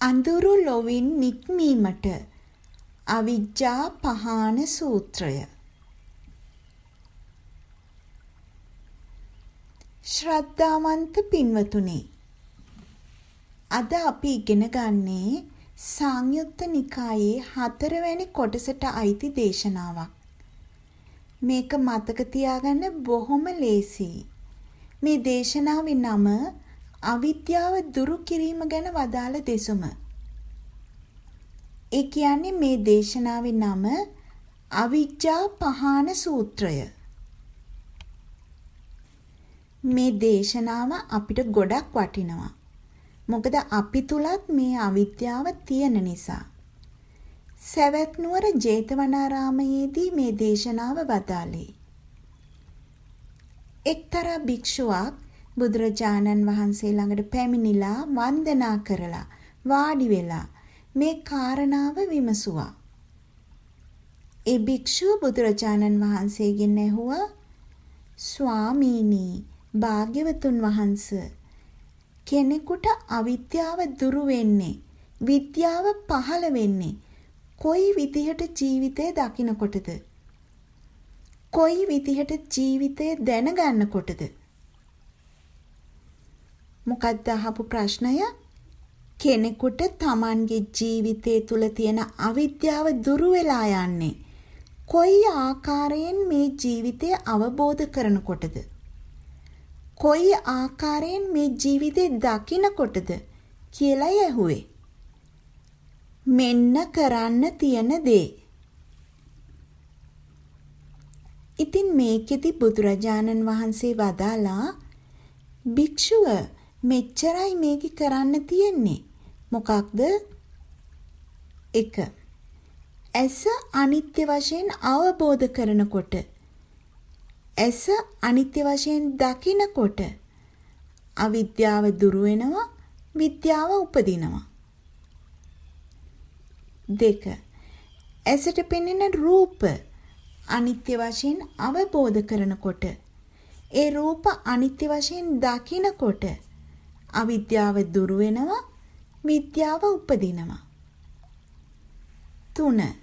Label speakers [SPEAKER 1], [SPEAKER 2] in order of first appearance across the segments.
[SPEAKER 1] අඳුරු ලොවින් නික්මීමට අවිජ්ජා පහාන සූත්‍රය ශ්‍රද්ධාවන්ත පින්වතුනි අද අපි ඉගෙන ගන්නේ සංයුත්ත නිකායේ හතරවැනි කොටසට අයිති දේශනාවක්. මේක මතක තියාගන්න බොහොම ලේසියි. මේ දේශනාවේ නම අවිද්‍යාව දුරු කිරීම ගැන වදාළ දෙසුම. ඒ කියන්නේ මේ දේශනාවේ නම අවිජ්ජා පහාන සූත්‍රය. මේ දේශනාව අපිට ගොඩක් වටිනවා. මොකද අපි තුලත් මේ අවිද්‍යාව තියෙන නිසා. සවැත් නුවර ජේතවනාරාමයේදී මේ දේශනාව වදාළේ. එක්තරා භික්ෂුවක් බුදුරජාණන් වහන්සේ ළඟට පැමිණිලා වන්දනා කරලා වාඩි වෙලා මේ කාරණාව විමසුවා. ඒ භික්ෂුව බුදුරජාණන් වහන්සේගෙන් ඇහුවා ස්වාමීනි භාග්‍යවතුන් වහන්ස කෙනෙකුට අවිද්‍යාව දුරු වෙන්නේ විද්‍යාව පහළ වෙන්නේ කොයි විදිහට ජීවිතය දකිනකොටද කොයි විදිහට ජීවිතය දැනගන්නකොටද මොකක්ද අහපු ප්‍රශ්නය? කෙනෙකුට Tamanගේ ජීවිතය තුල තියෙන අවිද්‍යාව දුරු වෙලා යන්නේ කොයි ආකාරයෙන් මේ ජීවිතය අවබෝධ කරනකොටද? කොයි ආකාරයෙන් මේ ජීවිතේ දකිනකොටද කියලා ඇහුවේ. මෙන්න කරන්න තියෙන දේ. ඉතින් මේකෙදි බුදුරජාණන් වහන්සේ වදාලා භික්ෂුව මෙච්චරයි මේක කරන්න තියෙන්නේ මොකක්ද? 1. ඇස අනිත්‍ය වශයෙන් අවබෝධ කරනකොට ඇස අනිත්‍ය වශයෙන් දකිනකොට අවිද්‍යාව දුරු වෙනවා විද්‍යාව උපදිනවා. 2. ඇසට පෙනෙන රූප අනිත්‍ය වශයෙන් අවබෝධ කරනකොට ඒ රූප අනිත්‍ය වශයෙන් දකිනකොට අවිද්‍යාව දුරු වෙනවා විද්‍යාව උපදිනවා. 3.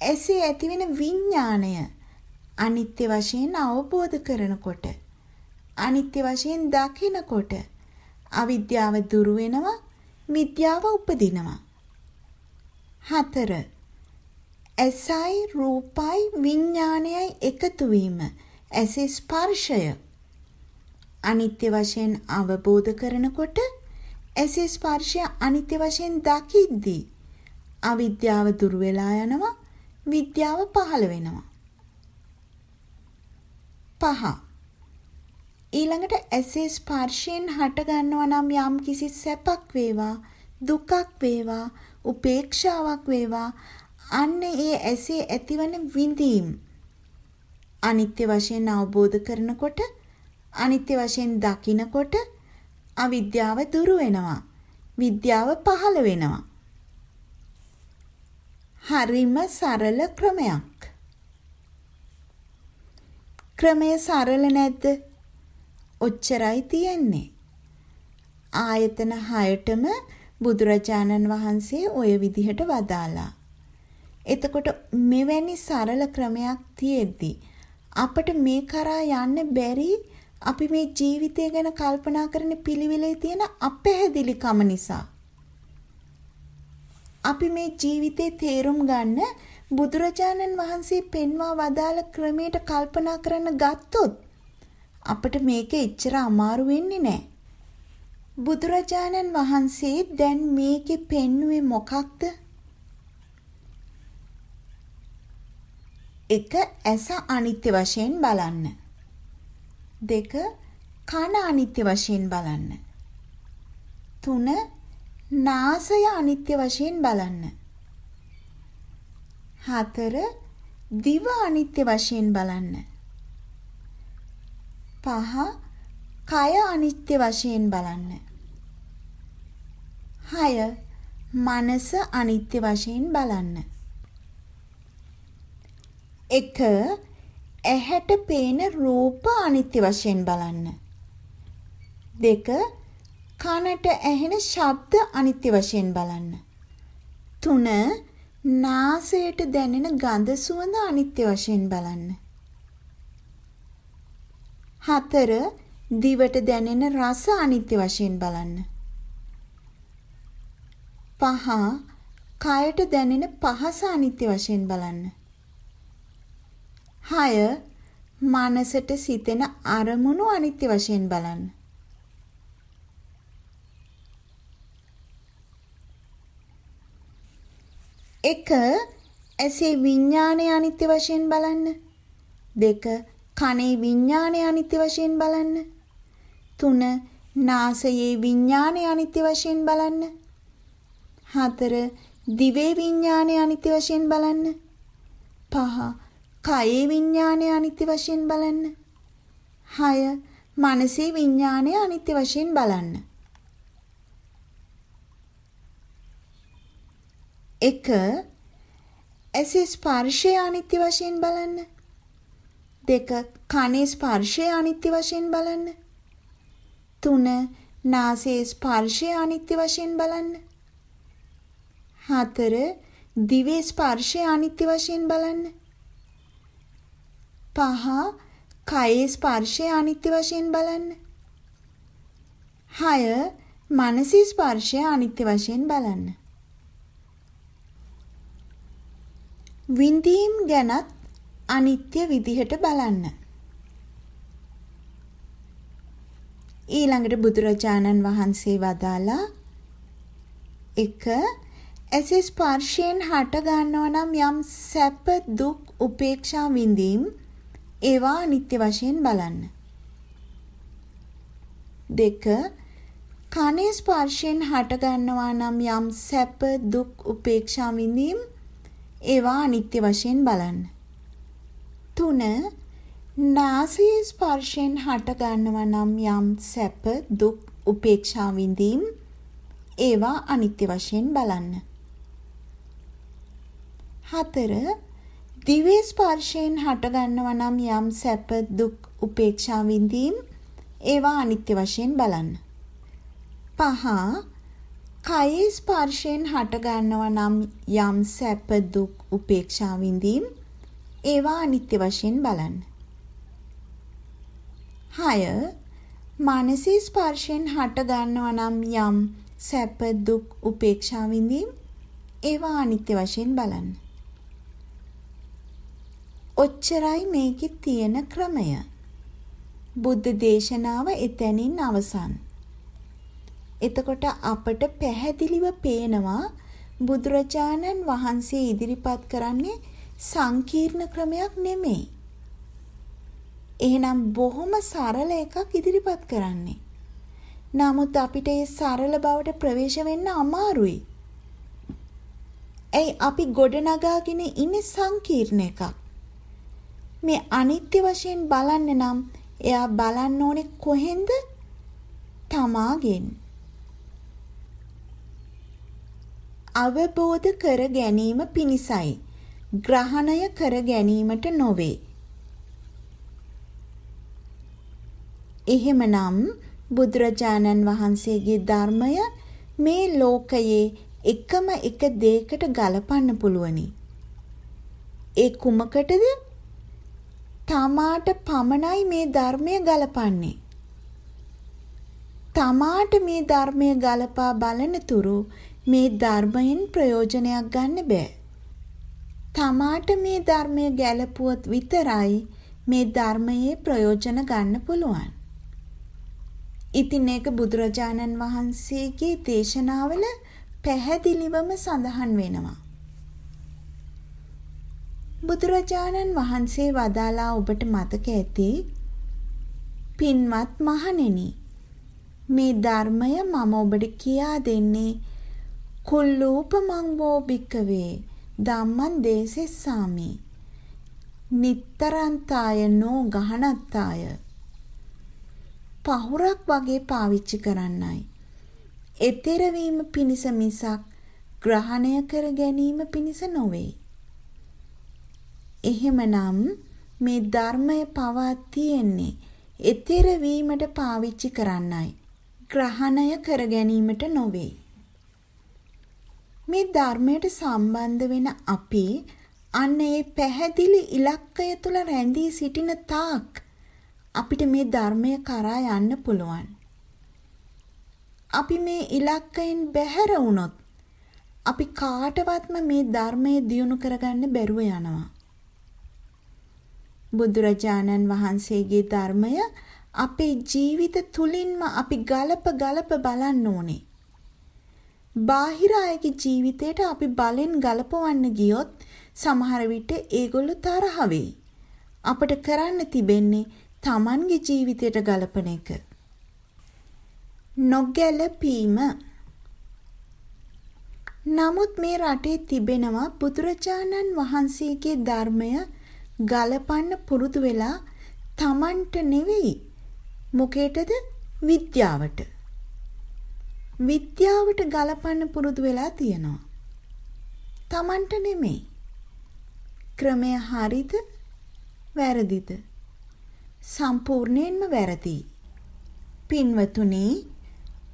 [SPEAKER 1] එසේ ඇතිවෙන විඥාණය අනිත්‍ය වශයෙන් අවබෝධ කරනකොට අනිත්‍ය වශයෙන් දකිනකොට අවිද්‍යාව දුරු වෙනවා විද්‍යාව උපදිනවා. 4. ඇසයි රූපයි විඥානයයි එකතු වීම ඇසේ ස්පර්ශය අනිත්‍ය වශයෙන් අවබෝධ කරනකොට ඇසේ ස්පර්ශය අනිත්‍ය වශයෙන් දකිද්දී අවිද්‍යාව දුර වෙලා යනවා විද්‍යාව පහළ වෙනවා. පහ ඊළඟට ඇසේ ස්පර්ශයෙන් හට ගන්නවා නම් යම් කිසි සැපක් වේවා දුකක් වේවා උපේක්ෂාවක් වේවා අන්න ඒ ඇසේ ඇතිවන විඳීම් අනිත්‍ය වශයෙන් අවබෝධ කරනකොට අනිත්‍ය වශයෙන් දකිනකොට අවිද්‍යාව දුරු වෙනවා. විද්‍යාව පහළ වෙනවා. හරිම සරල ක්‍රමයක්. ක්‍රමය සරල නැද්ද? ඔච්චරයි තියෙන්නේ. ආයතන හයටම බුදුරජාණන් වහන්සේ ওই විදිහට වදාලා. එතකොට මෙවැනි සරල ක්‍රමයක් තියෙද්දි අපිට මේ කරා යන්න බැරි අපි මේ ජීවිතය ගැන කල්පනා කරන පිළිවිලේ තියෙන අපැහැදිලිකම නිසා අපි මේ ජීවිතේ තේරුම් ගන්න බුදුරජාණන් වහන්සේ පෙන්වා වදාළ ක්‍රමයට කල්පනා කරන්න ගත්තොත් අපිට මේක එච්චර අමාරු වෙන්නේ නැහැ. බුදුරජාණන් වහන්සේ දැන් මේකේ පෙන්වුවේ මොකක්ද? එක ඇස අනිත්‍ය වශයෙන් බලන්න. දෙක කන අනිත්‍ය වශයෙන් බලන්න. තුන නාසය අනිත්‍ය වශයෙන් බලන්න. හතර දිව අනිත්‍ය වශයෙන් බලන්න. පහ කය අනිත්‍ය වශයෙන් බලන්න. හය මනස අනිත්‍ය වශයෙන් බලන්න. එක ඇහැට පේන රූප අනිත්‍ය වශයෙන් බලන්න. දෙක කනට ඇහෙන ශබ්ද අනිත්‍ය වශයෙන් බලන්න. 3. නාසයට දැනෙන ගඳ සුවඳ අනිත්‍ය වශයෙන් බලන්න. 4. දිවට දැනෙන රස අනිත්‍ය වශයෙන් බලන්න. 5. කයට දැනෙන පහස අනිත්‍ය වශයෙන් බලන්න. 6. මනසට සිතෙන අරමුණු අනිත්‍ය වශයෙන් බලන්න. එක ඇසේ විඥානය අනිත්‍ය වශයෙන් බලන්න. දෙක කනේ විඥානය අනිත්‍ය වශයෙන් බලන්න. තුන නාසයේ විඥානය අනිත්‍ය වශයෙන් බලන්න. හතර දිවේ විඥානය අනිත්‍ය වශයෙන් බලන්න. පහ කයේ විඥානය අනිත්‍ය වශයෙන් බලන්න. හය මනසේ විඥානය අනිත්‍ය වශයෙන් බලන්න. 1 ඇසේ ස්පර්ශය අනිත්‍ය වශයෙන් බලන්න. 2 කනේ ස්පර්ශය අනිත්‍ය වශයෙන් බලන්න. 3 නාසයේ ස්පර්ශය අනිත්‍ය වශයෙන් බලන්න. 4 දිවේ ස්පර්ශය අනිත්‍ය වශයෙන් බලන්න. 5 කයේ ස්පර්ශය අනිත්‍ය වශයෙන් බලන්න. 6 මනසේ ස්පර්ශය අනිත්‍ය වශයෙන් බලන්න. විඳීම් ගැනත් අනිත්‍ය විදිහට බලන්න. ඊළඟට බුදුරජාණන් වහන්සේ වදාලා එක ඇසේ ස්පර්ශයෙන් හට ගන්නව නම් යම් සැප දුක් උපේක්ෂා විඳීම් ඒවා අනිත්‍ය වශයෙන් බලන්න. දෙක කනේ ස්පර්ශයෙන් හට ගන්නවා නම් යම් සැප දුක් උපේක්ෂා විඳීම් ඒවා අනිත්‍ය වශයෙන් බලන්න. 3. නාසයේ ස්පර්ශයෙන් හට ගන්නවා නම් යම් සැප දුක් උපේක්ෂා විඳීම් ඒවා අනිත්‍ය වශයෙන් බලන්න. 4. දිවේ ස්පර්ශයෙන් හට ගන්නවා නම් යම් සැප දුක් උපේක්ෂා විඳීම් ඒවා අනිත්‍ය වශයෙන් බලන්න. 5. කයේ ස්පර්ශයෙන් හට ගන්නවා නම් යම් සැප දුක් උපේක්ෂා විඳීම් ඒවා අනිත්‍ය වශයෙන් බලන්න. 6. මානසික ස්පර්ශයෙන් හට ගන්නවා නම් යම් සැප දුක් උපේක්ෂා විඳීම් ඒවා අනිත්‍ය වශයෙන් බලන්න. ඔච්චරයි මේකේ තියෙන ක්‍රමය. බුද්ධ දේශනාව එතනින් අවසන්. එතකොට අපට පැහැදිලිව පේනවා බුදුරජාණන් වහන්සේ ඉදිරිපත් කරන්නේ සංකීර්ණ ක්‍රමයක් නෙමෙයි. එහෙනම් බොහොම සරල එකක් ඉදිරිපත් කරන්නේ. නමුත් අපිට ඒ සරල බවට ප්‍රවේශ වෙන්න අමාරුයි. ඇයි අපි ගොඩනගාගෙන ඉන්නේ සංකීර්ණ එකක්. මේ අනිත්‍ය වශයෙන් බලන්න නම් එයා බලන්න ඕනේ කොහෙන්ද? තමාගෙන්. අවබෝධ කර ගැනීම පිණිසයි. ග්‍රහණය කර ගැනීමට නොවේ. එහෙමනම් බුදුරජාණන් වහන්සේගේ ධර්මය මේ ලෝකයේ එකම එක දෙයකට ගලපන්න පුළුවනි. ඒ කුමකටද? තමාට පමණයි මේ ධර්මය ගලපන්නේ. තමාට මේ ධර්මය ගලපා බලන තුරු මේ ධර්මයෙන් ප්‍රයෝජනයක් ගන්න බෑ. තමාට මේ ධර්මය ගැලපුවොත් විතරයි මේ ධර්මයේ ප්‍රයෝජන ගන්න පුළුවන්. ඉතින් ඒක බුදුරජාණන් වහන්සේගේ දේශනාවල පැහැදිලිවම සඳහන් වෙනවා. බුදුරජාණන් වහන්සේ වදාලා ඔබට මතක ඇති පින්වත් මහණෙනි මේ ධර්මය මම ඔබට කියා දෙන්නේ කුල්ලූපමං වෝ භික්කවේ ධම්මං දේසෙස්සාමි. නිත්තරන්තාය නෝ ගහනත්තාය. පහුරක් වගේ පාවිච්චි කරන්නයි. එතෙර වීම පිණිස මිසක් ග්‍රහණය කර ගැනීම පිණිස නොවේ. එහෙමනම් මේ ධර්මය පවා තියෙන්නේ එතෙර වීමට පාවිච්චි කරන්නයි ග්‍රහණය කර ගැනීමට නොවේ. මේ ධර්මයට සම්බන්ධ වෙන අපි අන්න ඒ පැහැදිලි ඉලක්කය තුල රැඳී සිටින තාක් අපිට මේ ධර්මය කරා යන්න පුළුවන්. අපි මේ ඉලක්කයෙන් බැහැර වුණොත් අපි කාටවත්ම මේ ධර්මය දියුණු කරගන්න බැරුව යනවා. බුදුරජාණන් වහන්සේගේ ධර්මය අපේ ජීවිත තුලින්ම අපි ගලප ගලප බලන්න ඕනේ. බාහිර අයගේ ජීවිතයට අපි බලෙන් ගලපවන්න ගියොත් සමහර විට ඒගොල්ලෝ තරහ වෙයි. අපිට කරන්න තිබෙන්නේ Tamanගේ ජීවිතයට ගලපන එක. නොගැලපීම නමුත් මේ රටේ තිබෙනවා බුදුරජාණන් වහන්සේගේ ධර්මය ගලපන්න පුරුදු වෙලා Tamanට නෙවෙයි මොකේටද? විද්‍යාවට. විද්‍යාවට ගලපන්න පුරුදු වෙලා තියෙනවා. Tamanට නෙමෙයි. ක්‍රමය හරිද? වැරදිද? සම්පූර්ණයෙන්ම වැරදි. පින්වතුනි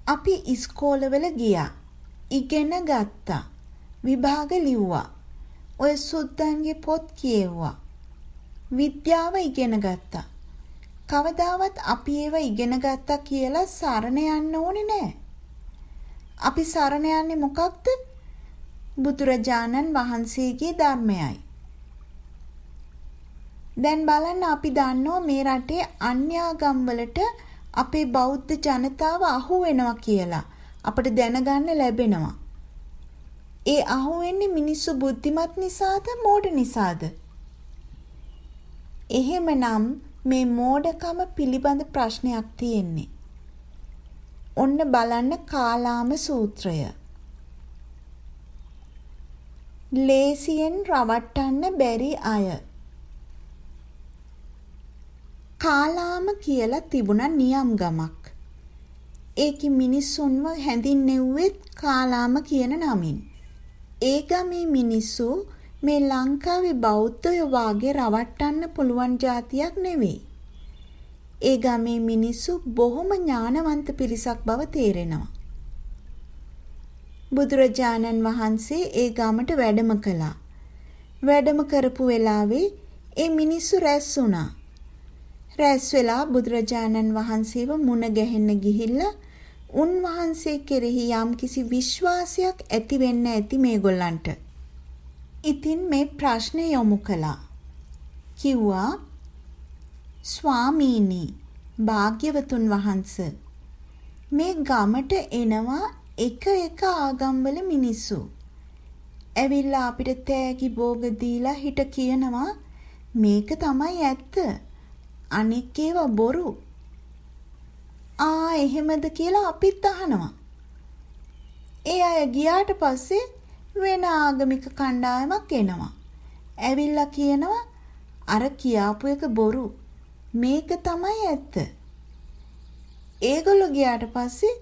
[SPEAKER 1] අපි ඉස්කෝලවල ගියා. ඉගෙන ගත්තා. විභාග ලිව්වා. ඔය සුද්දන්ගේ පොත් කියෙව්වා. විද්‍යාව ඉගෙන ගත්තා. කවදාවත් අපි ඒව ඉගෙන ගත්තා කියලා සරණ යන්න ඕනේ නෑ. අපි සරණ යන්නේ මොකක්ද? බුදුරජාණන් වහන්සේගේ ධර්මයයි. දැන් බලන්න අපි දන්නවා මේ රටේ අන්‍යාගම් වලට අපේ බෞද්ධ ජනතාව අහු වෙනවා කියලා අපිට දැනගන්න ලැබෙනවා. ඒ අහු වෙන්නේ මිනිස්සු බුද්ධිමත් නිසාද මෝඩ නිසාද? එහෙමනම් මේ මෝඩකම පිළිබඳ ප්‍රශ්නයක් තියෙන්නේ. ඔන්න බලන්න කාලාම සූත්‍රය. ලේසියෙන් රවට්ටන්න බැරි අය. කාලාම කියලා තිබුණ නියම් ගමක්. ඒකි මිනිස්සුන්ව හැඳින්නෙව්වෙත් කාලාම කියන නමින්. ඒ ගමේ මිනිස්සු මේ ලංකාවේ බෞද්ධයෝ වාගේ රවට්ටන්න පුළුවන් જાතියක් නෙවෙයි. ඒ ගමේ මිනිස්සු බොහොම ඥානවන්ත පිරිසක් බව තේරෙනවා. බුදුරජාණන් වහන්සේ ඒ ගමට වැඩම කළා. වැඩම කරපු වෙලාවේ ඒ මිනිස්සු රැස් වුණා. රැස් වෙලා බුදුරජාණන් වහන්සේව මුණ ගැහෙන්න ගිහිල්ලා උන්වහන්සේ කෙරෙහි යම්කිසි විශ්වාසයක් ඇති වෙන්න ඇති මේගොල්ලන්ට. ඉතින් මේ ප්‍රශ්නය යොමු කළා. කිව්වා ස්වාමීනි භාග්‍යවතුන් වහන්ස මේ ගමට එනවා එක එක ආගම්වල මිනිස්සු. ඇවිල්ලා අපිට තෑගි භෝග දීලා හිට කියනවා මේක තමයි ඇත්ත. අනික් ඒවා බොරු. ආ එහෙමද කියලා අපිත් අහනවා. ඒ අය ගියාට පස්සේ වෙන ආගමික කණ්ඩායමක් එනවා. ඇවිල්ලා කියනවා අර කියාපු එක බොරු. මේක තමයි ඇත්ත. ඒගොල්ලෝ ගියාට පස්සේ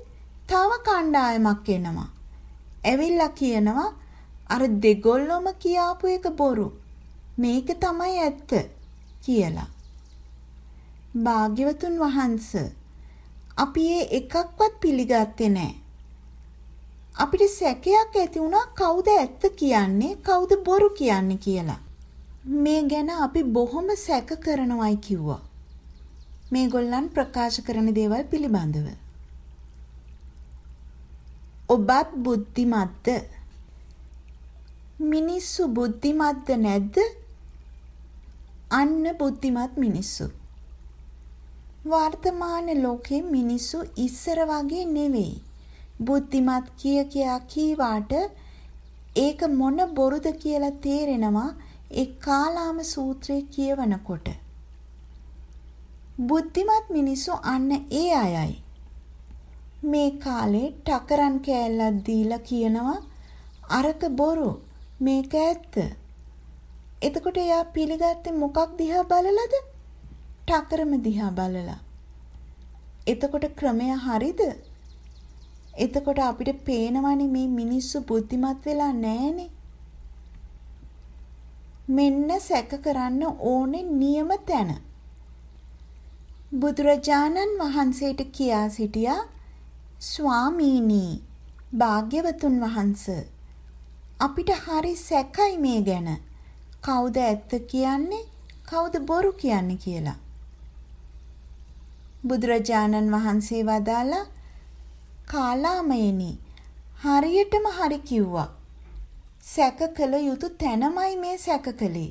[SPEAKER 1] තව කණ්ඩායමක් එනවා. ඇවිල්ලා කියනවා අර දෙගොල්ලොම කියාපු එක බොරු. මේක තමයි ඇත්ත කියලා. භාග්‍යවතුන් වහන්ස අපි ඒ එකක්වත් පිළිගත්තේ නැහැ. අපිට සැකයක් ඇති වුණා කවුද ඇත්ත කියන්නේ කවුද බොරු කියන්නේ කියලා. මේ ගැන අපි බොහොම සැක කරනවයි කිව්වා. මේගොල්ලන් ප්‍රකාශ කරන දේවල් පිළිබඳව. ඔබත් බුද්ධිමත්ද? මිනිස්සු බුද්ධිමත්ද නැද්ද? අන්න බුද්ධිමත් මිනිස්සු. වර්තමාන ලෝකේ මිනිස්සු ඉස්සර වගේ නෙවෙයි. බුද්ධිමත් කිය කියා කීවාට ඒක මොන බොරුද කියලා තේරෙනවා ඒ කාලාම සූත්‍රය කියවනකොට. බුද්ධිමත් මිනිස්සු අන්න ඒ අයයි. මේ කාලේ ටකරන් කෑල්ලක් දීලා කියනවා අරක බොරු මේක ඇත්ත. එතකොට එයා පිළිගත්තේ මොකක් දිහා බලලාද? ටකරම දිහා බලලා. එතකොට ක්‍රමය හරිද? එතකොට අපිට පේනවනේ මේ මිනිස්සු බුද්ධිමත් වෙලා නැහනේ. මෙන්න සැක කරන්න ඕනේ නියම තැන. බුදුරජාණන් වහන්සේට කියා සිටියා ස්වාමීනි භාග්‍යවතුන් වහන්ස අපිට හරි සැකයි මේ ගැන. කවුද ඇත්ත කියන්නේ කවුද බොරු කියන්නේ කියලා. බුදුරජාණන් වහන්සේ වදාලා කාලාමයනි හරියටම හරි කිව්වා. සැක කළ යුතු තැනමයි මේ සැක කළේ.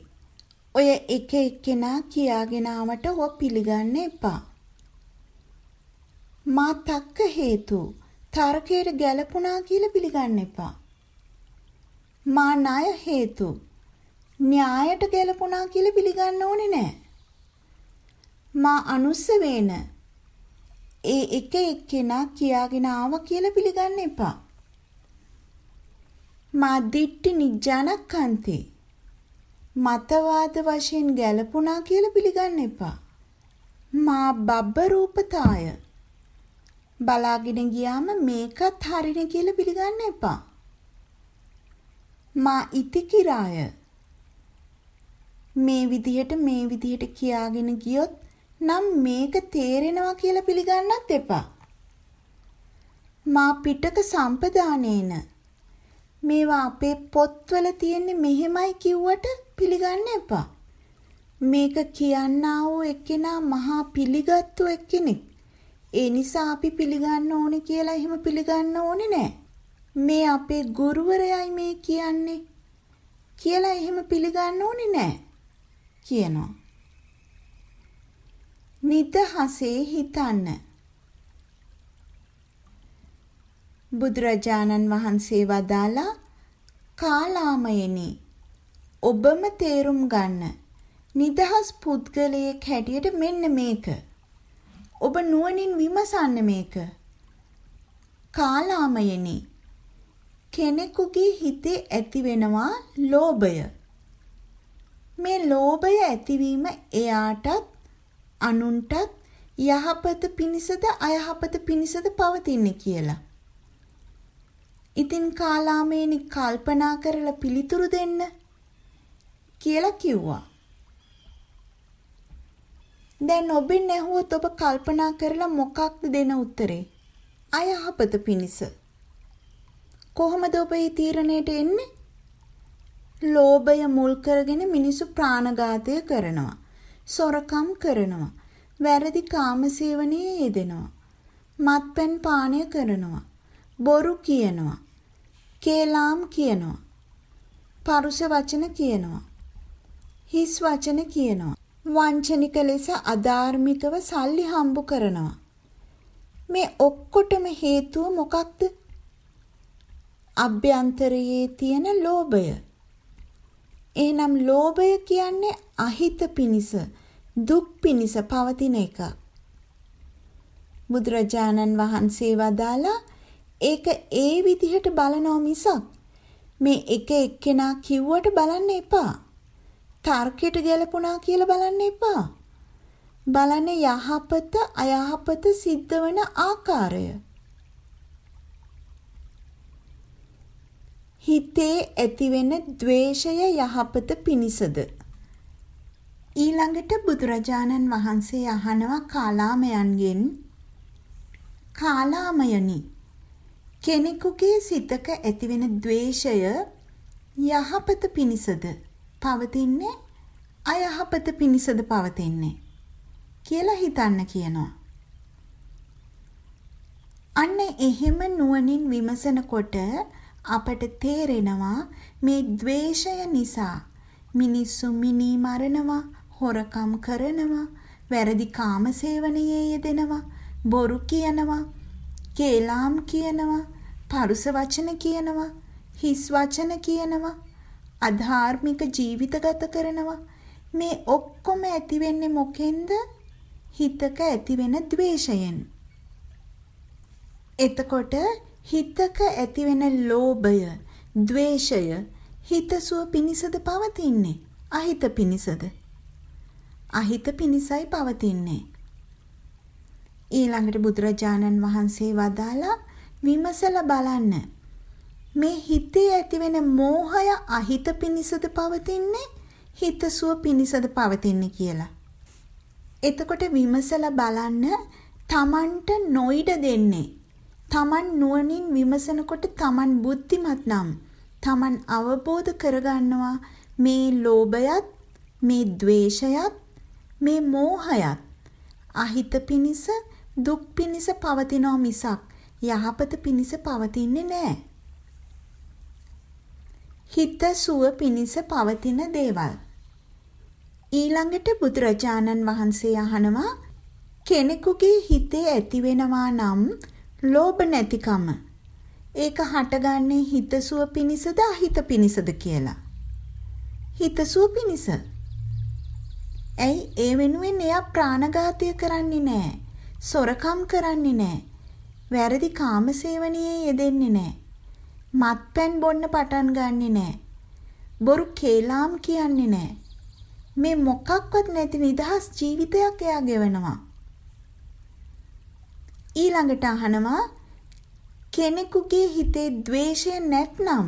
[SPEAKER 1] ඔය එක එක්කෙනා කියාගෙන ආවට ඔව පිළිගන්න එපා. මා තක්ක හේතු තර්කයට ගැලපුණා කියලා පිළිගන්න එපා. මා ණය හේතු න්‍යායට ගැලපුණා කියලා පිළිගන්න ඕනේ නෑ. මා අනුස්ස වේන ඒ එක එක්කෙනා කියාගෙන ආවා කියලා පිළිගන්න එපා. මා දිට්ටි නිජ්ජානක්ඛන්තේ මතවාද වශයෙන් ගැලපුණා කියලා පිළිගන්න එපා. මා බබ්බ රූපතාය බලාගෙන ගියාම මේකත් හරිනේ කියලා පිළිගන්න එපා. මා ඉතිකිරාය මේ විදිහට මේ විදිහට කියාගෙන ගියොත් නම් මේක තේරෙනවා කියලා පිළිගන්නත් එපා. මා පිටක සම්පදානේන මේවා අපේ පොත්වල තියෙන්නේ මෙහෙමයි කිව්වට පිළිගන්න එපා. මේක කියන්නා වූ එක්කෙනා මහා පිළිගත්තු එක්කෙනෙක්. ඒ නිසා අපි පිළිගන්න ඕනේ කියලා එහෙම පිළිගන්න ඕනේ නෑ. මේ අපේ ගුරුවරයයි මේ කියන්නේ කියලා එහෙම පිළිගන්න ඕනේ නෑ කියනවා. නිදහසේ හිතන්න. බුදුරජාණන් වහන්සේ වදාලා කාලාමයනි ඔබම තේරුම් ගන්න. නිදහස් පුද්ගලයෙක් හැටියට මෙන්න මේක. ඔබ නුවණින් විමසන්න මේක. කාලාමයනි කෙනෙකුගේ හිතේ ඇති වෙනවා ලෝභය. මේ ලෝභය ඇතිවීම එයාටත් අනුන්ටත් යහපත පිණිසද අයහපත පිණිසද පවතින්නේ කියලා. ඉතින් කාලාමේනි කල්පනා කරලා පිළිතුරු දෙන්න කියලා කිව්වා. දැන් ඔබෙන් ඇහුවොත් ඔබ කල්පනා කරලා මොකක්ද දෙන උත්තරේ? අයහපත පිණිස. කොහොමද ඔබ මේ තීරණයට එන්නේ? ලෝභය මුල් කරගෙන මිනිසු ප්‍රාණඝාතය කරනවා. සොරකම් කරනවා. වැරදි කාමසේවනයේ යෙදෙනවා. මත්පැන් පානය කරනවා. බොරු කියනවා. කේලාම් කියනවා. පරුෂ වචන කියනවා. හිස් වචන කියනවා. වංචනික ලෙස අධාර්මිකව සල්ලි හම්බ කරනවා. මේ ඔක්කොටම හේතුව මොකක්ද? අභ්‍යන්තරයේ තියෙන ලෝභය. එහෙනම් ලෝභය කියන්නේ අහිත පිනිස, දුක් පිනිස පවතින එකක්. බුදුරජාණන් වහන්සේ වදාලා ඒක ඒ විදිහට බලනව මිසක් මේ එක එක්කෙනා කිව්වට බලන්න එපා. තර්කයට ගැලපුණා කියලා බලන්න එපා. බලන්න යහපත අයහපත සිද්ධ වන ආකාරය. හිතේ ඇතිවෙන द्वේෂය යහපත පිණිසද ඊළඟට බුදුරජාණන් වහන්සේ අහනවා කාලාමයන්ගෙන් කාලාමයනි කෙනෙකුගේ සිතක ඇතිවෙන द्वේෂය යහපත පිණිසද පවතින්නේ අයහපත පිණිසද පවතින්නේ කියලා හිතන්න කියනවා. අන්න එහෙම නුවණින් විමසනකොට අපට තේරෙනවා මේ द्वේෂය නිසා මිනිස්සු මිනී මරනවා හොරකම් කරනවා, වැරදි කාමසේවනයේ යෙදෙනවා, බොරු කියනවා, කේලාම් කියනවා, පරුස වචන කියනවා, හිස් වචන කියනවා, අධාර්මික ජීවිත ගත කරනවා. මේ ඔක්කොම ඇති වෙන්නේ මොකෙන්ද? හිතක ඇතිවෙන द्वේෂයෙන්. එතකොට හිතක ඇතිවෙන ලෝභය, द्वේෂය හිතසුව පිනිසද පවතින්නේ? අහිත පිනිසද? අහිත පිනිසයි පවතින්නේ. ඊළඟට බුදුරජාණන් වහන්සේ වදාලා විමසලා බලන්න. මේ හිතේ ඇතිවෙන මෝහය අහිත පිනිසද පවතින්නේ? හිතසුව පිනිසද පවතින්නේ කියලා. එතකොට විමසලා බලන්න තමන්ට නොයිඩ දෙන්නේ තමන් නුවණින් විමසනකොට තමන් බුද්ධිමත් නම් තමන් අවබෝධ කරගන්නවා මේ ලෝභයත් මේ ద్వේෂයත් මේ මෝහයත් අහිත පිනිස දුක් පිනිස පවතිනෝ මිසක් යහපත පිනිස පවතින්නේ නැහැ. හිත සුව පිනිස පවතින දේවල්. ඊළඟට බුදුරජාණන් වහන්සේ අහනවා කෙනෙකුගේ හිතේ ඇතිවෙනවා නම් ලෝභ නැතිකම ඒක හටගන්නේ හිතසුව පිනිසද අහිත පිනිසද කියලා. හිතසුව පිනිස. ඇයි ඒ වෙනුවෙන් එයා ප්‍රාණඝාතය කරන්නේ නැහැ. සොරකම් කරන්නේ නැහැ. වැරදි කාමසේවනයේ යෙදෙන්නේ නැහැ. මත්පැන් බොන්න පටන් ගන්නෙ නැහැ. බොරු කේලාම් කියන්නේ නැහැ. මේ මොකක්වත් නැති නිදහස් ජීවිතයක් එයා ගෙවනවා. ඊළඟට අහනවා කෙනෙකුගේ හිතේ द्वේෂය නැත්නම්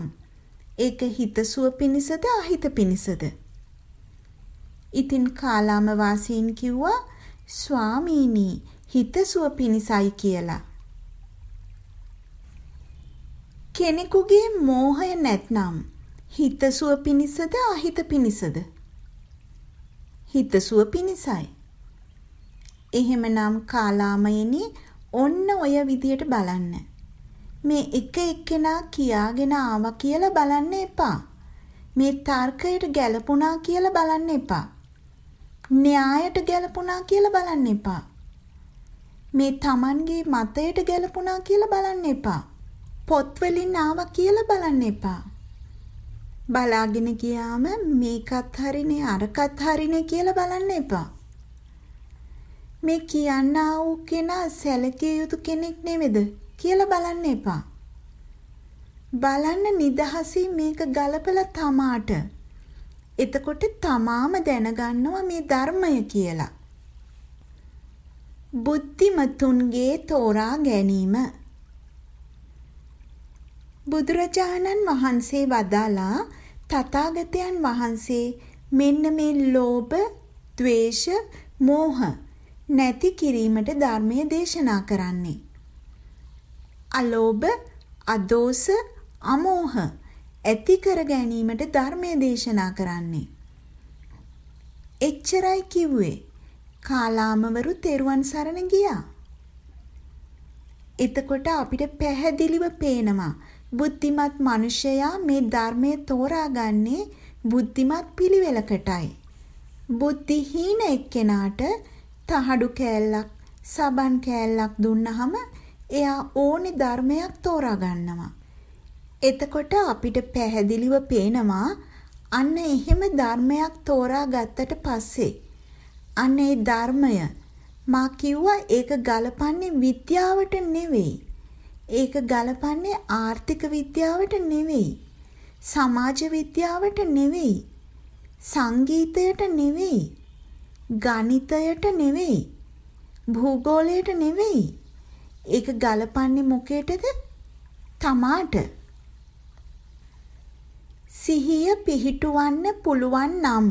[SPEAKER 1] ඒක හිතසුව පිනිසද අහිත පිනිසද? ඉතින් කාලාම වාසීන් කිව්වා ස්වාමීනි හිතසුව පිනිසයි කියලා. කෙනෙකුගේ මෝහය නැත්නම් හිතසුව පිනිසද අහිත පිනිසද? හිතසුව පිනිසයි. එහෙමනම් කාලාමයනි ඔන්න ඔය විදියට බලන්න. මේ එක එක්කෙනා කියාගෙන ආවා කියලා බලන්න එපා. මේ තර්කයට ගැලපුණා කියලා බලන්න එපා. න්‍යායට ගැලපුණා කියලා බලන්න එපා. මේ Tamanගේ මතයට ගැලපුණා කියලා බලන්න එපා. පොත්වලින් ආවා කියලා බලන්න එපා. බලාගෙන ගියාම මේකත් හරිනේ අරකත් හරිනේ කියලා බලන්න එපා. මේ කියන්නා වූ කෙනා සැලකිය යුතු කෙනෙක් නෙමෙද කියලා බලන්න එපා. බලන්න නිදහසින් මේක ගලපලා තමාට. එතකොට තමාම දැනගන්නවා මේ ධර්මය කියලා. බුද්ධිමතුන්ගේ තෝරා ගැනීම බුදුරජාණන් වහන්සේ වදාලා තථාගතයන් වහන්සේ මෙන්න මේ ලෝභ, ద్వේෂ, මෝහ නැති කිරීමට ධර්මයේ දේශනා කරන්නේ. අලෝභ, අදෝස, අමෝහ ඇති කර ගැනීමට ධර්මයේ දේශනා කරන්නේ. එච්චරයි කිව්වේ. කාලාමවරු තෙරුවන් සරණ ගියා. එතකොට අපිට පැහැදිලිව පේනවා බුද්ධිමත් මිනිසයා මේ ධර්මයේ තෝරාගන්නේ බුද්ධිමත් පිළිවෙලකටයි. බුද්ධිහීන එක්කෙනාට තහඩු කෑල්ලක් සබන් කෑල්ලක් දුන්නහම එයා ඕනි ධර්මයක් තෝරා ගන්නවා. එතකොට අපිට පැහැදිලිව පේනවා අන්න එහෙම ධර්මයක් තෝරා ගත්තට පස්සේ අන්න ඒ ධර්මය මා කිව්වා ඒක ගලපන්නේ විද්‍යාවට නෙවෙයි. ඒක ගලපන්නේ ආර්ථික විද්‍යාවට නෙවෙයි. සමාජ විද්‍යාවට නෙවෙයි. සංගීතයට නෙවෙයි. ගණිතයට නෙවෙයි. භූගෝලයට නෙවෙයි. ඒක ගලපන්නේ මොකේටද? තමාට. සිහිය පිහිටුවන්න පුළුවන් නම්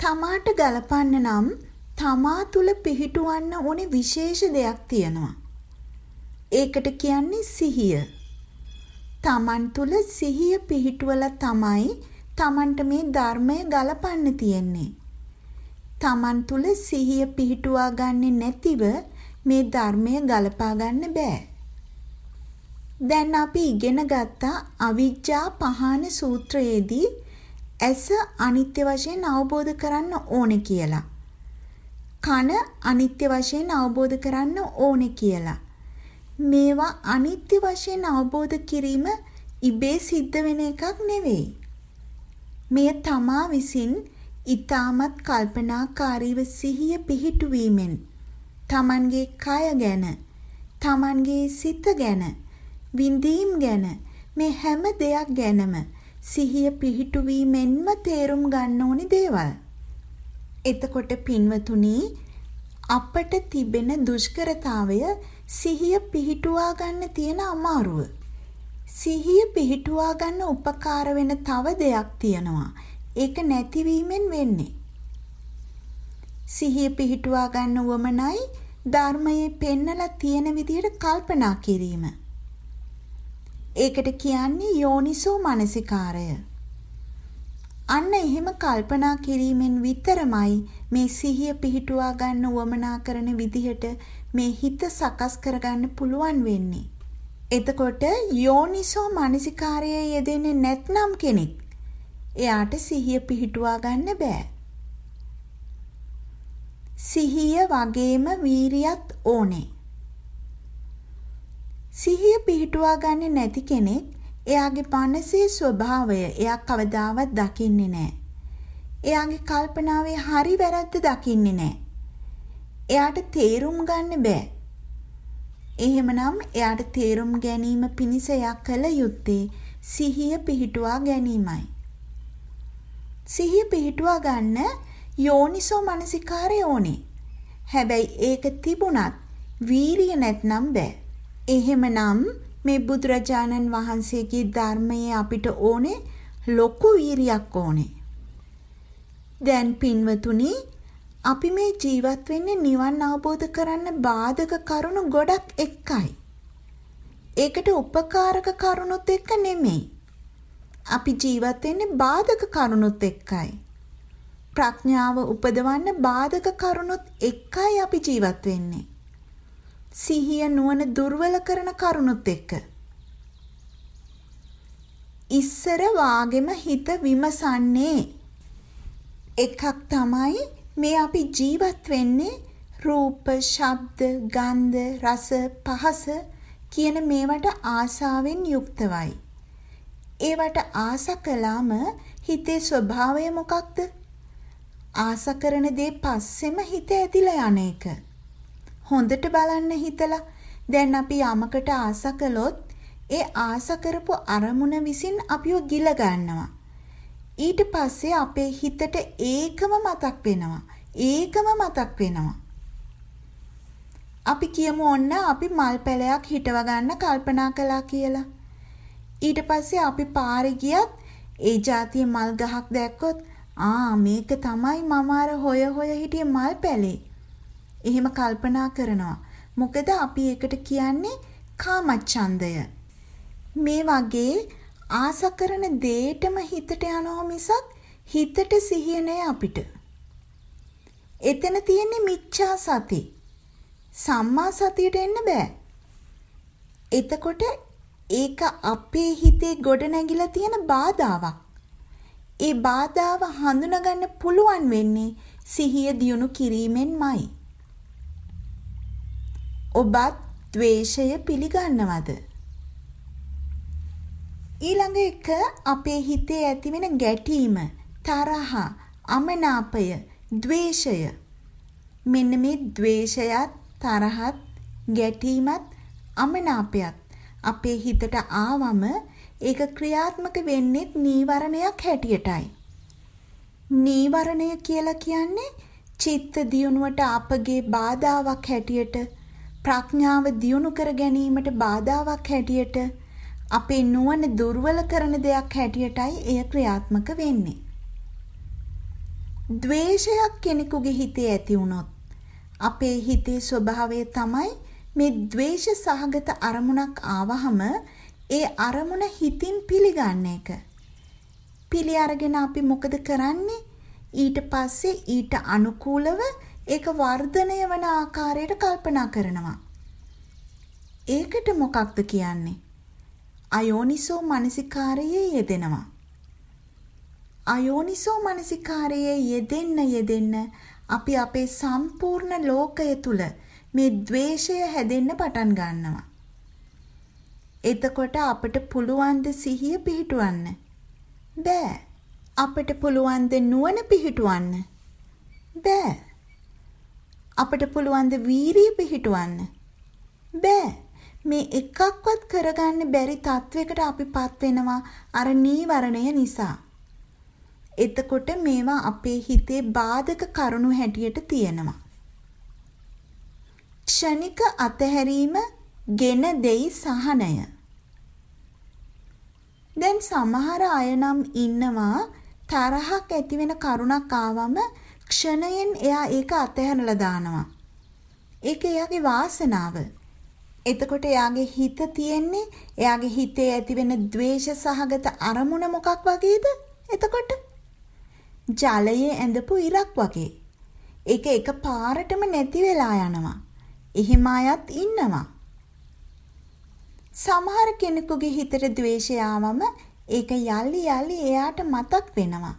[SPEAKER 1] තමාට ගලපන්න නම් තමා තුල පිහිටුවන්න ඕනේ විශේෂ දෙයක් තියෙනවා. ඒකට කියන්නේ සිහිය. තමන් තුල සිහිය පිහිටුවලා තමයි තමන්ට මේ ධර්මය ගලපන්න තියෙන්නේ. තමන් තුල සිහිය පිහිටුවා ගන්නේ නැතිව මේ ධර්මය ගලපා ගන්න බෑ. දැන් අපි ඉගෙන ගත්ත අවිජ්ජා පහන සූත්‍රයේදී ඇස අනිත්‍ය වශයෙන් අවබෝධ කරන්න ඕනේ කියලා. කන අනිත්‍ය වශයෙන් අවබෝධ කරන්න ඕනේ කියලා. මේවා අනිත්‍ය වශයෙන් අවබෝධ කිරීම ඉබේ සිද්ධ වෙන එකක් නෙවෙයි. මෙය තමා විසින් ඊටමත් කල්පනාකාරීව සිහිය පිහිටුවීමෙන් තමන්ගේ කය ගැන තමන්ගේ සිත ගැන විඳීම් ගැන මේ හැම දෙයක් ගැනම සිහිය පිහිටුවීමෙන්ම තේරුම් ගන්න ඕනි දේවල්. එතකොට පින්වතුනි අපට තිබෙන දුෂ්කරතාවය සිහිය පිහිටුවා ගන්න තියෙන අමාරුව. සිහිය පිහිටුවා ගන්න උපකාර වෙන තව දෙයක් තියෙනවා. ඒක නැතිවීමෙන් වෙන්නේ. සිහිය පිහිටුවා ගන්න වමනයි ධර්මයේ පෙන්නලා තියෙන විදිහට කල්පනා කිරීම. ඒකට කියන්නේ යෝනිසෝ මනසිකාරය. අන්න එහෙම කල්පනා කිරීමෙන් විතරමයි මේ සිහිය පිහිටුවා ගන්න උවමනා කරන විදිහට මේ හිත සකස් කරගන්න පුළුවන් වෙන්නේ. එතකොට යෝනිසෝ මනසිකාරයේ යෙදෙන්නේ නැත්නම් කෙනෙක් එයාට සිහිය පිහිටුවා ගන්න බෑ. සිහිය වගේම වීරියත් ඕනේ. සිහිය පිහිටුවා ගන්නේ නැති කෙනෙක් එයාගේ මනසේ ස්වභාවය එයා කවදාවත් දකින්නේ නැහැ. එයාගේ කල්පනාවේ හරි වැරද්ද දකින්නේ නැහැ. එයාට තේරුම් ගන්න බෑ. එහෙමනම් එයාට තේරුම් ගැනීම පිණිස එයා කළ යුත්තේ සිහිය පිහිටුවා ගැනීමයි. සිහිය පිහිටුවා ගන්න යෝනිසෝ මනසිකාරය ඕනේ. හැබැයි ඒක තිබුණත් වීරිය නැත්නම් බෑ. එහෙමනම් මේ බුදුරජාණන් වහන්සේගේ ධර්මයේ අපිට ඕනේ ලොකු වීරියක් ඕනේ. දැන් පින්වතුනි අපි මේ ජීවත් වෙන්නේ නිවන් අවබෝධ කරන්න බාධක කරුණු ගොඩක් එක්කයි. ඒකට උපකාරක කරුණුත් එක්ක නෙමෙයි. අපි ජීවත් වෙන්නේ බාධක කරුණුත් එක්කයි. ප්‍රඥාව උපදවන්න බාධක කරුණුත් එක්කයි අපි ජීවත් වෙන්නේ. සිහිය නුවණ දුර්වල කරන කරුණුත් එක්ක. ඉස්සර වාගෙම හිත විමසන්නේ එකක් තමයි මේ අපි ජීවත් වෙන්නේ රූප, ශබ්ද, ගන්ධ, රස, පහස කියන මේවට ආසාවෙන් යුක්තවයි. ඒවට ආස කළාම හිතේ ස්වභාවය මොකක්ද? ආස කරන දේ පස්සෙම හිත ඇදිලා යන එක. හොඳට බලන්න හිතලා දැන් අපි යමකට ආස කළොත් ඒ ආස කරපු අරමුණ විසින් අපිව ගිල ගන්නවා. ඊට පස්සේ අපේ හිතට ඒකම මතක් වෙනවා. ඒකම මතක් වෙනවා. අපි කියමු ඔන්න අපි මල් පැලයක් හිටව ගන්න කල්පනා කළා කියලා. ඊට පස්සේ අපි පාරේ ගියත් ඒ જાතිය මල් ගහක් දැක්කොත් ආ මේක තමයි මම අර හොය හොය හිටිය මල් පැලේ. එහෙම කල්පනා කරනවා. මොකද අපි ඒකට කියන්නේ කාමච්ඡන්දය. මේ වගේ ආස කරන දේටම හිතට යනවා මිසක් හිතට සිහිය නෑ අපිට. එතන තියෙන්නේ මිච්ඡා සති. සම්මා සතියට එන්න බෑ. එතකොට ඒක අපේ හිතේ ගොඩ නැගිලා තියෙන බාධාවක්. ඒ බාධාව හඳුනගන්න පුළුවන් වෙන්නේ සිහිය දියුණු කිරීමෙන්මයි. ඔබත් ද්වේෂය පිළිගන්නවද? ඊළඟ එක අපේ හිතේ ඇතිවෙන ගැටීම, තරහ, අමනාපය, ද්වේෂය. මෙන්න මේ ද්වේෂයත්, තරහත්, ගැටීමත්, අමනාපයත් අපේ හිතට ආවම ඒක ක්‍රියාත්මක වෙන්නේ නීවරණයක් හැටියටයි. නීවරණය කියලා කියන්නේ චිත්ත දියුණුවට අපගේ බාධාවක් හැටියට ප්‍රඥාව දියුණු කර ගැනීමට බාධාවක් හැටියට අපේ නුවණ දුර්වල කරන දෙයක් හැටියටයි එය ක්‍රියාත්මක වෙන්නේ. ද්වේෂයක් කෙනෙකුගේ හිතේ ඇති වුණොත් අපේ හිතේ ස්වභාවය තමයි මේ ද්වේෂ සහගත අරමුණක් ආවහම ඒ අරමුණ හිතින් පිළිගන්න එක. පිළි අරගෙන අපි මොකද කරන්නේ? ඊට පස්සේ ඊට අනුකූලව ඒක වර්ධනය වන ආකාරයට කල්පනා කරනවා. ඒකට මොකක්ද කියන්නේ? අයෝනිසෝ මනසිකාරයේ යෙදෙනවා. අයෝනිසෝ මනසිකාරයේ යෙදෙන්න යෙදෙන්න අපි අපේ සම්පූර්ණ ලෝකය තුල මේ द्वේෂය හැදෙන්න පටන් ගන්නවා. එතකොට අපට පුළුවන් ද සිහිය පිහිටවන්න? බෑ. අපට පුළුවන් ද නුවණ පිහිටවන්න? බෑ. අපට පුළුවන් ද වීරිය පිහිටවන්න? බෑ. මේ එකක්වත් කරගන්න බැරි තත්වයකට අපිපත් වෙනවා අර නීවරණය නිසා. එතකොට මේවා අපේ හිතේ බාධක කරුණු හැටියට තියෙනවා. ක්ෂණික අතහැරීම ගෙන දෙයි සහනය. දැන් සමහර අය නම් ඉන්නවා තරහක් ඇති වෙන කරුණක් ආවම ක්ෂණයෙන් එයා ඒක අතහැරලා දානවා. ඒක එයාගේ වාසනාව. එතකොට එයාගේ හිත තියෙන්නේ එයාගේ හිතේ ඇතිවෙන ද්වේෂ සහගත අරමුණ මොකක් වගේද? එතකොට ජලයේ ඇඳපු ඉරක් වගේ. ඒක එක පාරටම නැති වෙලා යනවා. එහෙම අයත් ඉන්නවා. සමහර කෙනෙකුගේ හිතට ද්වේෂය ආවම ඒක යලි යලි එයාට මතක් වෙනවා.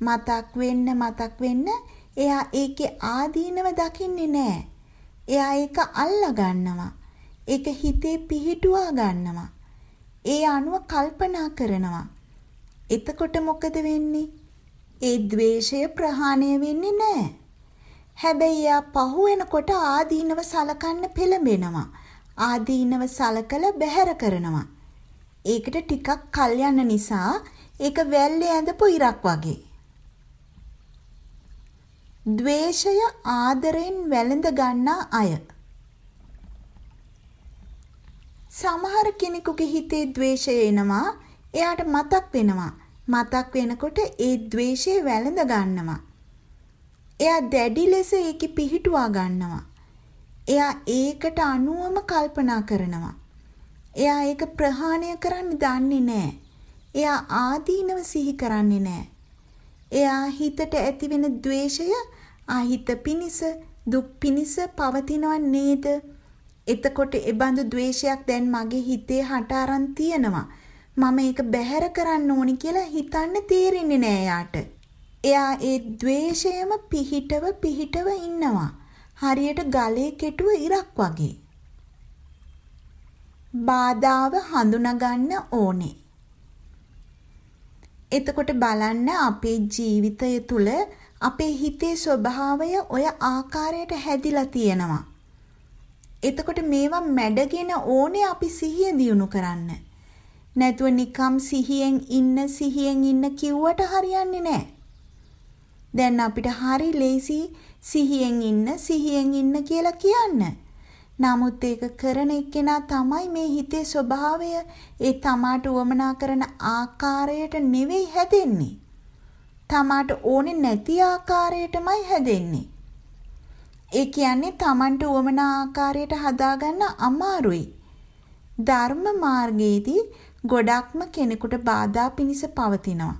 [SPEAKER 1] මතක් වෙන්න මතක් වෙන්න එයා ඒකේ ආදීනව දකින්නේ නැහැ. එයා ඒක අල්ලා ගන්නවා. ඒක හිතේ පිහිටුවා ගන්නවා. ඒ අනුව කල්පනා කරනවා. එතකොට මොකද වෙන්නේ? ඒ द्वේෂය ප්‍රහාණය වෙන්නේ නැහැ. හැබැයි එයා පහු වෙනකොට ආදීනව සලකන්න පෙළඹෙනවා. ආදීනව සලකලා බැහැර කරනවා. ඒකට ටිකක් කල් යන නිසා ඒක වැල්ලේ ඇඳපු ඉරක් වගේ. ද්වේෂය ආදරෙන් වැළඳ ගන්නා අය. සමහර කෙනෙකුගේ හිතේ ද්වේෂය එනවා. එයාට මතක් වෙනවා. මතක් වෙනකොට ඒ ද්වේෂය වැළඳ ගන්නවා. එයා දැඩි ලෙස ඒකේ පිහිටුවා ගන්නවා. එයා ඒකට අනුවම කල්පනා කරනවා. එයා ඒක ප්‍රහාණය කරන්න දන්නේ නැහැ. එයා ආදීනව සිහි කරන්නේ නැහැ. එයා හිතට ඇතිවෙන द्वේෂය අහිත පිනිස දුක් පිනිස පවතිනව නේද? එතකොට ඒ බඳු ද්වේෂයක් දැන් මගේ හිතේ හට aran තියෙනවා. මම ඒක බැහැර කරන්න ඕනි කියලා හිතන්න තේරෙන්නේ නෑ යාට. එයා ඒ ද්වේෂයම පිහිටව පිහිටව ඉන්නවා. හරියට ගලේ කෙටුව ඉරක් වගේ. බාධාව හඳුනාගන්න ඕනේ. එතකොට බලන්න අපේ ජීවිතය තුළ අපේ හිතේ ස්වභාවය ඔය ආකාරයට හැදිලා තියෙනවා. එතකොට මේවා මැඩගෙන ඕනේ අපි සිහිය දියුණු කරන්න. නැතුව නිකම් සිහියෙන් ඉන්න සිහියෙන් ඉන්න කිව්වට හරියන්නේ නැහැ. දැන් අපිට හරි ලේසි සිහියෙන් ඉන්න සිහියෙන් ඉන්න කියලා කියන්න. නමුත් ඒක කරන එක්කෙනා තමයි මේ හිතේ ස්වභාවය ඒ තමාට උවමනා කරන ආකාරයට නෙවෙයි හැදෙන්නේ. තමාට ඕනේ නැති ආකාරයටමයි හැදෙන්නේ. ඒ කියන්නේ Tamanට උවමනා ආකාරයට හදාගන්න අමාරුයි. ධර්ම මාර්ගයේදී ගොඩක්ම කෙනෙකුට බාධා පිනිස පවතිනවා.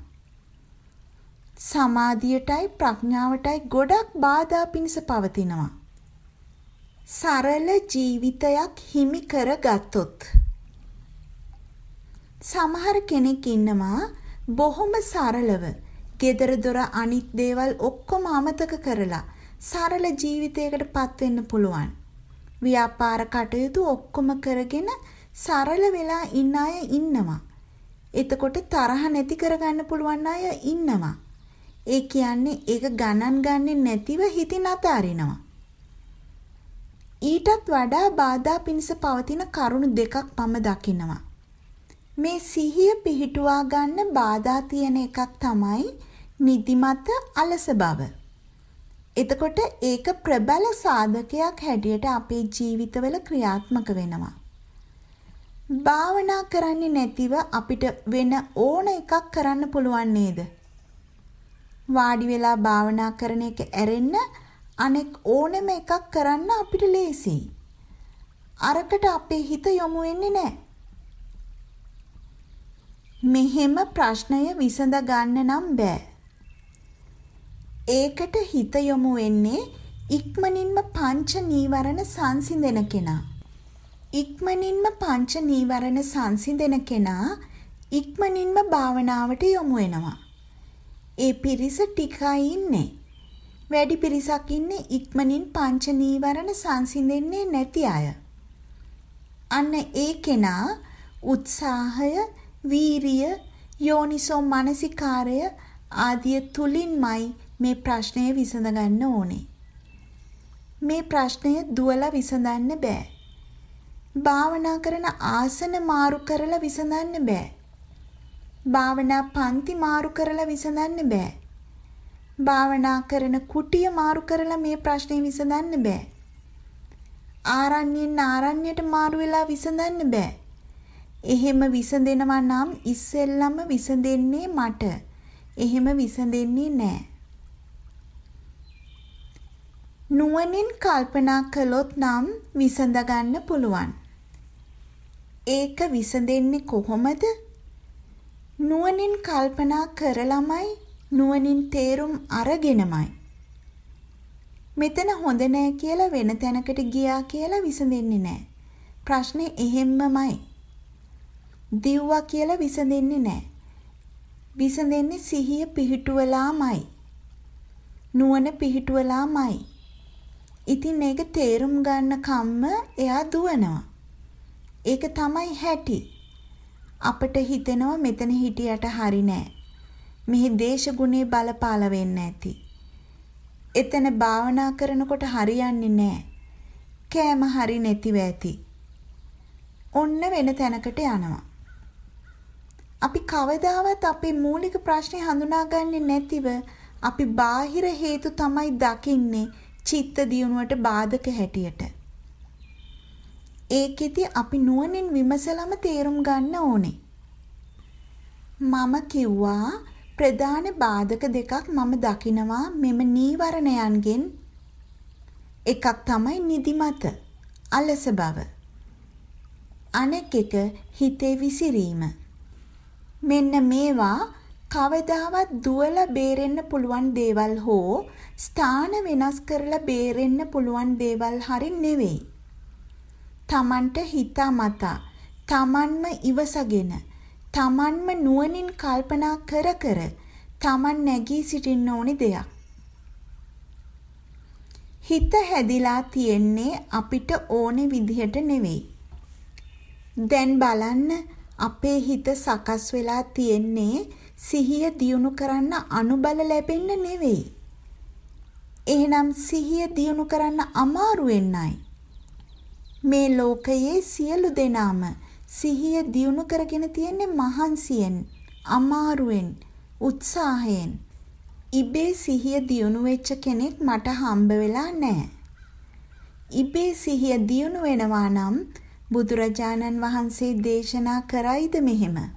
[SPEAKER 1] සමාධියටයි ප්‍රඥාවටයි ගොඩක් බාධා පිනිස පවතිනවා. සරල ජීවිතයක් හිමි කරගත්තොත් සමහර කෙනෙක් ඉන්නවා බොහොම සරලව gedara dora අනිත් දේවල් ඔක්කොම අමතක කරලා සරල ජීවිතයකට පත් වෙන්න පුළුවන්. ව්‍යාපාර කටයුතු ඔක්කොම කරගෙන සරල වෙලා ඉන්න අය ඉන්නවා. එතකොට තරහ නැති කරගන්න පුළුවන් අය ඉන්නවා. ඒ කියන්නේ ඒක ගණන් ගන්නේ නැතිව හිතින් අතාරිනවා. ඊටත් වඩා බාධා පිණිස පවතින කරුණු දෙකක් මම දකිනවා. මේ සිහිය පිහිටුවා ගන්න බාධා තියෙන එකක් තමයි නිදිමත අලස බව. එතකොට ඒක ප්‍රබල සාධකයක් හැටියට අපේ ජීවිතවල ක්‍රියාත්මක වෙනවා. භාවනා කරන්නේ නැතිව අපිට වෙන ඕන එකක් කරන්න පුළුවන් නේද? වාඩි වෙලා භාවනා කරන එක ඇරෙන්න අනෙක් ඕනෙම එකක් කරන්න අපිට ලේසියි. අරකට අපේ හිත යොමු වෙන්නේ නැහැ. මෙහෙම ප්‍රශ්නය විසඳ ගන්න නම් බෑ. ඒකට හිත යොමු වෙන්නේ ඉක්මනින්ම පංච නීවරණ සංසිඳෙන කෙනා. ඉක්මනින්ම පංච නීවරණ සංසිඳෙන කෙනා ඉක්මනින්ම භාවනාවට යොමු වෙනවා. ඒ පිරිස ටිකයි ඉන්නේ. වැඩි පිරිසක් ඉන්නේ ඉක්මනින් පංච නීවරණ සංසිඳෙන්නේ නැති අය. අන්න ඒ කෙනා උත්සාහය, වීරිය, යෝනිසෝ මනසිකාරය ආදිය තුලින්මයි මේ ප්‍රශ්නය විසඳගන්න ඕනේ. මේ ප්‍රශ්නය දුවලා විසඳන්න බෑ. භාවනා කරන ආසන මාරු කරලා විසඳන්න බෑ. භාවනා පන්ති මාරු කරලා විසඳන්න බෑ. භාවනා කරන කුටිය මාරු කරලා මේ ප්‍රශ්නේ විසඳන්න බෑ. ආරණ්‍යෙන් ආරණ්‍යට මාරු වෙලා විසඳන්න බෑ. එහෙම විසඳෙනවා නම් ඉස්සෙල්ලම විසඳෙන්නේ මට. එහෙම විසඳෙන්නේ නෑ. නුවණින් කල්පනා කළොත් නම් විසඳ ගන්න පුළුවන්. ඒක විසඳෙන්නේ කොහොමද? නුවණින් කල්පනා කරලමයි නුවණින් තේරුම් අරගෙනමයි. මෙතන හොඳ නෑ කියලා වෙන තැනකට ගියා කියලා විසඳෙන්නේ නෑ. ප්‍රශ්නේ එහෙම්මමයි. දිව්වා කියලා විසඳෙන්නේ නෑ. විසඳෙන්නේ සිහිය පිහිටුවලාමයි. නුවණ පිහිටුවලාමයි. ඉතින් ඒක තේරුම් ගන්න කම්ම එයා දුවනවා. ඒක තමයි හැටි. අපිට හිතෙනවා මෙතන හිටියට හරි නෑ. මෙහි දේශගුණේ බලපාල වෙන්න ඇති. එතන භාවනා කරනකොට හරියන්නේ නෑ. කෑම හරි නැතිව ඇති. ඔන්න වෙන තැනකට යනවා. අපි කවදාවත් අපේ මූලික ප්‍රශ්නේ හඳුනාගන්නේ නැතිව අපි බාහිර හේතු තමයි දකින්නේ චිත්ත දියුණුවට බාධක හැටියට. ඒකෙදි අපි නුවණින් විමසලම තේරුම් ගන්න ඕනේ. මම කිව්වා ප්‍රධාන බාධක දෙකක් මම දකිනවා මෙම නීවරණයන්ගෙන් එකක් තමයි නිදිමත අලස බව අනෙක් එක හිතේ විසිරීම මෙන්න මේවා කවදාවත් දුවලා බේරෙන්න පුළුවන් දේවල් හෝ ස්ථාන වෙනස් කරලා බේරෙන්න පුළුවන් දේවල් හරි නෙවෙයි. තමන්ට හිතාමතා තමන්ම ඉවසගෙන තමන්ම නුවණින් කල්පනා කර කර තමන් නැගී සිටින්න ඕනි දෙයක්. හිත හැදිලා තියෙන්නේ අපිට ඕනේ විදිහට නෙවෙයි. දැන් බලන්න අපේ හිත සකස් වෙලා තියෙන්නේ සිහිය දියුණු කරන්න අනුබල ලැබෙන්න නෙවෙයි. එහෙනම් සිහිය දියුණු කරන්න අමාරු වෙන්නයි. මේ ලෝකයේ සියලු දෙනාම සිහිය දියුණු කරගෙන තියෙන්නේ මහන්සියෙන්, අමාරුවෙන්, උත්සාහයෙන්. ඉබේ සිහිය දියුණු වෙච්ච කෙනෙක් මට හම්බ වෙලා නැහැ. ඉබේ සිහිය දියුණු වෙනවා නම් බුදුරජාණන් වහන්සේ දේශනා කරයිද මෙහෙම?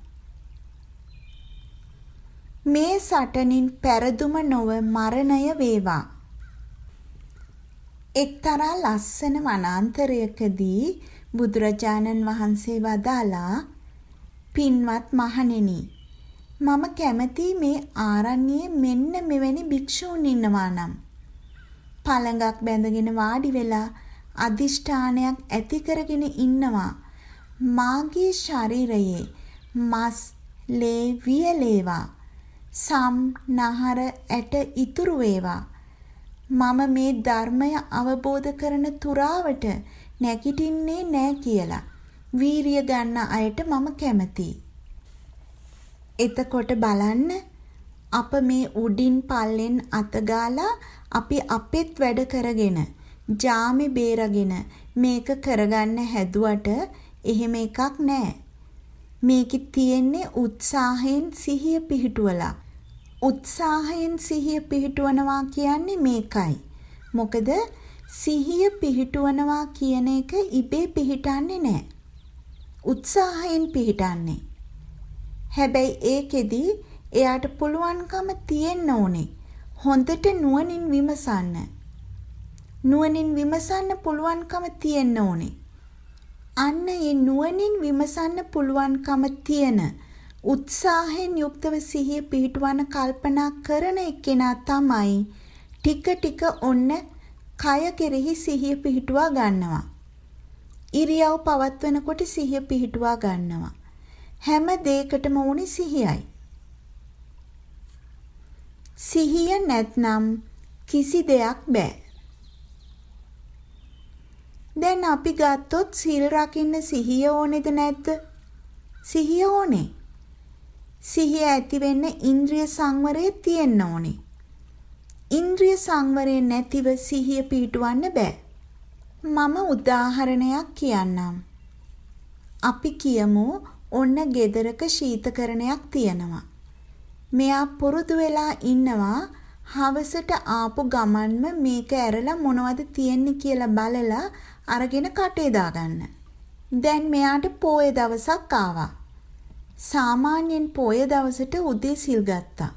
[SPEAKER 1] මේ සටනින් පෙරදුම නොව මරණය වේවා. එක්තරා ලස්සන වනාන්තරයකදී බුදුරජාණන් වහන්සේ වදාලා පින්වත් මහණෙනි මම කැමති මේ ආරණ්‍යයේ මෙන්න මෙවැනි භික්ෂූන් ඉන්නවා නම්. පළඟක් බැඳගෙන වාඩි වෙලා අදිෂ්ඨානයක් ඇති කරගෙන ඉන්නවා. මාගේ ශරීරයේ මස් ලේ වියලේවා සම් නහර ඇට ඉතුරු වේවා මම මේ ධර්මය අවබෝධ කරන තුරාවට නැගිටින්නේ නෑ කියලා වීරිය ගන්න අයට මම කැමතියි. එතකොට බලන්න අප මේ උඩින් පල්ලෙන් අතගාලා අපි අපෙත් වැඩ කරගෙන ජාමි බේරගෙන මේක කරගන්න හැදුවට එහෙම එකක් නෑ. මේකෙ තියෙන්නේ උත්සාහයෙන් සිහිය පිහිටුවලා උත්සාහයෙන් සිහිය පිහිටුවනවා කියන්නේ මේකයි. මොකද සිහිය පිහිටුවනවා කියන එක ඉබේ පිහිටන්නේ නැහැ. උත්සාහයෙන් පිහිටන්නේ. හැබැයි ඒකෙදි එයාට පුළුවන්කම තියෙන්න ඕනේ. හොඳට නුවණින් විමසන්න. නුවණින් විමසන්න පුළුවන්කම තියෙන්න ඕනේ. අන්න ඒ නුවණින් විමසන්න පුළුවන්කම තියෙන උත්සාහයෙන් යුක්තව සිහිය පිහිටවන කල්පනා කරන එක්කෙනා තමයි ටික ටික ඔන්න කය කෙරෙහි සිහිය පිහිටුවා ගන්නවා. ඉරියව් පවත්වනකොට සිහිය පිහිටුවා ගන්නවා. හැම දෙයකටම උනි සිහියයි. සිහිය නැත්නම් කිසි දෙයක් බෑ. දැන් අපි ගත්තොත් සීල් රකින්න සිහිය ඕනේද නැද්ද? සිහිය ඕනේ. සිහිය ඇති වෙන්න ඉන්ද්‍රිය සංවරය තියෙන්න ඕනේ. ඉන්ද්‍රිය සංවරය නැතිව සිහිය පිහිටවන්න බෑ. මම උදාහරණයක් කියන්නම්. අපි කියමු ඔන්න ගෙදරක ශීතකරණයක් තියෙනවා. මෙයා පුරුදු වෙලා ඉන්නවා හවසට ආපු ගමන්ම මේක ඇරලා මොනවද තියෙන්නේ කියලා බලලා අරගෙන කටේ දාගන්න. දැන් මෙයාට පෝය දවසක් ආවා. සාමාන්‍යයෙන් පොය දවසට උදේ සිල් ගත්තා.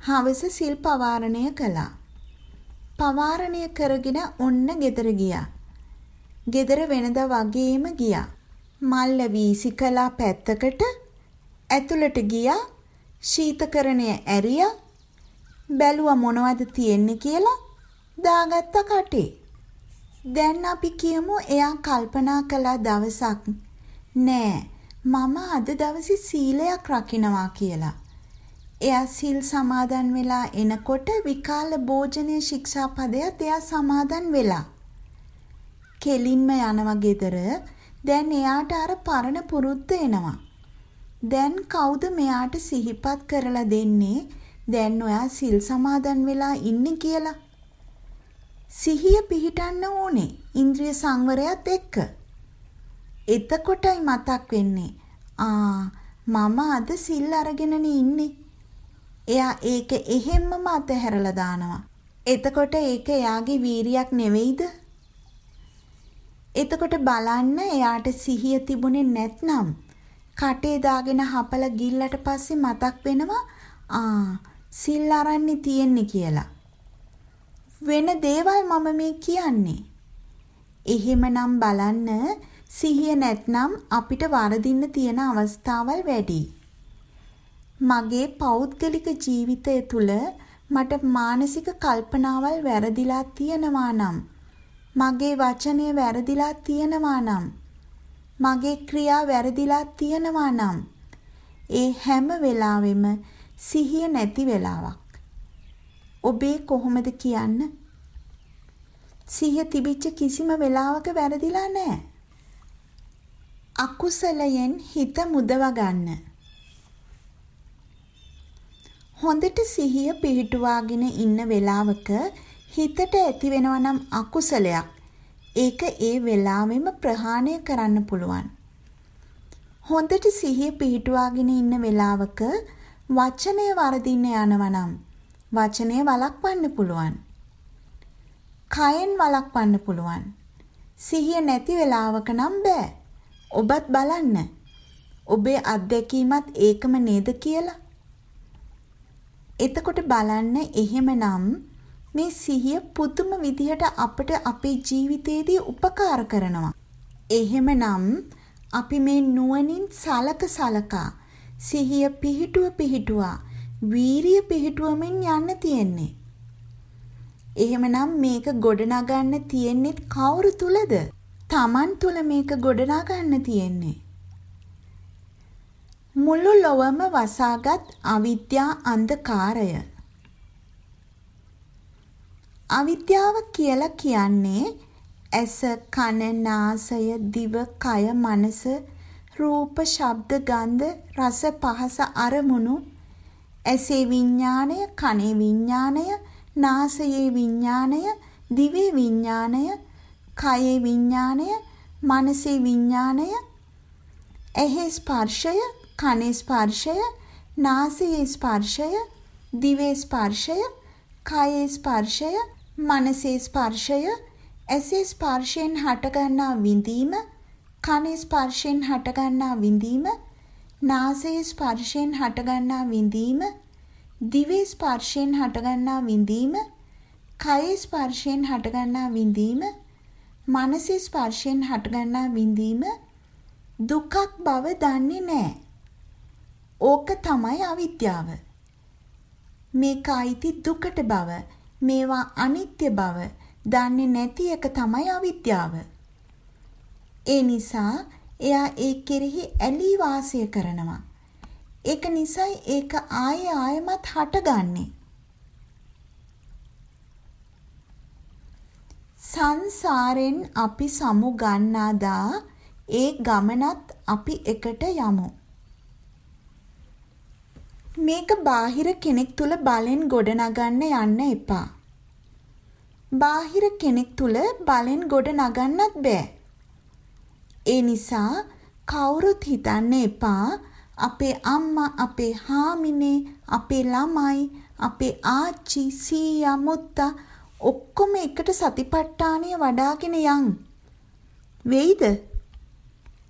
[SPEAKER 1] හවස සිල් පවාරණය කළා. පවාරණය කරගෙන ඔන්න ගෙදර ගියා. ගෙදර වෙනද වගේම ගියා. මල්ල වීසි කළා පැත්තකට ඇතුළට ගියා ශීතකරණය ඇරියා බැලුවා මොනවද තියෙන්නේ කියලා දාගත්ත කටේ. දැන් අපි කියමු එයා කල්පනා කළා දවසක් නෑ මම අද දවසේ සීලයක් රකින්නවා කියලා. එයා සිල් සමාදන් වෙලා එනකොට විකාල භෝජනයේ ශික්ෂාපදයට එයා සමාදන් වෙලා. කෙලින්ම යනවා ගෙදර. දැන් එයාට අර පරණ පුරුද්ද එනවා. දැන් කවුද මෙයාට සිහිපත් කරලා දෙන්නේ? දැන් ඔයා සිල් සමාදන් වෙලා ඉන්නේ කියලා. සිහිය පිහිටන්න ඕනේ. ඉන්ද්‍රිය සංවරයත් එක්ක. එතකොටයි මතක් වෙන්නේ. ආ මම අද සිල් අරගෙනනේ ඉන්නේ. එයා ඒක එහෙම්මම අතහැරලා දානවා. එතකොට ඒක එයාගේ වීරියක් නෙවෙයිද? එතකොට බලන්න එයාට සිහිය තිබුණේ නැත්නම් කටේ දාගෙන හපල ගිල්ලට පස්සේ මතක් වෙනවා ආ සිල් අරන්නේ තියෙන්නේ කියලා. වෙන දේවල් මම මේ කියන්නේ. එහෙමනම් බලන්න සිහිය නැත්නම් අපිට වරදින්න තියෙන අවස්ථාවල් වැඩි. මගේ පෞද්ගලික ජීවිතය තුළ මට මානසික කල්පනාවල් වැරදිලා තියෙනවා නම් මගේ වචනය වැරදිලා තියෙනවා නම් මගේ ක්‍රියා වැරදිලා තියෙනවා නම් ඒ හැම වෙලාවෙම සිහිය නැති වෙලාවක්. ඔබේ කොහොමද කියන්න? සිහිය තිබිච්ච කිසිම වෙලාවක වැරදිලා නැහැ. අකුසලයෙන් හිත මුදව ගන්න. හොඳට සිහිය පිහිටුවාගෙන ඉන්න වෙලාවක හිතට ඇති වෙනවා නම් අකුසලයක් ඒක ඒ වෙලාවෙම ප්‍රහාණය කරන්න පුළුවන්. හොඳට සිහිය පිහිටුවාගෙන ඉන්න වෙලාවක වචනය වරදින්න යනවා නම් වචනය වළක්වන්න පුළුවන්. කයෙන් වළක්වන්න පුළුවන්. සිහිය නැති වෙලාවක නම් බෑ. ඔබත් බලන්න. ඔබේ අත්දැකීමත් ඒකම නේද කියලා. එතකොට බලන්න එහෙමනම් මේ සිහිය පුදුම විදිහට අපට අපේ ජීවිතේදී උපකාර කරනවා. එහෙමනම් අපි මේ නුවණින් සලක සලකා සිහිය පිහිටුව පිහිටුවා වීරිය පිහිටුවමින් යන්න තියෙන්නේ. එහෙමනම් මේක ගොඩනගන්න තියෙන්නේ කවුරු තුලද? Taman තුල මේක ගොඩනගන්න තියෙන්නේ. මුළු ලොවම වසාගත් අවිද්‍යා අන්ධකාරය. අවිද්‍යාව කියලා කියන්නේ ඇස, කන, නාසය, දිව, කය, මනස, රූප, ශබ්ද, ගන්ධ, රස, පහස අරමුණු ඇසේ විඥාණය, කනේ විඥාණය, නාසයේ විඥාණය, දිවේ විඥාණය, කයේ විඥාණය, මනසේ විඥාණය, ඇහි ස්පර්ශය, කනේ ස්පර්ශය, නාසයේ ස්පර්ශය, දිවේ ස්පර්ශය, කයේ ස්පර්ශය, මනසේ ස්පර්ශය, ඇසේ ස්පර්ශයෙන් හටගන්නා විඳීම, කනේ ස්පර්ශයෙන් හටගන්නා විඳීම, නාසයේ ස්පර්ශයෙන් හටගන්නා විඳීම, දිවේ ස්පර්ශයෙන් හටගන්නා විඳීම, කයේ ස්පර්ශයෙන් හටගන්නා විඳීම, මනසේ ස්පර්ශයෙන් හටගන්නා විඳීම දුකක් බව දන්නේ නැහැ. ඕක තමයි අවිද්‍යාව. මේක අයිති දුකට බව, මේවා අනිත්‍ය බව දන්නේ නැති එක තමයි අවිද්‍යාව. ඒ නිසා එයා ඒ කෙරෙහි ඇලී වාසය කරනවා. ඒක නිසයි ඒක ආයෙ ආයෙමත් හටගන්නේ. සංසාරෙන් අපි සමු ගන්නාදා ඒ ගමනත් අපි එකට යමු. මේක බාහිර කෙනෙක් තුල බලෙන් ගොඩනගන්න යන්න එපා. බාහිර කෙනෙක් තුල බලෙන් ගොඩ නගන්නත් බෑ. ඒ නිසා කවුරුත් හිතන්න එපා අපේ අම්මා අපේ හාමිනේ අපේ ළමයි අපේ ආච්චි සීයා මුත්තා ඔක්කොම එකට සතිපට්ඨානය වඩාගෙන යන්. වෙයිද?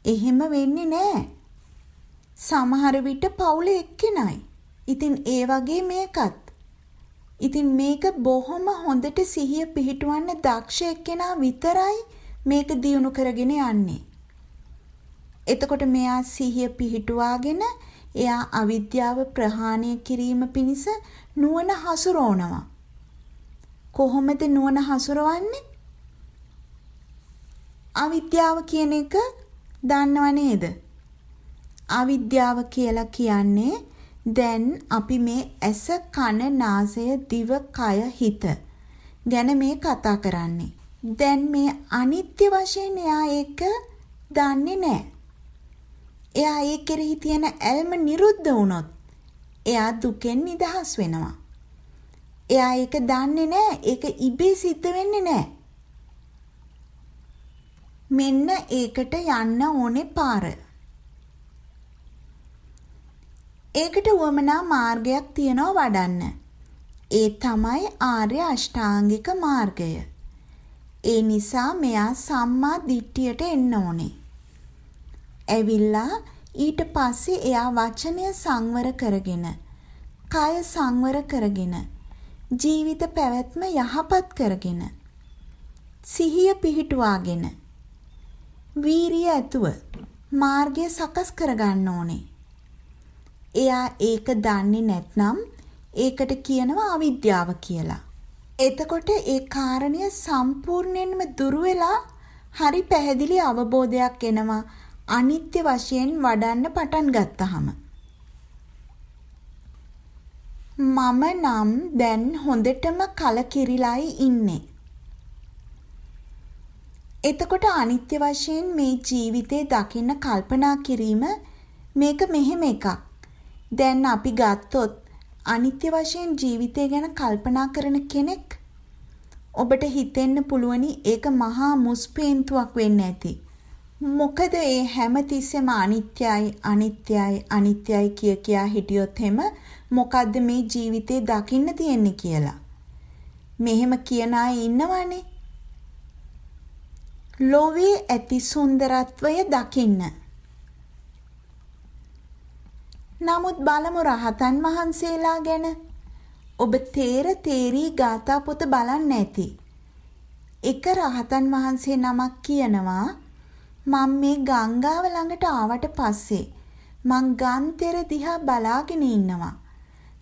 [SPEAKER 1] එහෙම වෙන්නේ නෑ. සමහර විට පවුලේ එක්කෙනයි. ඉතින් ඒ වගේ මේකත් ඉතින් මේක බොහොම හොඳට සිහිය පිහිටවන්න දක්ෂ එක්කෙනා විතරයි මේක දියුණු කරගෙන යන්නේ. එතකොට මෙයා සිහිය පිහිටුවාගෙන එයා අවිද්‍යාව ප්‍රහාණය කිරීම පිණිස නුවණ හසුරවනවා. කොහොමද නුවණ හසුරවන්නේ? අවිද්‍යාව කියන එක දන්නව නේද? අවිද්‍යාව කියලා කියන්නේ දැන් අපි මේ ඇස කන නාසය දිව කය හිත ගැන මේ කතා කරන්නේ. දැන් මේ අනිත්‍ය වශයෙන් එයා ඒක දන්නේ නැහැ. එයා ඒ කෙරෙහි තියෙන ඇල්ම නිරුද්ධ වුණොත් එයා දුකෙන් නිදහස් වෙනවා. එයා ඒක දන්නේ නැහැ. ඒක ඉබේ සිද්ධ වෙන්නේ නැහැ. මෙන්න ඒකට යන්න ඕනේ පාර. ඒකට උවමනා මාර්ගයක් තියනවා වඩන්න. ඒ තමයි ආර්ය අෂ්ටාංගික මාර්ගය. ඒ නිසා මෙයා සම්මා දිට්ඨියට එන්න ඕනේ. ඇවිල්ලා ඊට පස්සේ එයා වචනය සංවර කරගෙන, කය සංවර කරගෙන, ජීවිත පැවැත්ම යහපත් කරගෙන, සිහිය පිහිටුවාගෙන, වීරිය ඇතුව මාර්ගය සකස් කරගන්න ඕනේ. එයා ඒක දන්නේ නැත්නම් ඒකට කියනවා අවිද්‍යාව කියලා. එතකොට ඒ කාරණය සම්පූර්ණයෙන්ම දුර වෙලා හරි පැහැදිලි අවබෝධයක් එනවා අනිත්‍ය වශයෙන් වඩන්න පටන් ගත්තහම. මම නම් දැන් හොඳටම කලකිරිලායි ඉන්නේ. එතකොට අනිත්‍ය වශයෙන් මේ ජීවිතේ දකින්න කල්පනා කිරීම මේක මෙහෙම එකක්. දැන් අපි ගත්තොත් අනිත්‍ය වශයෙන් ජීවිතය ගැන කල්පනා කරන කෙනෙක් ඔබට හිතෙන්න පුළුවනි ඒක මහා මුස්පේන්තුවක් වෙන්න ඇති. මොකද ඒ හැම තිස්සෙම අනිත්‍යයි අනිත්‍යයි අනිත්‍යයි කිය කියා හිටියොත් එම මොකද්ද මේ ජීවිතේ දකින්න තියෙන්නේ කියලා. මෙහෙම කියන අය ඉන්නවනේ. ලෝවේ ඇති සුන්දරත්වය දකින්න. නමුත් බලමු රහතන් වහන්සේලා ගැන. ඔබ තේර තේරී ගාථා පොත බලන්න ඇති. එක රහතන් වහන්සේ නමක් කියනවා මම මේ ගංගාව ළඟට ආවට පස්සේ මං ගන්තෙර දිහා බලාගෙන ඉන්නවා.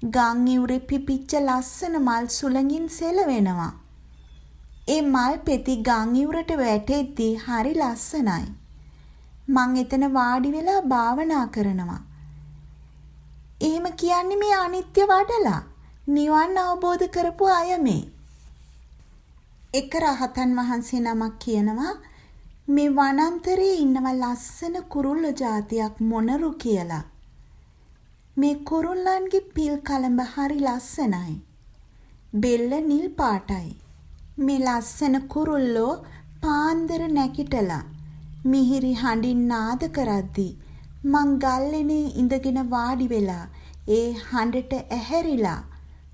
[SPEAKER 1] ගම් ඉවුරේ පිපිච්ච ලස්සන මල් සුළඟින් සෙලවෙනවා. ඒ මල් පෙති ගම් ඉවුරට වැටෙද්දී හරි ලස්සනයි. මං එතන වාඩි වෙලා භාවනා කරනවා. එහෙම කියන්නේ මේ අනිත්‍ය වඩලා නිවන් අවබෝධ කරපු අය මේ. එක රහතන් වහන්සේ නමක් කියනවා මේ වනාන්තරයේ ඉන්නව ලස්සන කුරුල්ල జాතියක් මොනරු කියලා. මේ කුරුල්ලන්ගේ පිල් කලඹ හරි ලස්සනයි. බෙල්ල නිල් පාටයි. මේ ලස්සන කුරුල්ලෝ පාන්දර නැකිටලා මිහිරි හඬින් නාද කරද්දී මං ගල්ලෙනේ ඉඳගෙන වාඩි වෙලා ඒ හඬට ඇහැරිලා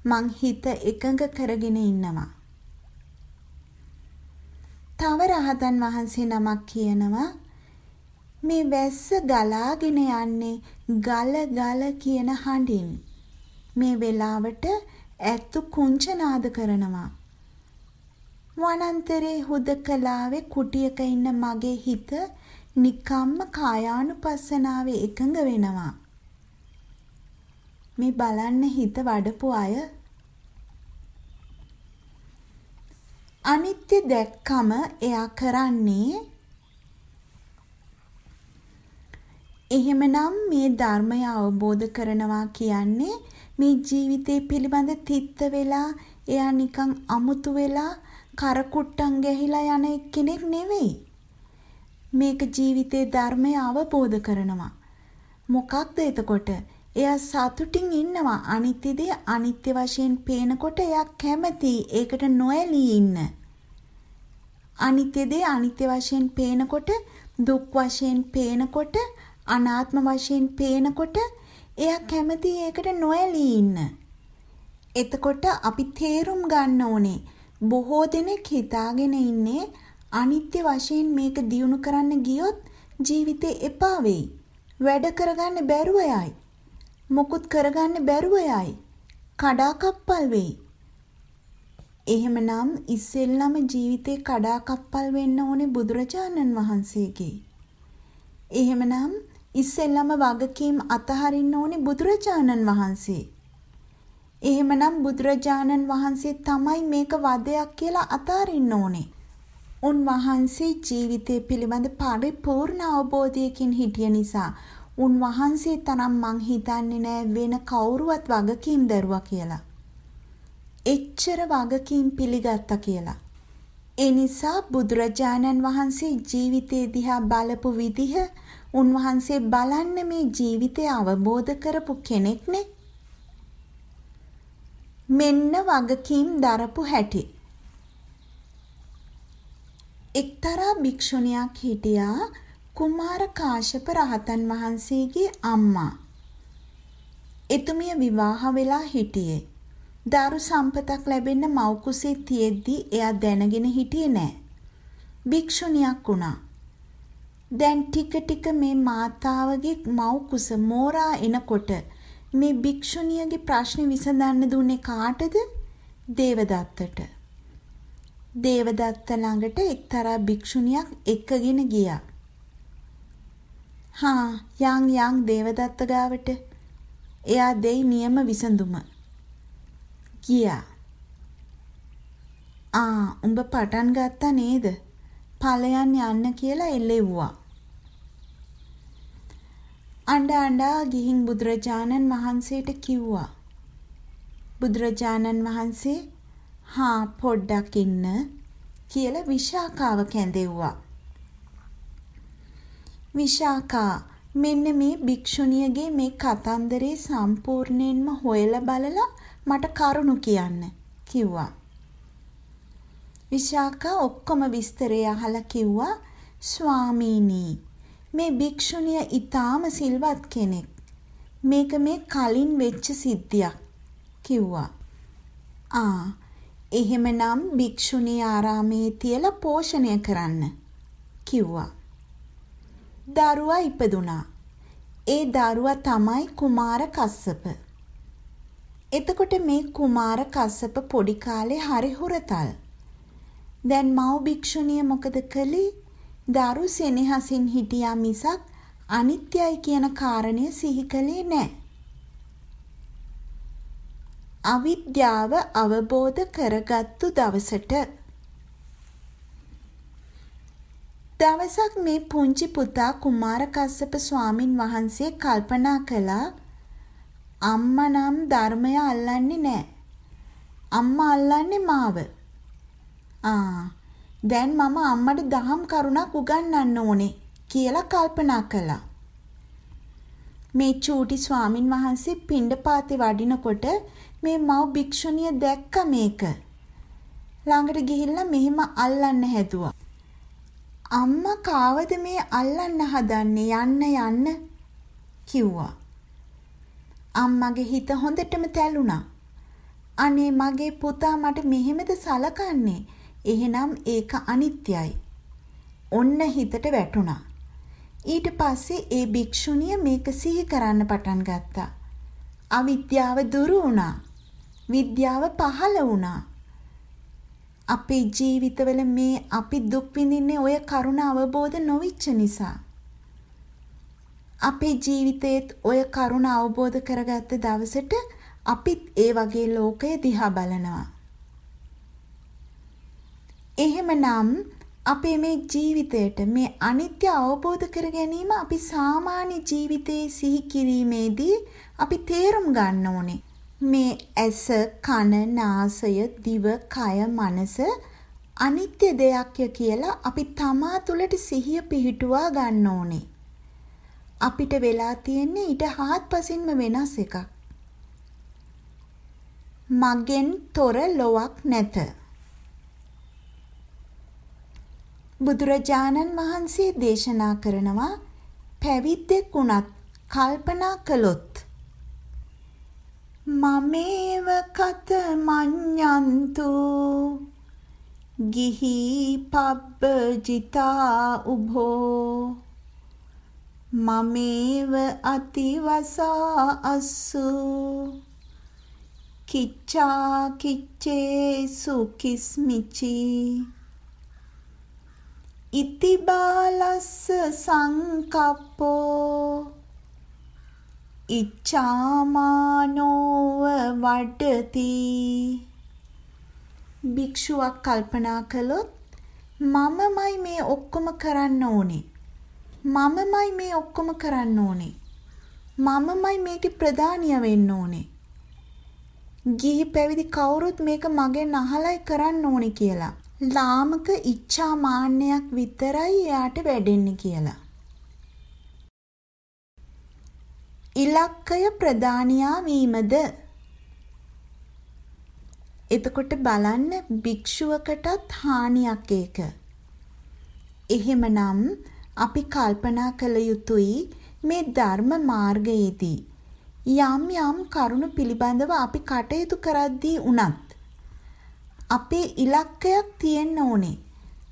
[SPEAKER 1] මං හිත එකඟ කරගෙන ඉන්නවා. තව රහතන් වහන්සේ නමක් කියනවා මේ වැස්ස ගලාගෙන යන්නේ ගල ගල කියන හඬින්. මේ වෙලාවට ඇත්තු කුංචනාද කරනවා. වනාන්තරේ හුදකලාවේ කුටියක ඉන්න මගේ හිත නිකම්ම කායානුපස්සනාවේ එකඟ වෙනවා. මේ බලන්න හිත වඩපු අය අනිත්‍ය දැක්කම එයා කරන්නේ එහෙමනම් මේ ධර්මය අවබෝධ කරනවා කියන්නේ මේ ජීවිතේ පිළිබඳ තිත්ත වෙලා එයා නිකන් අමුතු වෙලා කරකුට්ටම් ගැහිලා යන කෙනෙක් නෙවෙයි. මේක ජීවිතේ ධර්මය අවබෝධ කරනවා. මොකක්ද එතකොට? එයා සතුටින් ඉන්නවා අනිත්‍ය දේ අනිත්‍ය වශයෙන් පේනකොට එයා කැමති ඒකට නොඇලී ඉන්න. අනිත්‍ය දේ අනිත්‍ය වශයෙන් පේනකොට දුක් වශයෙන් පේනකොට අනාත්ම වශයෙන් පේනකොට එයා කැමති ඒකට නොඇලී ඉන්න. එතකොට අපි තේරුම් ගන්න ඕනේ බොහෝ දෙනෙක් හිතාගෙන ඉන්නේ අනිත්‍ය වශයෙන් මේක දියුණු කරන්න ගියොත් ජීවිතේ එපා වෙයි. වැඩ කරගන්න බැරුව යයි. මොකුත් කරගන්න බැරුව යයි. කඩාකප්පල් වෙයි. එහෙමනම් ඉස්සෙල්ලම ජීවිතේ කඩාකප්පල් වෙන්න ඕනේ බුදුරජාණන් වහන්සේගේ. එහෙමනම් ඉස්සෙල්ලම වගකීම් අතහරින්න ඕනේ බුදුරජාණන් වහන්සේ. එහෙමනම් බුදුරජාණන් වහන්සේ තමයි මේක වදයක් කියලා අතාරින්න ඕනේ. උන්වහන්සේ ජීවිතය පිළිබඳ පරිපූර්ණ අවබෝධයකින් හිටිය නිසා උන්වහන්සේ තරම් මං හිතන්නේ නෑ වෙන කවුරුවත් වගකීම් දරුවා කියලා. එච්චර වගකීම් පිළිගත්තා කියලා. ඒ නිසා බුදුරජාණන් වහන්සේ ජීවිතේ දිහා බලපු විදිහ උන්වහන්සේ බලන්න මේ ජීවිතය අවබෝධ කරපු කෙනෙක්නේ. මෙන්න වගකීම් දරපු හැටි. එක්තරා භික්ෂුණියක් හිටියා කුමාර කාශ්‍යප රහතන් වහන්සේගේ අම්මා. එතුමිය විවාහ වෙලා හිටියේ. දරු සම්පතක් ලැබෙන්න මව් කුසේ තියෙද්දි එයා දැනගෙන හිටියේ නෑ. භික්ෂුණියක් වුණා. දැන් ටික ටික මේ මාතාවගේ මව් කුස මෝරා එනකොට මේ භික්ෂුණියගේ ප්‍රශ්නේ විසඳන්න දුන්නේ කාටද? දේවදත්තට. දේවදත්ත ළඟට එක්තරා භික්ෂුණියක් එක්කගෙන ගියා. හා යන් යන් දේවදත්ත ගාවට එයා දෙයි නියම විසඳුම ගියා ආ උඹ පටන් ගත්තා නේද ඵලයන් යන්න කියලා එල්ලෙව්වා අඬ අඬා ගිහින් බුදුරජාණන් වහන්සේට කිව්වා බුදුරජාණන් වහන්සේ හා පොඩ්ඩක් ඉන්න කියලා විශාකාව කැඳෙව්වා විශාකා මෙන්න මේ භික්ෂුණියගේ මේ කතන්දරේ සම්පූර්ණයෙන්ම හොයලා බලලා මට කරුණු කියන්න කිව්වා. විශාකා ඔක්කොම විස්තරය අහලා කිව්වා ස්වාමීනි මේ භික්ෂුණිය ඊටාම සිල්වත් කෙනෙක්. මේක මේ කලින් වෙච්ච සිද්ධියක් කිව්වා. ආ එහෙමනම් භික්ෂුණී ආරාමේ තියලා පෝෂණය කරන්න කිව්වා. දරුවා ඉපදුනා. ඒ දරුවා තමයි කුමාර කස්සප. එතකොට මේ කුමාර කස්සප පොඩි කාලේ හරි හුරතල්. දැන් මව් භික්ෂුණිය මොකද කළේ? දරු සෙනෙහසින් හිටියා මිසක් අනිත්‍යයි කියන කාරණය සිහි කළේ නැහැ. අවිද්‍යාව අවබෝධ කරගත්තු දවසට දවසක් මේ පුංචි පුතා කුමාර කස්සප ස්වාමින් වහන්සේ කල්පනා කළා අම්මා නම් ධර්මය අල්ලන්නේ නැහැ. අම්මා අල්ලන්නේ මාව. ආ දැන් මම අම්මට දහම් කරුණක් උගන්වන්න ඕනේ කියලා කල්පනා කළා. මේ චූටි ස්වාමින් වහන්සේ පිණ්ඩපාතේ වඩිනකොට මේ මව් භික්ෂුණිය දැක්ක මේක. ළඟට ගිහිල්ලා මෙහෙම අල්ලන්න හැදුවා. අම්මා කාවද මේ අල්ලන්න හදන්නේ යන්න යන්න කිව්වා. අම්මගේ හිත හොඳටම තැළුණා. අනේ මගේ පුතා මට මෙහෙමද සලකන්නේ? එහෙනම් ඒක අනිත්‍යයි. ඔන්න හිතට වැටුණා. ඊට පස්සේ ඒ භික්ෂුණිය මේක සිහි කරන්න පටන් ගත්තා. අවිද්‍යාව දුරු වුණා. විද්‍යාව පහළ වුණා. අපේ ජීවිතවල මේ අපි දුක් විඳින්නේ ඔය කරුණ අවබෝධ නොවිච්ච නිසා. අපේ ජීවිතේත් ඔය කරුණ අවබෝධ කරගත්ත දවසට අපිත් ඒ වගේ ලෝකය දිහා බලනවා. එහෙමනම් අපේ මේ ජීවිතයට මේ අනිත්‍ය අවබෝධ කර ගැනීම අපි සාමාන්‍ය ජීවිතයේ සිහි කිරීමේදී අපි තේරුම් ගන්න ඕනේ. මේ ඇස කන නාසය දිව කය මනස අනිත්‍ය දෙයක්ය කියලා අපි තමා තුළට සිහිය පිහිටුවා ගන්න ඕනේ. අපිට වෙලා තියෙන්නේ ඊට හාත්පසින්ම වෙනස් එකක්. මගෙන් තොර ලොවක් නැත. බුදුරජාණන් වහන්සේ දේශනා කරනවා පැවිද්දෙක් වුණත් කල්පනා කළොත්. මමේව කත මඤ්ඤන්තු? ගිහි පබ්බජිතා උභෝ. මමේව අතිවසා අස්සු? කිච්චා කිච්චේසු කිස්මිචි? ඉතිබාලස්ස සංකප්පෝ ඉච්ඡාමානෝව වඩති. භික්ෂුවක් කල්පනා කළොත් මමමයි මේ ඔක්කොම කරන්න ඕනේ. මමමයි මේ ඔක්කොම කරන්න ඕනේ. මමමයි මේකේ ප්‍රධානිය වෙන්න ඕනේ. ගිහි පැවිදි කවුරුත් මේක මගෙන් අහලයි කරන්න ඕනේ කියලා. ලාමක ඉච්ඡා මාන්නයක් විතරයි එයාට වැඩෙන්නේ කියලා ඉලක්කය ප්‍රධානියා වීමද එතකොට බලන්න භික්ෂුවකටත් හානියක් ඒක. එහෙමනම් අපි කල්පනා කළ යුතුයි මේ ධර්ම මාර්ගයේදී යම් යම් කරුණු පිළිබඳව අපි කටයුතු කරද්දී උනත් අපේ ඉලක්කයක් තියෙන්න ඕනේ.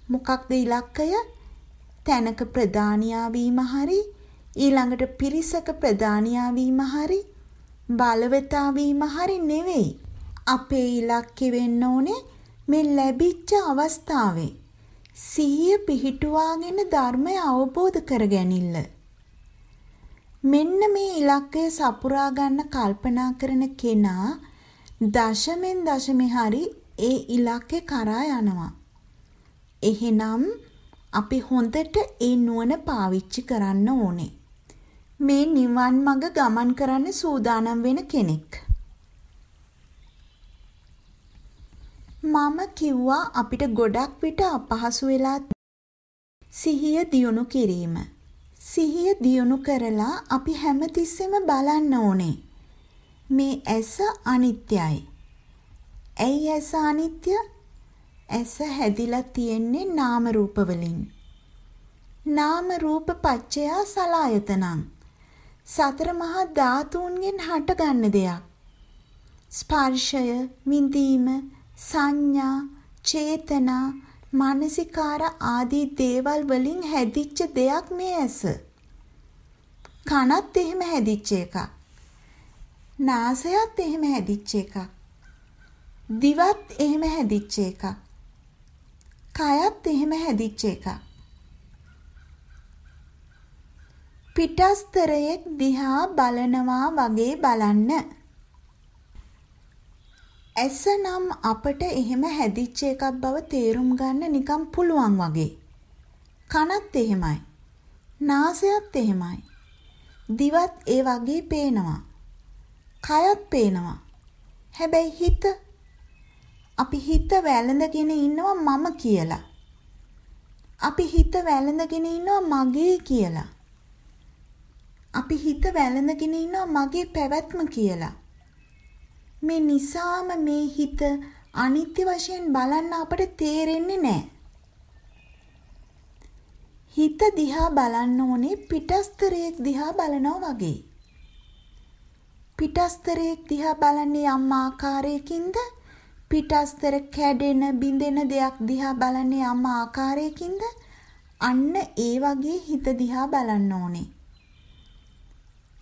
[SPEAKER 1] මොකක්ද ඉලක්කය? තැනක ප්‍රධානියා වීම හරි ඊළඟට පිරිසක ප්‍රධානියා වීම හරි බලවතා වීම හරි නෙවෙයි. අපේ ඉලක්කෙ වෙන්න ඕනේ මේ ලැබිච්ච අවස්ථාවේ සිහිය පිහිටුවාගෙන ධර්මය අවබෝධ කරගැනිල්ල. මෙන්න මේ ඉලක්කය සපුරා ගන්න කල්පනා කරන කෙනා දශමෙන් දශමේ හරි ඒ ඉලක්කේ කරා යනවා. එහෙනම් අපි හොඳට ඒ නුවණ පාවිච්චි කරන්න ඕනේ. මේ නිවන් මඟ ගමන් කරන්න සූදානම් වෙන කෙනෙක්. මම කිව්වා අපිට ගොඩක් විට අපහසු වෙලා සිහිය දියුණු කිරීම. සිහිය දියුණු කරලා අපි හැමතිස්සෙම බලන්න ඕනේ. මේ ඇස අනිත්‍යයි. ඇයි ඇස අනිත්‍ය? ඇස හැදිලා තියෙන්නේ නාම රූප වලින්. නාම රූප පච්චයා සලායතනං. සතර මහා ධාතුන්ගෙන් හටගන්න දෙයක්. ස්පර්ශය, විඳීම, සංඥා, චේතනා, මානසිකාර ආදී දේවල් වලින් හැදිච්ච දෙයක් මේ ඇස. කනත් එහෙම හැදිච්ච එකක්. නාසයත් එහෙම හැදිච්ච එකක්. දිවත් එහෙම හැදිච්ච එකක්. කයත් එහෙම හැදිච්ච එකක්. පිටස්තරයෙක් දිහා බලනවා වගේ බලන්න. ඇස නම් අපට එහෙම හැදිච්ච එකක් බව තේරුම් ගන්න නිකම් පුළුවන් වගේ. කනත් එහෙමයි. නාසයත් එහෙමයි. දිවත් ඒ වගේ පේනවා. කයත් පේනවා. හැබැයි හිත අපි හිත වැළඳගෙන ඉන්නවා මම කියලා. අපි හිත වැළඳගෙන ඉන්නවා මගේ කියලා. අපි හිත වැළඳගෙන ඉන්නවා මගේ පැවැත්ම කියලා. මේ නිසාම මේ හිත අනිත්‍ය වශයෙන් බලන්න අපට තේරෙන්නේ නැහැ. හිත දිහා බලන්න ඕනේ පිටස්තරයක් දිහා බලනවා වගේ. පිටස්තරයක් දිහා බලන්නේ යම් ආකාරයකින්ද පිටස්තර කැඩෙන බිඳෙන දෙයක් දිහා බලන්නේ යම් ආකාරයකින්ද අන්න ඒ වගේ හිත දිහා බලන්න ඕනේ.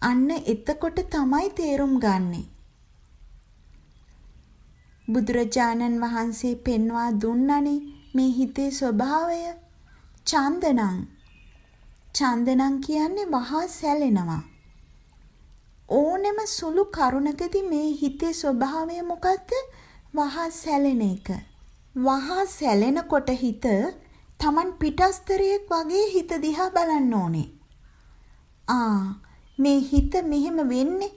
[SPEAKER 1] අන්න එතකොට තමයි තේරුම් ගන්නෙ. බුදුරජාණන් වහන්සේ පෙන්වා දුන්නනේ මේ හිතේ ස්වභාවය චන්දනං. චන්දනං කියන්නේ වහා සැලෙනවා. ඕනෙම සුළු කරුණකදී මේ හිතේ ස්වභාවය මොකද්ද? වහා සැලෙන එක. වහා සැලෙනකොට හිත Taman පිටස්තරයක් වගේ හිත දිහා බලන්න ඕනේ. ආ මේ හිත මෙහෙම වෙන්නේ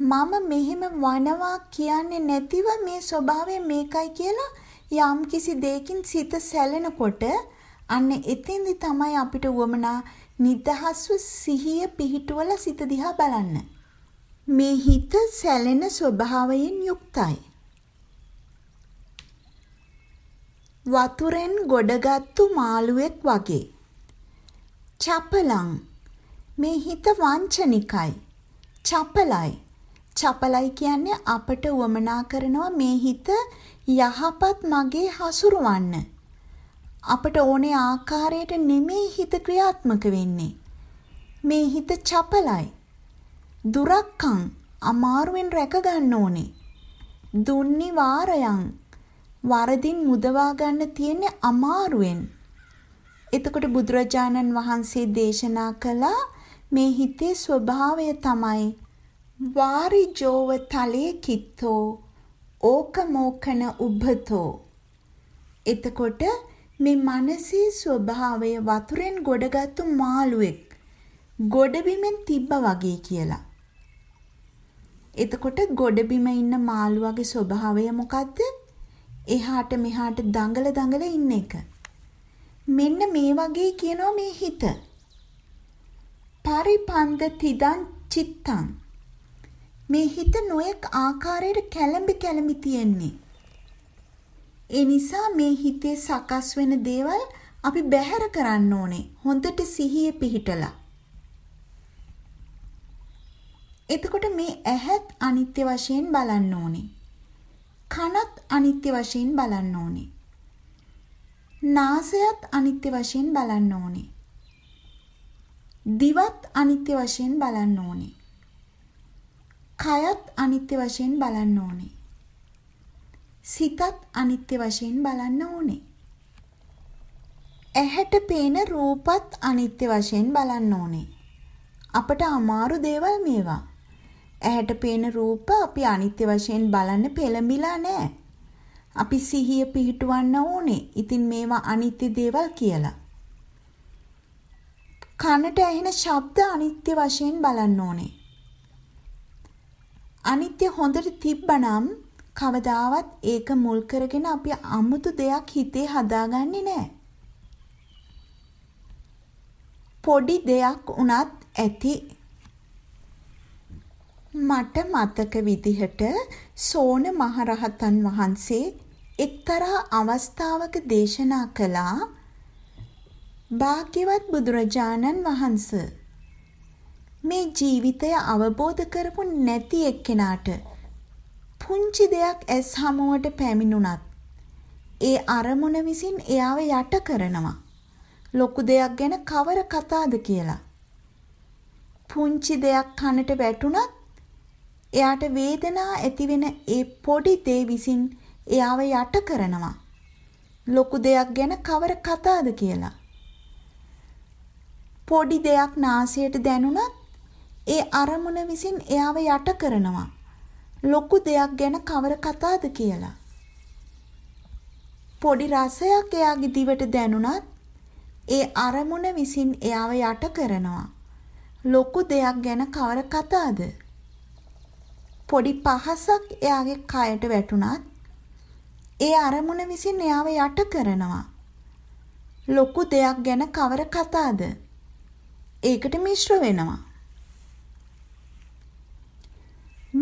[SPEAKER 1] මම මෙහෙම වනවා කියන්නේ නැතිව මේ ස්වභාවය මේකයි කියලා යම් කිසි දෙයකින් සිත සැලෙනකොට අන්න එතෙන්දි තමයි අපිට වමනා නිදහස්ව සිහිය පිහිටුවල සිත දිහා බලන්න. මේ හිත සැලෙන ස්වභාවයෙන් යුක්තයි. වතුරෙන් ගොඩගත්තු මාළුවෙක් වගේ. චපලං මේ හිත වංචනිකයි. චපලයි. චපලයි කියන්නේ අපට උවමනා කරනවා මේ හිත යහපත් මගේ හසුරවන්න. අපට ඕනේ ආකාරයට නෙමෙයි හිත ක්‍රියාත්මක වෙන්නේ. මේ හිත චපලයි. දුරක්කම් අමාරුවෙන් රැක ගන්න ඕනේ. දුන්නි වාරයන්. වරදින් මුදවා ගන්න තියෙන්නේ අමාරුවෙන්. එතකොට බුදුරජාණන් වහන්සේ දේශනා කළා මේ හිතේ ස්වභාවය තමයි වාරිජෝව තලයේ කිත්තෝ ඕකමෝකන උබ්බතෝ එතකොට මේ මනසේ ස්වභාවය වතුරෙන් ගොඩගත්තු මාළුවෙක් ගොඩබිමෙන් තිබ්බ වගේ කියලා. එතකොට ගොඩබිම ඉන්න මාළුවාගේ ස්වභාවය මොකද්ද? එහාට මෙහාට දඟල දඟල ඉන්න එක. මෙන්න මේ වගේ කියනවා මේ හිත. පරිපන්ද තිදන් චිත්තං. මේ හිත නොයෙක් ආකාරයට කැළඹි කැළඹි තියෙන්නේ. ඒ නිසා මේ හිතේ සකස් වෙන දේවල් අපි බැහැර කරන්න ඕනේ. හොඳට සිහිය පිහිටලා. එතකොට මේ ඇහත් අනිත්‍ය වශයෙන් බලන්න ඕනේ. කනත් අනිත්‍ය වශයෙන් බලන්න ඕනේ. නාසයත් අනිත්‍ය වශයෙන් බලන්න ඕනේ. දිවත් අනිත්‍ය වශයෙන් බලන්න ඕනේ. කයත් අනිත්‍ය වශයෙන් බලන්න ඕනේ. සිතත් අනිත්‍ය වශයෙන් බලන්න ඕනේ. ඇහැට පේන රූපත් අනිත්‍ය වශයෙන් බලන්න ඕනේ. අපට අමාරු දේවල් මේවා. ඇහැට පේන රූප අපි අනිත්‍ය වශයෙන් බලන්න පෙළඹිලා නැහැ. අපි සිහිය පිහිටවන්න ඕනේ. ඉතින් මේවා අනිත්‍ය දේවල් කියලා. කනට ඇහෙන ශබ්ද අනිත්‍ය වශයෙන් බලන්න ඕනේ. අනිත්‍ය හොඳට තිබ්බනම් කවදාවත් ඒක මුල් කරගෙන අපි 아무තු දෙයක් හිතේ හදාගන්නේ නැහැ. පොඩි දෙයක් උනත් ඇති මට මතක විදිහට සෝන මහරහතන් වහන්සේ එක්තරා අවස්ථාවක දේශනා කළා භාග්‍යවත් බුදුරජාණන් වහන්ස මේ ජීවිතය අවබෝධ කරපු නැති එක්කෙනාට පුංචි දෙයක් ඇස් හමුවට පැමිණුණත් ඒ අරමුණ විසින් එයාව යට කරනවා. ලොකු දෙයක් ගැන කවර කතාද කියලා. පුංචි දෙයක් කනට වැටුණත් එයාට වේදනා ඇතිවෙන ඒ පොඩි දේ විසින් එයාව යට කරනවා. ලොකු දෙයක් ගැන කවර කතාද කියලා. පොඩි දෙයක් නාසයට දැනුණත් ඒ අරමුණ විසින් එයාව යට කරනවා. ලොකු දෙයක් ගැන කවර කතාද කියලා. පොඩි රසයක් එයාගේ දිවට දැනුණත් ඒ අරමුණ විසින් එයාව යට කරනවා. ලොකු දෙයක් ගැන කවර කතාද? පොඩි පහසක් එයාගේ කයට වැටුණත් ඒ අරමුණ විසින් එයාව යට කරනවා. ලොකු දෙයක් ගැන කවර කතාද? ඒකට මිශ්‍ර වෙනවා.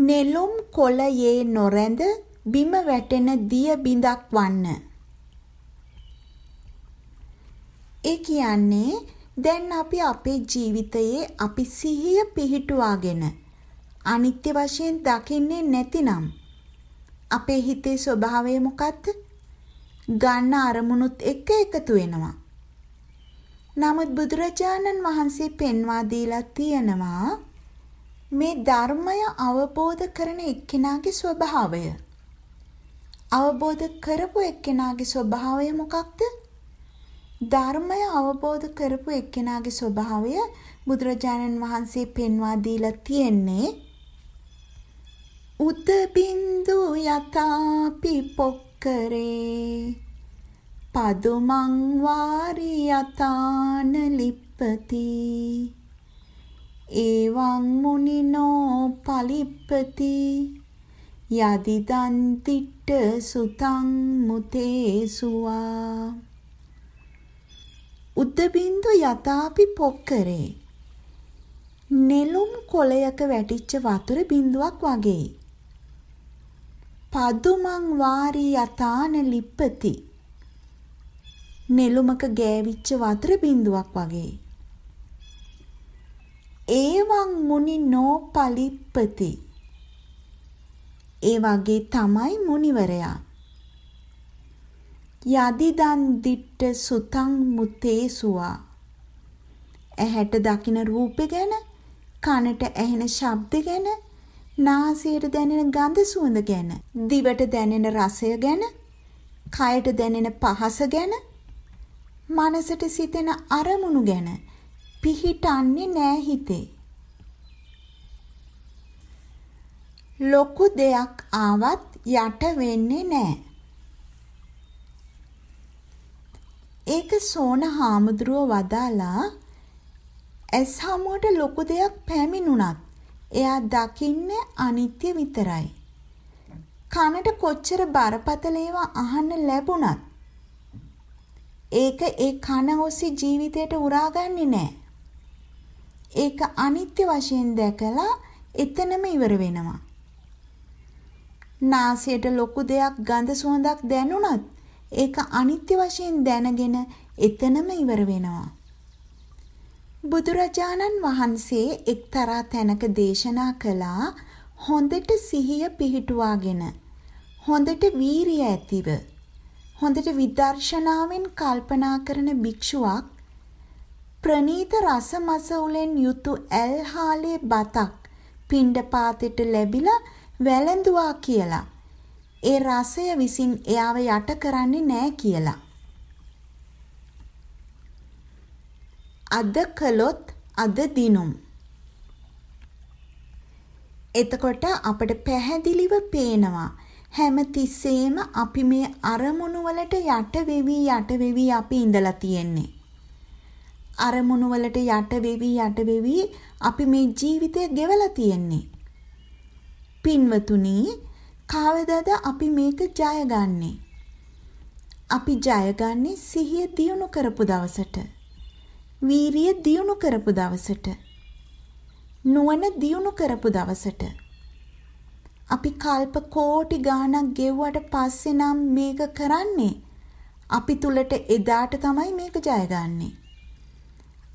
[SPEAKER 1] නෙළුම් කොළයේ නොරැඳ බිම වැටෙන දිය බිඳක් වන්න. ඒ කියන්නේ දැන් අපි අපේ ජීවිතයේ අපි සිහිය පිහිටුවාගෙන අනිත්‍ය වශයෙන් දකින්නේ නැතිනම් අපේ හිතේ ස්වභාවය මොකද්ද? ගන්න අරමුණුත් එක්ක එකතු වෙනවා. නමුත් බුදුරජාණන් වහන්සේ පෙන්වා දීලා තියෙනවා මේ ධර්මය අවබෝධ කරන එක්කෙනාගේ ස්වභාවය අවබෝධ කරපු එක්කෙනාගේ ස්වභාවය මොකක්ද? ධර්මය අවබෝධ කරපු එක්කෙනාගේ ස්වභාවය බුදුරජාණන් වහන්සේ පෙන්වා දීලා තියෙන්නේ උද්ද බින්දු යතාපි පොක්කරේ. පදුමං වාරි යතාන ලිප්පති. ඒවං මුනිනෝ පලිප්පති. යදිදන් තිට්ට සුතං මුතේසුවා. උද්දබින්දු යතාපි පොක්කරේ. නෙළුම් කොළයක වැටිච්ච වතුර බින්දුවක් වගේ. පදුමං වාරී යතාන ලිප්පති නෙළුමක ගෑවිච්ච වතුර බින්දුවක් වගේ ඒවං මුනි නෝපලිප්පති. ඒ වගේ තමයි මුනිවරයා. යදිදන් දිට්ට සුතං මුතේසුවා. ඇහැට දකින රූප ගැන, කනට ඇහෙන ශබ්ද ගැන, නාසයට දැනෙන ගඳ සුවඳ ගැන, දිවට දැනෙන රසය ගැන, කයට දැනෙන පහස ගැන, මනසට සිතෙන අරමුණු ගැන පිහිටන්නේ නෑ හිතේ. ලොකු දෙයක් ආවත් යට වෙන්නේ නෑ. ඒක සෝන හාමුදුරුව වදාලා ඇස් හමුවට ලොකු දෙයක් පැමිණුණත් එයා දකින්නේ අනිත්‍ය විතරයි. කනට කොච්චර බරපතල ඒවා අහන්න ලැබුණත් ඒක ඒ කන ඔස්සේ ජීවිතයට උරාගන්නේ නැහැ. ඒක අනිත්‍ය වශයෙන් දැකලා එතනම ඉවර වෙනවා. නාසයට ලොකු දෙයක් ගඳ සුවඳක් දැනුණත් ඒක අනිත්‍ය වශයෙන් දැනගෙන එතනම ඉවර වෙනවා. බුදුරජාණන් වහන්සේ එක්තරා තැනක දේශනා කළා හොඳට සිහිය පිහිටුවාගෙන හොඳට වීරිය ඇතිව හොඳට විදර්ශනාවෙන් කල්පනා කරන භික්ෂුවක් ප්‍රනීත රස මසවුලෙන් යුතු ඇල් හාලේ බතක් පිණ්ඩපාතෙට ලැබිලා වැළඳුවා කියලා. ඒ රසය විසින් එයාව යට කරන්නේ නැහැ කියලා. අද කළොත් අද දිනුම්. එතකොට අපට පැහැදිලිව පේනවා හැම තිස්සෙම අපි මේ අරමුණු වලට යට වෙවි යට වෙවි අපි ඉඳලා තියෙන්නේ. අරමුණු වලට යට වෙවි යට වෙවි අපි මේ ජීවිතය ගෙවලා තියෙන්නේ. පින්වතුනි, කවදාද අපි මේක ජයගන්නේ? අපි ජයගන්නේ සිහිය දියුණු කරපු දවසට. වීරිය දියුණු කරපු දවසට. නුවණ දියුණු කරපු දවසට. අපි කල්ප කෝටි ගාණක් ගෙව්වට පස්සේ නම් මේක කරන්නේ අපි තුලට එදාට තමයි මේක ජයගන්නේ.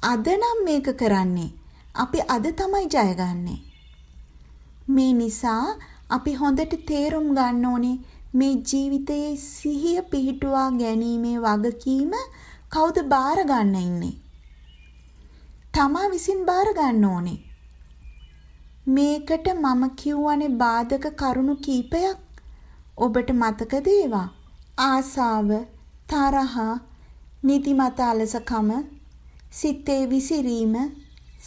[SPEAKER 1] අද නම් මේක කරන්නේ අපි අද තමයි ජයගන්නේ. මේ නිසා අපි හොඳට තේරුම් ගන්න ඕනේ මේ ජීවිතයේ සිහිය පිහිටුවා ගැනීමේ වගකීම කවුද බාර ගන්න ඉන්නේ? තමා විසින් බාර ගන්න ඕනේ. මේකට මම කිව්වනේ බාධක කරුණු කීපයක්. ඔබට මතකද ඒවා? ආසාව, තරහ, නිදිමත අලසකම, සිතේ විසිරීම,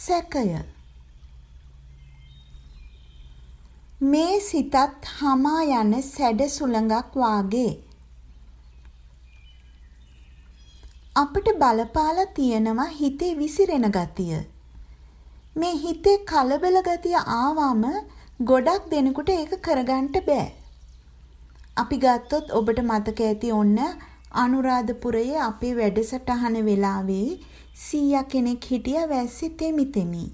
[SPEAKER 1] සැකය. මේ සිතත් hama යන සැඩ සුළඟක් වාගේ. අපිට බලපාලා තියෙනවා හිතේ විසිරෙන ගතිය. මේ හිතේ කලබල ගතිය ආවම ගොඩක් දෙනෙකුට ඒක කරගන්න බෑ. අපි ගත්තොත් ඔබට මතක ඇති ඔන්න අනුරාධපුරයේ අපේ වැඩසටහන වෙලාවේ සීයා කෙනෙක් හිටියා වැස්සි තෙමි තෙමි.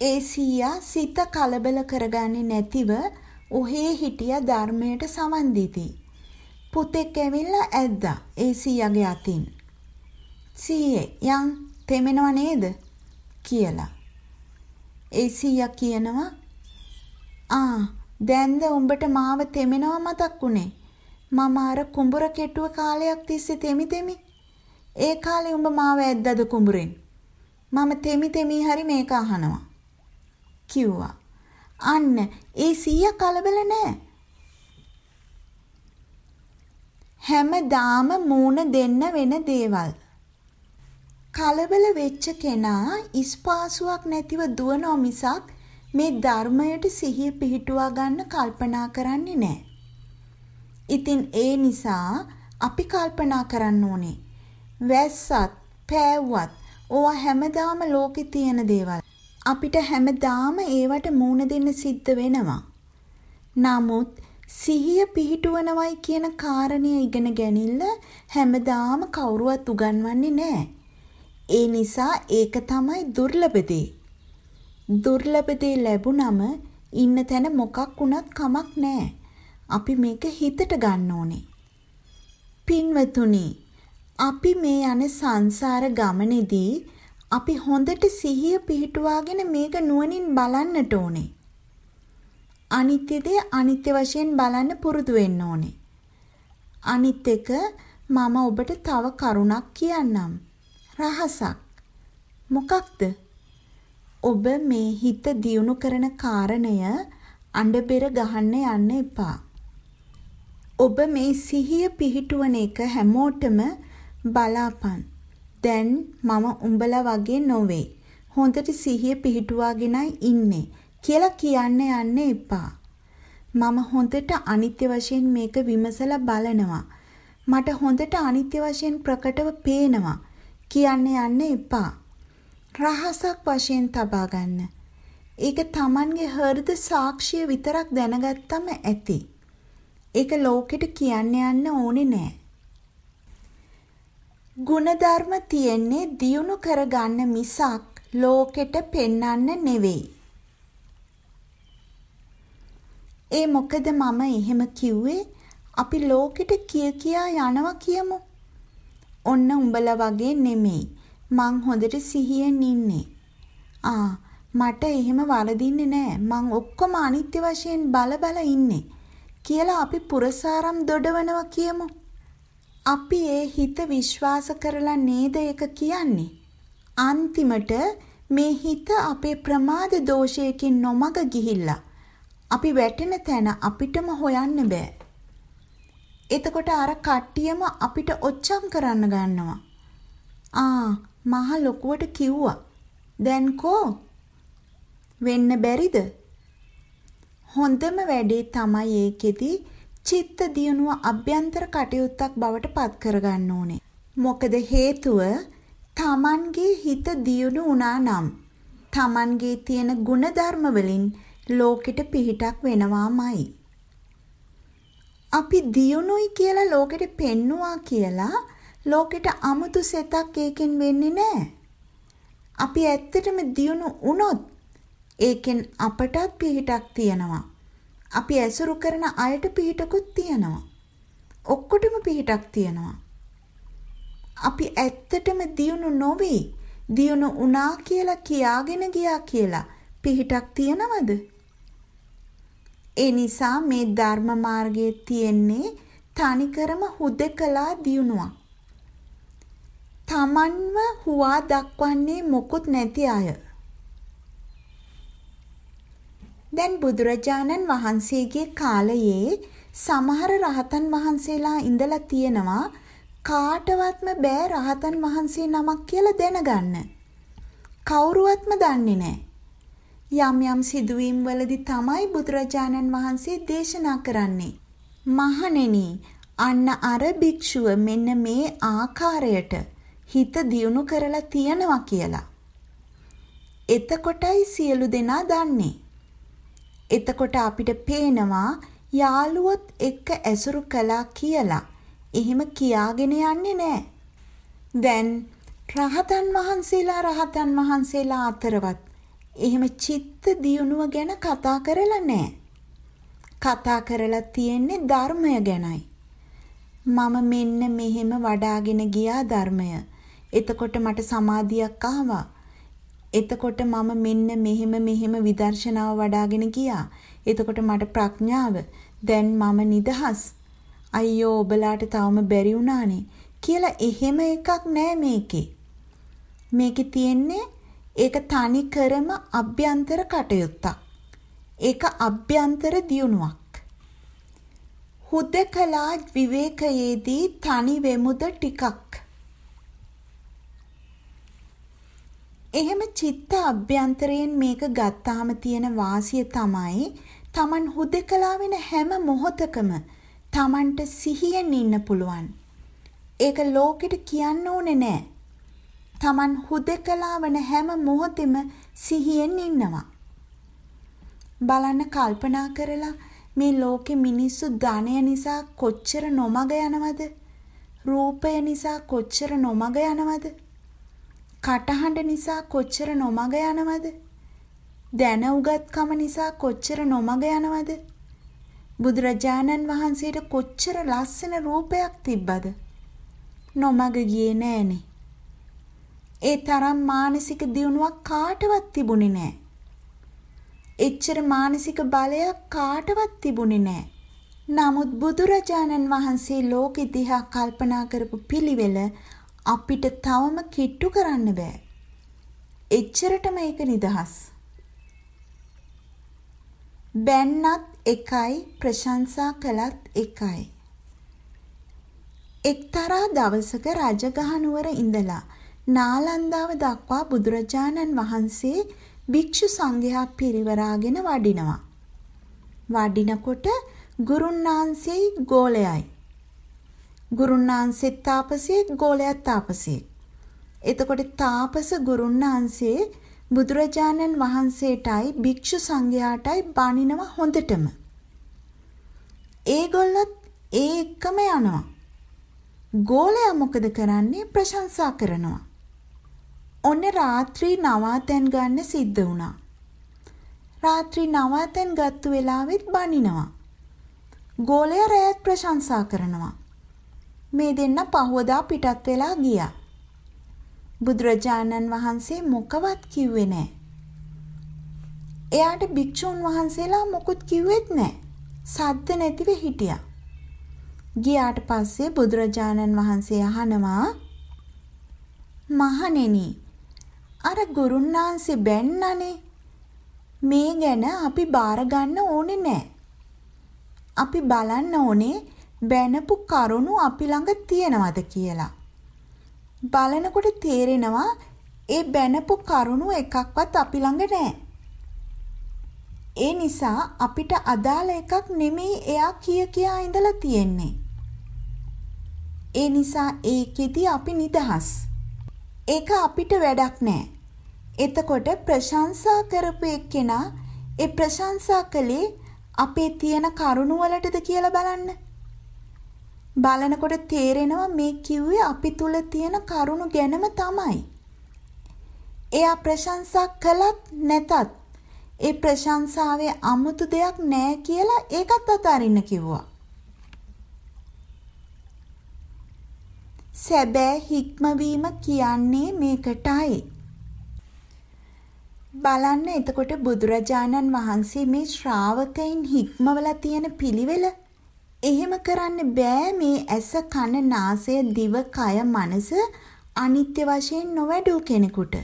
[SPEAKER 1] ඒ සීයා සිත කලබල කරගන්නේ නැතිව ඔහේ හිටියා ධර්මයට සමන් දීති. පුතෙක් ඇවිල්ලා ඇද්දා ඒ සීයාගේ අතින්. සීයේ යන් තෙමෙනව නේද? කියලා. ඒ සීයා කියනවා ආ දැන්ද උඹට මාව තෙමෙනවා මතක් උනේ මම අර කුඹුර කෙටුව කාලයක් තිස්සේ තෙමි තෙමි. ඒ කාලේ උඹ මාව ඇද්දද කුඹුරෙන්? මම තෙමි තෙමි හරි මේක අහනවා. කිව්වා. අන්න ඒ සීයා කලබල නෑ. හැමදාම මූණ දෙන්න වෙන දේවල්. කලබල වෙච්ච කෙනා ඉස්පාසුවක් නැතිව දුවනෝ මිසක් මේ ධර්මයට සිහිය පිහිටුවා ගන්න කල්පනා කරන්නේ නැහැ. ඉතින් ඒ නිසා අපි කල්පනා කරන්න ඕනේ. වැස්සත්, පෑව්වත් ඕවා හැමදාම ලෝකේ තියෙන දේවල්. අපිට හැමදාම ඒවට මූණ දෙන්න සිද්ධ වෙනවා. නමුත් සිහිය පිහිටුවනවයි කියන කාරණය ඉගෙන ගැනීම හැමදාම කවුරුවත් උගන්වන්නේ නැහැ. ඒ නිසා ඒක තමයි දුර්ලභ දේ. දුර්ලභ දේ ලැබුණම ඉන්න තැන මොකක් වුණත් කමක් නැහැ. අපි මේක හිතට ගන්න ඕනේ. පින්වතුනි, අපි මේ යන සංසාර ගමනේදී අපි හොඳට සිහිය පිහිටුවාගෙන මේක නුවණින් බලන්නට ඕනේ. අනිත්‍ය දේ අනිත්‍ය වශයෙන් බලන්න පුරුදු වෙන්න ඕනේ. අනිත් එක මම ඔබට තව කරුණක් කියන්නම්. රහසක්. මොකක්ද? ඔබ මේ හිත දියුණු කරන කාරණය අඬබෙර ගහන්න යන්න එපා. ඔබ මේ සිහිය පිහිටුවන එක හැමෝටම බලාපන්. දැන් මම උඹලා වගේ නොවේ. හොඳට සිහිය පිහිටුවාගෙනයි ඉන්නේ කියලා කියන්න යන්න එපා. මම හොඳට අනිත්‍ය වශයෙන් මේක විමසලා බලනවා. මට හොඳට අනිත්‍ය වශයෙන් ප්‍රකටව පේනවා. කියන්න යන්න එපා. රහසක් වශයෙන් තබා ගන්න. ඒක Tamanගේ හෘද සාක්ෂිය විතරක් දැනගත්තම ඇති. ඒක ලෝකෙට කියන්න යන්න ඕනේ නෑ. ಗುಣධර්ම තියෙන්නේ දියුණු කරගන්න මිසක් ලෝකෙට පෙන්වන්න නෙවෙයි. ඒ මොකද මම එහෙම කිව්වේ අපි ලෝකෙට කිය කියා යනවා කියමු. ඔන්න උඹලා වගේ නෙමෙයි. මං හොඳට සිහියෙන් ඉන්නේ. ආ මට එහෙම වරදින්නේ නෑ. මං ඔක්කොම අනිත්‍ය වශයෙන් බල බල ඉන්නේ. කියලා අපි පුරසාරම් දොඩවනවා කියමු. අපි ඒ හිත විශ්වාස කරලා නේද ඒක කියන්නේ. අන්තිමට මේ හිත අපේ ප්‍රමාද දෝෂයකින් නොමග ගිහිල්ලා අපි වැටෙන තැන අපිටම හොයන්න බෑ. එතකොට අර කට්ටියම අපිට ඔච්චම් කරන්න ගන්නවා. ආ මහ ලොකුවට කිව්වා. දැන් කෝ? වෙන්න බැරිද? හොඳම වැඩේ තමයි ඒකෙදි චිත්ත දියුණුව අභ්‍යන්තර කටයුත්තක් බවට පත් කරගන්න ඕනේ. මොකද හේතුව තමන්ගේ හිත දියුණු වුණා නම් තමන්ගේ තියෙන ಗುಣධර්ම වලින් ලෝකෙට පිහිටක් වෙනවාමයි. අපි දියුණුයි කියලා ලෝකෙට පෙන්නවා කියලා ලෝකෙට අමුතු සෙතක් ඒකෙන් වෙන්නේ නැහැ. අපි ඇත්තටම දියුණු වුණොත් ඒකෙන් අපටත් පිහිටක් තියෙනවා. අපි ඇසුරු කරන අයට පිහිටකුත් තියෙනවා. ඔක්කොටම පිහිටක් තියෙනවා. අපි ඇත්තටම දියුණු නොවි දියුණු වුණා කියලා කියාගෙන ගියා කියලා පිහිටක් තියනවද? ඒ නිසා මේ ධර්ම මාර්ගයේ තියෙන්නේ තනිකරම හුදකලා දියුණුවක්. තමන්ව හුවා දක්වන්නේ මොකුත් නැති අය. දැන් බුදුරජාණන් වහන්සේගේ කාලයේ සමහර රහතන් වහන්සේලා ඉඳලා තියෙනවා කාටවත්ම බෑ රහතන් වහන්සේ නමක් කියලා දැනගන්න. කවුරුවත්ම දන්නේ නැහැ. යම් යම් සිදුවීම් වලදී තමයි බුදුරජාණන් වහන්සේ දේශනා කරන්නේ. මහණෙනි, අන්න අර භික්ෂුව මෙන්න මේ ආකාරයට හිත දියුණු කරලා තියනවා කියලා. එතකොටයි සියලු දෙනා දන්නේ. එතකොට අපිට පේනවා යාළුවොත් එක්ක ඇසුරු කළා කියලා. එහෙම කියාගෙන යන්නේ නැහැ. දැන් රහතන් වහන්සේලා රහතන් වහන්සේලා අතරවත් එහෙම චිත්ත දියුණුව ගැන කතා කරලා නැහැ. කතා කරලා තියෙන්නේ ධර්මය ගැනයි. මම මෙන්න මෙහෙම වඩාගෙන ගියා ධර්මය. එතකොට මට සමාධියක් ආවා. එතකොට මම මෙන්න මෙහෙම මෙහෙම විදර්ශනාව වඩ아가ගෙන ගියා. එතකොට මට ප්‍රඥාව දැන් මම නිදහස්. අයියෝ ඔබලාට තවම බැරි වුණානේ කියලා එහෙම එකක් නෑ මේකේ. මේකේ තියෙන්නේ ඒක තනි කරම අභ්‍යන්තර කටයුත්තක්. ඒක අභ්‍යන්තර දියුණුවක්. හුදකලා විවේකයේදී තනි වෙමුද ටිකක්. එහෙම චිත්ත අභ්‍යන්තරයෙන් මේක ගත්තාම තියෙන වාසිය තමයි Taman හුදකලා වෙන හැම මොහොතකම Tamanට සිහියෙන් ඉන්න පුළුවන්. ඒක ලෝකෙට කියන්න ඕනේ නෑ. Taman හුදකලා වෙන හැම මොහොතෙම සිහියෙන් ඉන්නවා. බලන්න කල්පනා කරලා මේ ලෝකෙ මිනිස්සු ධනය නිසා කොච්චර නොමග යනවද? රූපය නිසා කොච්චර නොමග යනවද? කටහඬ නිසා කොච්චර නොමග යනවද? දැන උගත්කම නිසා කොච්චර නොමග යනවද? බුදුරජාණන් වහන්සේට කොච්චර ලස්සන රූපයක් තිබ්බද? නොමග ගියේ නෑනේ. ඒ තරම් මානසික දියුණුවක් කාටවත් තිබුණේ නෑ. එච්චර මානසික බලයක් කාටවත් තිබුණේ නෑ. නමුත් බුදුරජාණන් වහන්සේ ලෝකෙ දිහා කල්පනා කරපු පිළිවෙල අපිට තවම කිට්ටු කරන්න බෑ. එච්චරටම ඒක නිදහස්. බැන්නත් එකයි ප්‍රශංසා කළත් එකයි. එක්තරා දවසක රජගහනුවර ඉඳලා නාලන්දාව දක්වා බුදුරජාණන් වහන්සේ භික්ෂු සංඝයා පිරිවරාගෙන වඩිනවා. වඩිනකොට ගුරුන්නාන්සේයි ගෝලයයි. ගුරුන්නාන්සෙත් තාපසයෙක් ගෝලයක් තාපසයෙක්. එතකොට තාපස ගුරුන්නාන්සේ බුදුරජාණන් වහන්සේටයි භික්ෂු සංඝයාටයි බණිනව හොඳටම. ඒගොල්ලත් ඒ එක්කම යනවා. ගෝලයා මොකද කරන්නේ ප්‍රශංසා කරනවා. ඔන්න රාත්‍රී නවාතැන් ගන්න සිද්ධ වුණා. රාත්‍රී නවාතැන් ගත්තු වෙලාවෙත් බනිනවා. ගෝලයා රැයත් ප්‍රශංසා කරනවා. මේ දෙන්න පහවදා පිටත් වෙලා ගියා. බුදුරජාණන් වහන්සේ මොකවත් කිව්වේ නැහැ. එයාට භික්ෂුන් වහන්සේලා මොකුත් කිව්වෙත් නැහැ. සද්ද නැතිව හිටියා. ගියාට පස්සේ බුදුරජාණන් වහන්සේ අහනවා මහණෙනි අර ගුරුන්නාන්සේ බැන්නනේ මේ ගැන අපි බාර ගන්න ඕනේ නැහැ. අපි බලන්න ඕනේ බැනපු කරුණු අපි ළඟ තියනවද කියලා. බලනකොට තේරෙනවා ඒ බැනපු කරුණු එකක්වත් අපි ළඟ නැහැ. ඒ නිසා අපිට අදාළ එකක් නෙමෙයි එයා කිය කියා ඉඳලා තියෙන්නේ. ඒ නිසා ඒකෙදි අපි නිදහස්. ඒක අපිට වැඩක් නෑ. එතකොට ප්‍රශංසා කරපු එක්කෙනා ඒ ප්‍රශංසා කළේ අපේ තියෙන කරුණු වලටද කියලා බලන්න. බලනකොට තේරෙනවා මේ කිව්වේ අපි තුල තියෙන කරුණු ගැනම තමයි. එයා ප්‍රශංසා කළත් නැතත් ඒ ප්‍රශංසාවේ 아무තු දෙයක් නැහැ කියලා ඒකත් අතාරින්න කිව්වා. සැබෑ හික්මවීම කියන්නේ මේකටයි. බලන්න එතකොට බුදුරජාණන් වහන්සේ මේ ශ්‍රාවකයින් හික්මවලා තියෙන පිළිවෙල එහෙම කරන්න බෑ මේ ඇස කන නාසය දිව කය මනස අනිත්‍ය වශයෙන් නොවැඩූ කෙනෙකුට.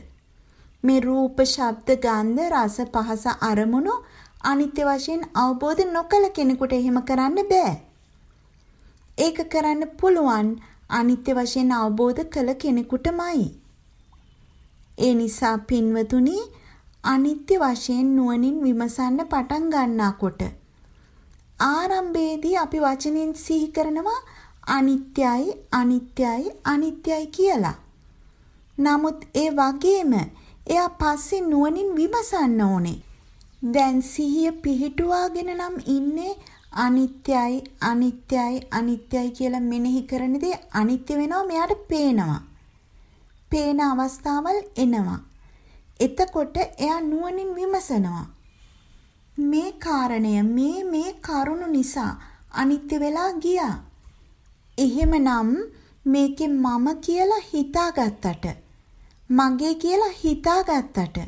[SPEAKER 1] මේ රූප ශබ්ද ගන්ධ රස පහස අරමුණු අනිත්‍ය වශයෙන් අවබෝධ නොකළ කෙනෙකුට එහෙම කරන්න බෑ. ඒක කරන්න පුළුවන් අනිත්‍ය වශයෙන් අවබෝධ කළ කෙනෙකුටමයි. ඒ නිසා පින්වතුනි අනිත්‍ය වශයෙන් නුවණින් විමසන්න පටන් ගන්නකොට ආරම්භයේදී අපි වචනෙන් සිහි කරනවා අනිත්‍යයි අනිත්‍යයි අනිත්‍යයි කියලා. නමුත් ඒ වගේම එයා පස්සේ නුවණින් විමසන්න ඕනේ. දැන් සිහිය පිහිටුවාගෙන නම් ඉන්නේ අනිත්‍යයි අනිත්‍යයි අනිත්‍යයි කියලා මෙනෙහි කරන දේ අනිත්‍ය වෙනවා මෙයාට පේනවා. පේන අවස්ථාවල් එනවා. එතකොට එයා නුවණින් විමසනවා. මේ කාරණය මේ මේ කරුණු නිසා අනිත්‍ය වෙලා ගියා. එහෙමනම් මේකේ මම කියලා හිතාගත්තට මගේ කියලා හිතාගත්තට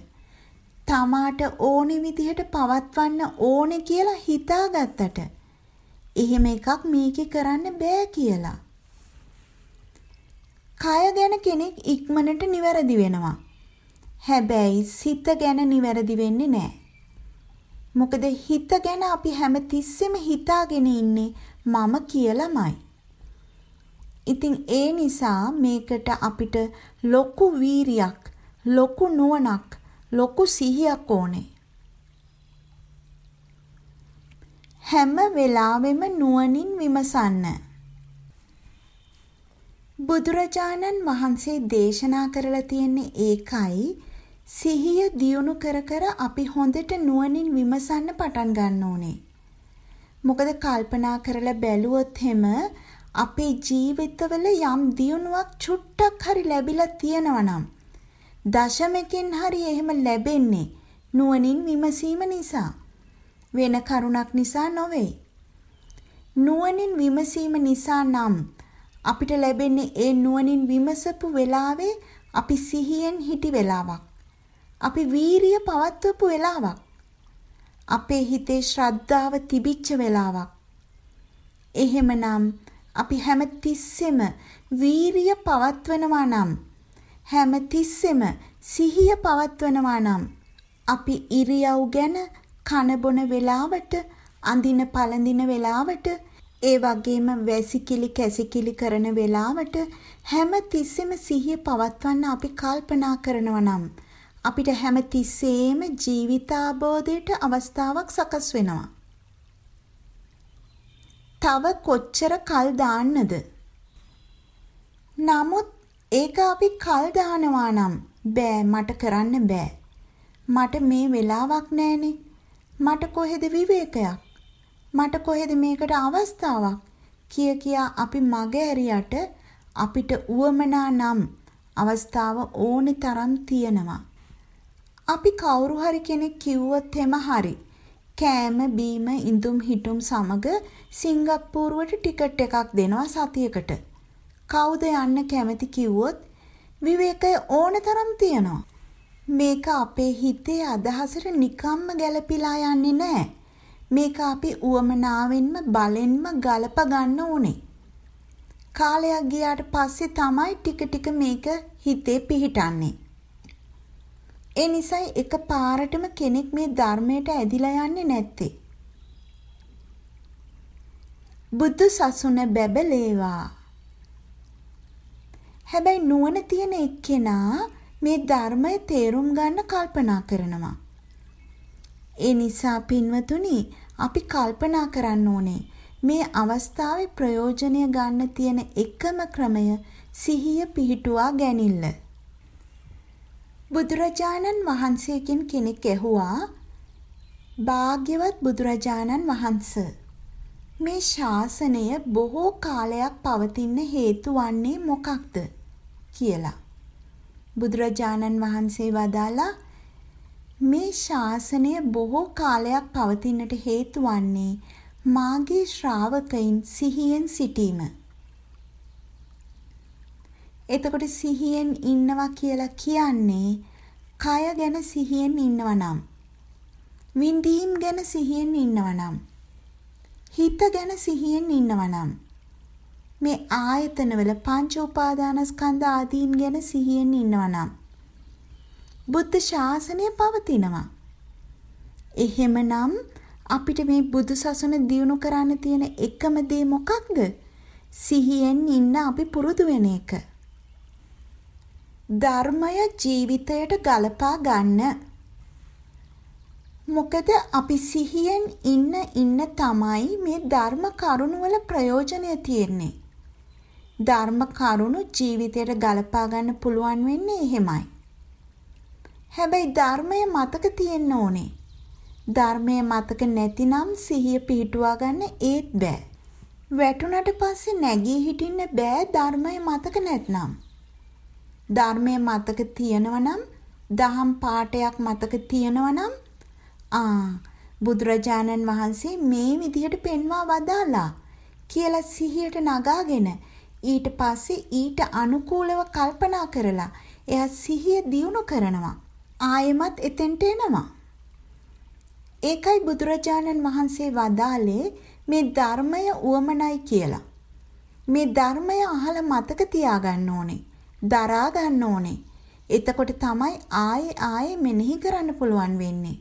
[SPEAKER 1] තමාට ඕනි විදිහට පවත්වන්න ඕනේ කියලා හිතාගත්තට එහෙම එකක් මේකේ කරන්න බෑ කියලා. කය ගැන කෙනෙක් ඉක්මනට නිවැරදි වෙනවා. හැබැයි සිත ගැන නිවැරදි වෙන්නේ නැහැ. මොකද හිත ගැන අපි හැම තිස්සෙම හිතාගෙන ඉන්නේ මම කියලාමයි. ඉතින් ඒ නිසා මේකට අපිට ලොකු වීරියක්, ලොකු නුවණක්, ලොකු සිහියක් ඕනේ. හැම වෙලාවෙම නුවණින් විමසන්න. බුදුරජාණන් වහන්සේ දේශනා කරලා තියෙන්නේ ඒකයි සිහිය දියුණු කර කර අපි හොඳට නුවණින් විමසන්න පටන් ගන්න ඕනේ. මොකද කල්පනා කරලා බැලුවොත් හැම අපේ ජීවිතවල යම් දියුණුවක් චුට්ටක් හරි ලැබිලා තියෙනවා නම් දශමකින් හරි එහෙම ලැබෙන්නේ නුවණින් විමසීම නිසා. වෙන කරුණක් නිසා නොවේ. නුවණින් විමසීම නිසා නම් අපිට ලැබෙන්නේ ඒ නුවණින් විමසපු වෙලාවේ අපි සිහියෙන් හිටි වෙලාවක්. අපි වීරිය පවත්වපු වෙලාවක්. අපේ හිතේ ශ්‍රද්ධාව තිබිච්ච වෙලාවක්. එහෙමනම් අපි හැම තිස්සෙම වීරිය පවත්වනවා නම් හැම තිස්සෙම සිහිය පවත්වනවා නම් අපි ඉරියව් ගැන කන බොන වෙලාවට, අඳින පළඳින වෙලාවට, ඒ වගේම වැසිකිලි කැසිකිලි කරන වෙලාවට හැම තිස්සෙම සිහිය පවත්වන්න අපි කල්පනා කරනවා නම් අපිට හැම තිස්සෙම ජීවිතාබෝධයට අවස්ථාවක් සකස් වෙනවා. තව කොච්චර කල් දාන්නද? නමුත් ඒක අපි කල් දානවා නම් බෑ මට කරන්න බෑ. මට මේ වෙලාවක් නෑනේ. මට කොහෙද විවේකයක්? මට කොහෙද මේකට අවස්ථාවක්? කිය කියා අපි මග ඇරියට අපිට උවමනා නම් අවස්ථාව ඕනි තරම් තියෙනවා. අපි කවුරු හරි කෙනෙක් කිව්වොත් එම හරි. කෑම බීම ඉඳුම් හිටුම් සමග සිංගප්පූරුවට ටිකට් එකක් දෙනවා සතියකට. කවුද යන්න කැමති කිව්වොත් විවේකය ඕන තරම් තියෙනවා. මේක අපේ හිතේ අදහසට නිකම්ම ගැලපිලා යන්නේ නැහැ. මේක අපි උවමනාවෙන්ම බලෙන්ම ගලප ගන්න ඕනේ. කාලයක් ගියාට පස්සේ තමයි ටික ටික මේක හිතේ පිහිටන්නේ. ඒ නිසයි එක පාරටම කෙනෙක් මේ ධර්මයට ඇදිලා යන්නේ නැත්තේ. බුදු සසුන බැබලේවා. හැබැයි නුවණ තියෙන එක්කෙනා මේ ධර්මය තේරුම් ගන්න කල්පනා කරනවා. ඒ නිසා පින්වතුනි අපි කල්පනා කරන්න ඕනේ මේ අවස්ථාවේ ප්‍රයෝජනය ගන්න තියෙන එකම ක්‍රමය සිහිය පිහිටුවා ගැනීමල. බුදුරජාණන් වහන්සේකින් කෙනෙක් ඇහුවා භාග්‍යවත් බුදුරජාණන් වහන්ස මේ ශාසනය බොහෝ කාලයක් පවතින්න හේතු වන්නේ මොකක්ද කියලා. බුදුරජාණන් වහන්සේ වදාලා මේ ශාසනය බොහෝ කාලයක් පවතින්නට හේතු වන්නේ මාගේ ශ්‍රාවකයින් සිහියෙන් සිටීම. එතකොට සිහියෙන් ඉන්නවා කියලා කියන්නේ කය ගැන සිහියෙන් ඉන්නවා නම් විඳීම් ගැන සිහියෙන් ඉන්නවා නම් හිත ගැන සිහියෙන් ඉන්නවා නම් මේ ආයතනවල පංච උපාදානස්කන්ධ ආදීන් ගැන සිහියෙන් ඉන්නවා නම් බුද්ධ ශාසනය පවතිනවා. එහෙමනම් අපිට මේ බුදු සසුන දියුණු කරන්න තියෙන එකම දේ මොකක්ද? සිහියෙන් ඉන්න අපි පුරුදු වෙන එක. ධර්මය ජීවිතයට ගලපා ගන්න. මොකද අපි සිහියෙන් ඉන්න ඉන්න තමයි මේ ධර්ම කරුණ වල ප්‍රයෝජනය තියෙන්නේ. ධර්ම කරුණු ජීවිතයට ගලපා ගන්න පුළුවන් වෙන්නේ එහෙමයි. හැබැයි ධර්මය මතක තියෙන්න ඕනේ. ධර්මය මතක නැතිනම් සිහිය පිහිටුවා ගන්න ඒත් බෑ. වැටුණට පස්සේ නැගී හිටින්න බෑ ධර්මය මතක නැත්නම්. ධර්මය මතක තියෙනවා නම් දහම් පාඩයක් මතක තියෙනවා නම් ආ බුදුරජාණන් වහන්සේ මේ විදිහට පෙන්වා වදාලා කියලා සිහියට නගාගෙන ඊට පස්සේ ඊට අනුකූලව කල්පනා කරලා එයා සිහිය දියුණු කරනවා. ආයෙමත් එතෙන්ට එනවා. ඒකයි බුදුරජාණන් වහන්සේ වදාලේ මේ ධර්මය උවමනයි කියලා. මේ ධර්මය අහලා මතක තියාගන්න ඕනේ. දරා ගන්න ඕනේ. එතකොට තමයි ආයේ ආයේ මෙනෙහි කරන්න පුළුවන් වෙන්නේ.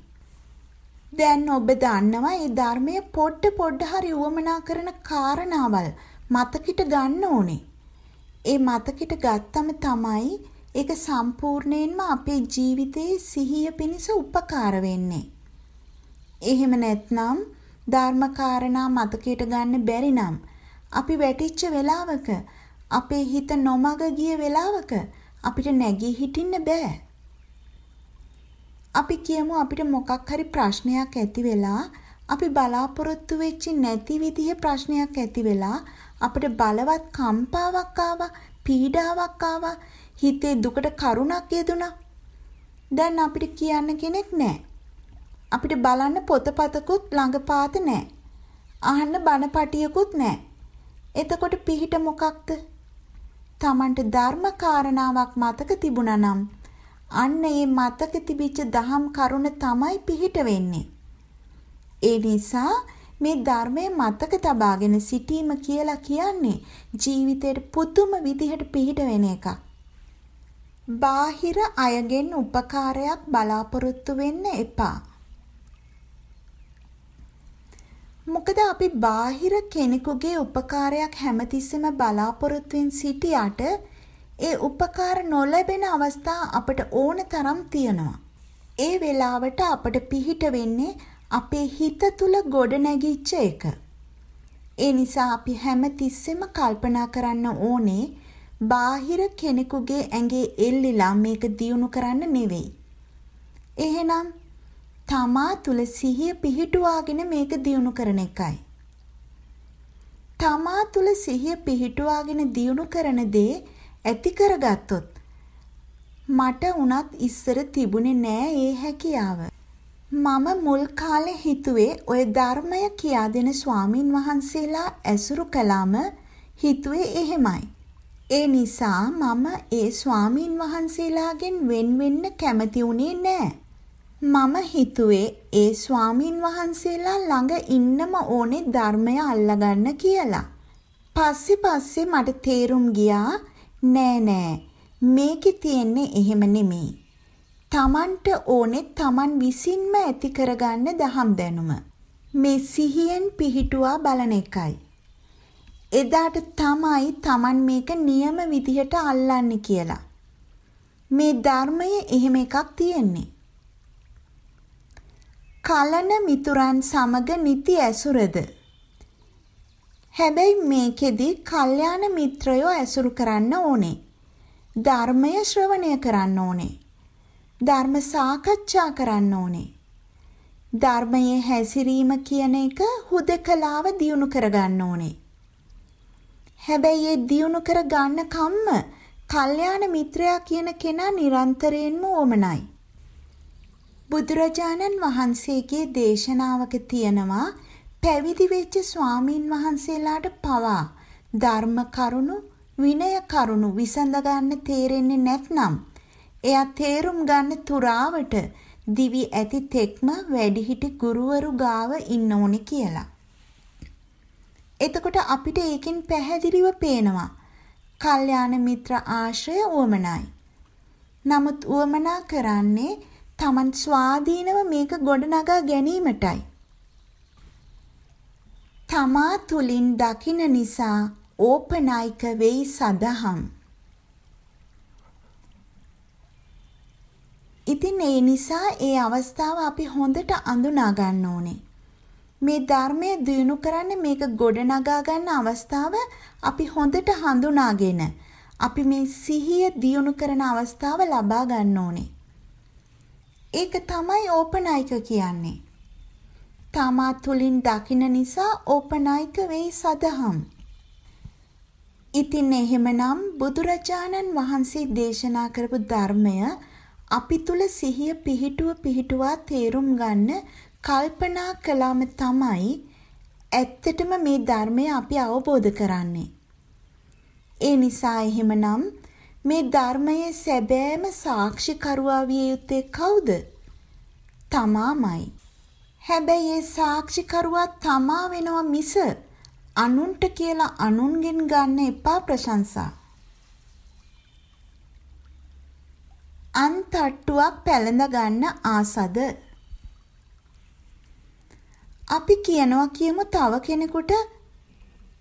[SPEAKER 1] දැන් ඔබ දන්නවා මේ ධර්මයේ පොඩ පොඩ හරි උවමනා කරන කාරණාවල් මතකිට ගන්න ඕනේ. ඒ මතකිට ගත්තම තමයි ඒක සම්පූර්ණයෙන්ම අපේ ජීවිතයේ සිහිය පිණිස උපකාර වෙන්නේ. එහෙම නැත්නම් ධර්මකාරණා මතකයට ගන්න බැරි නම් අපි වැටිච්ච වෙලාවක අපේ හිත නොමග ගිය වෙලාවක අපිට නැගී හිටින්න බෑ. අපි කියමු අපිට මොකක් හරි ප්‍රශ්නයක් ඇති වෙලා අපි බලාපොරොත්තු වෙච්ච නැති විදිහේ ප්‍රශ්නයක් ඇති වෙලා අපිට බලවත් කම්පාවක් ආවා, පීඩාවක් ආවා, හිතේ දුකට කරුණක් යෙදුණා. දැන් අපිට කියන්න කෙනෙක් නැහැ. අපිට බලන්න පොතපතකුත් ළඟපාත නැහැ. අහන්න බණපටියකුත් නැහැ. එතකොට පිහිට මොකක්ද? Tamanට ධර්ම කාරණාවක් මතක තිබුණා නම් අන්න ඒ මතක තිබිච්ච දහම් කරුණ තමයි පිහිට වෙන්නේ. ඒ නිසා මේ ධර්මයේ මතක තබාගෙන සිටීම කියලා කියන්නේ ජීවිතේට පුදුම විදිහට පිහිට වෙන එකක්. බාහිර අයගෙන් උපකාරයක් බලාපොරොත්තු වෙන්න එපා. මොකද අපි බාහිර කෙනෙකුගේ උපකාරයක් හැමතිස්සෙම බලාපොරොත්තුෙන් සිටියට ඒ උපකාර නොලැබෙන අවස්ථා අපට ඕන තරම් තියෙනවා. ඒ වෙලාවට අපට පිහිට වෙන්නේ අපේ හිත තුල ගොඩ නැගිච්ච එක. ඒ නිසා අපි හැම තිස්සෙම කල්පනා කරන්න ඕනේ බාහිර කෙනෙකුගේ ඇඟේ එල්ලිලා මේක දියුණු කරන්න නෙවෙයි. එහෙනම් තමා තුල සිහිය පිහිටුවාගෙන මේක දියුණු කරන එකයි. තමා තුල සිහිය පිහිටුවාගෙන දියුණු කරන දේ ඇති කරගත්තොත් මට උනත් ඉස්සර තිබුණේ නෑ ඒ හැකියාව. මම මුල් කාලේ හිතුවේ ඔය ධර්මය කියා දෙන ස්වාමින් වහන්සේලා ඇසුරු කළාම හිතුවේ එහෙමයි. ඒ නිසා මම ඒ ස්වාමින් වහන්සේලාගෙන් වෙන් වෙන්න කැමති වුණේ නෑ. මම හිතුවේ ඒ ස්වාමින් වහන්සේලා ළඟ ඉන්නම ඕනේ ධර්මය අල්ලගන්න කියලා. පස්සේ පස්සේ මට තේරුම් ගියා නෑ නෑ මේකේ තියෙන්නේ එහෙම නෙමෙයි. Tamanට ඕනේ Taman විසින්ම ඇති කරගන්න දහම් දැනුම. මේ සිහියෙන් පිහිටුවා බලන එකයි. එදාට තමයි Taman මේක නියම විදිහට අල්ලන්නේ කියලා. මේ ධර්මයේ එහෙම එකක් තියෙන්නේ. කලන මිතුරන් සමග නිති ඇසුරද හැබැයි මේකෙදි කල්යාණ මිත්‍රයෝ ඇසුරු කරන්න ඕනේ. ධර්මය ශ්‍රවණය කරන්න ඕනේ. ධර්ම සාකච්ඡා කරන්න ඕනේ. ධර්මයේ හැසිරීම කියන එක හුදකලාව දියුණු කරගන්න ඕනේ. හැබැයි ඒ දියුණු කර ගන්න කම්ම කල්යාණ මිත්‍රයා කියන කෙනා නිරන්තරයෙන්ම ඕමනයි. බුදුරජාණන් වහන්සේගේ දේශනාවක තියෙනවා පැවිදි වෙච්ච ස්වාමින් වහන්සේලාට පවා ධර්ම කරුණු විනය කරුණු විසඳ ගන්න තේරෙන්නේ නැත්නම් එයා තේරුම් ගන්න තුරාවට දිවි ඇති තෙක්ම වැඩිහිටි ගුරුවරු ගාව ඉන්න ඕනේ කියලා. එතකොට අපිට ඒකෙන් පැහැදිලිව පේනවා. කල්යාණ මිත්‍ර ආශ්‍රය උවමනයි. නමුත් උවමනා කරන්නේ Taman ස්වාධීනව මේක ගොඩනගා ගැනීමටයි. තමා තුලින් දකින නිසා ඕපනායික වෙයි සදහම්. ඉතින් ඒ නිසා ඒ අවස්ථාව අපි හොඳට අඳුනා ගන්න ඕනේ. මේ ධර්මය දිනු කරන්නේ මේක ගොඩනගා ගන්න අවස්ථාව අපි හොඳට හඳුනාගෙන අපි මේ සිහිය දියුණු කරන අවස්ථාව ලබා ගන්න ඕනේ. ඒක තමයි ඕපනායික කියන්නේ. තමා තුලින් දකින නිසා ඕපනායික වෙයි සදහම්. ඉතින් එහෙමනම් බුදුරජාණන් වහන්සේ දේශනා කරපු ධර්මය අපි තුල සිහිය පිහිටුව පිහිටුවා තේරුම් ගන්න කල්පනා කළාම තමයි ඇත්තටම මේ ධර්මය අපි අවබෝධ කරන්නේ. ඒ නිසා එහෙමනම් මේ ධර්මයේ සැබෑම සාක්ෂිකරුවා විය යුත්තේ කවුද? තමාමයි. හැබැයි ඒ සාක්ෂිකරුවා තමා වෙනවා මිස අනුන්ට කියලා අනුන්ගෙන් ගන්න එපා ප්‍රශංසා. අන්තට්ටුවක් පැලඳ ගන්න ආසද? අපි කියනවා කියමු තව කෙනෙකුට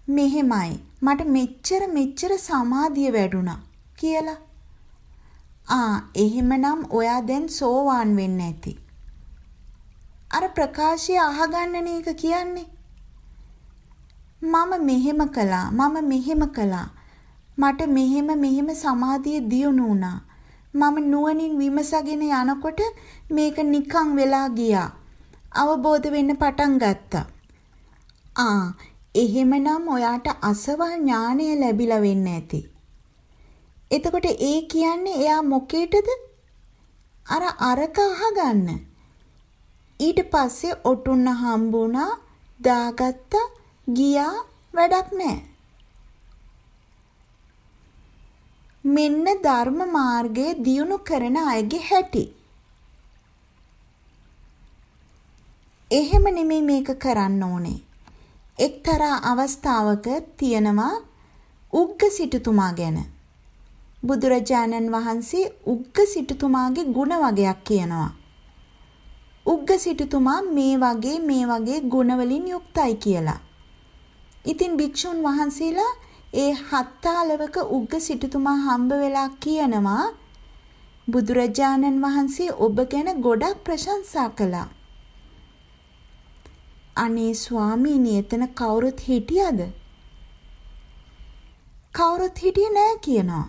[SPEAKER 1] මෙහෙමයි මට මෙච්චර මෙච්චර සමාධිය වැඩුණා කියලා. ආ එහෙමනම් ඔයා දැන් සෝවාන් වෙන්න ඇති. අර ප්‍රකාශය අහගන්නනේ එක කියන්නේ. මම මෙහෙම කළා මම මෙහෙම කළා මට මෙහෙම මෙහෙම සමාධිය දියුණු වුණා. මම නුවණින් විමසගෙන යනකොට මේක නිකන් වෙලා ගියා. අවබෝධ වෙන්න පටන් ගත්තා. ආ එහෙමනම් ඔයාට අසවල් ඥානය ලැබිලා වෙන්න ඇති. එතකොට ඒ කියන්නේ එයා මොකේටද? අර අරක අහගන්න. ඊට පස්සේ ඔටුන්න හම්බුණා, දාගත්තා, ගියා වැඩක් නැහැ. මෙන්න ධර්ම මාර්ගයේ දියුණු කරන අයගේ හැටි. එහෙම නෙමෙයි මේක කරන්න ඕනේ. එක්තරා අවස්ථාවක තියෙනවා උග්ග සිටුතුමා ගැන. බුදුරජාණන් වහන්සේ උග්ග සිටුතුමාගේ ಗುಣ වගයක් කියනවා. උග්ග සිටුතුමා මේ වගේ මේ වගේ ගුණවලින් යුක්තයි කියලා. ඉතින් භික්ෂුන් වහන්සේලා ඒ හත්තාලවක උග්ග සිටුතුමා හම්බ වෙලා කියනවා බුදුරජාණන් වහන්සේ ඔබ ගැන ගොඩක් ප්‍රශංසා කළා. අනේ ස්වාමීනි එතන කවුරුත් හිටියද? කවුරුත් හිටියේ නෑ කියනවා.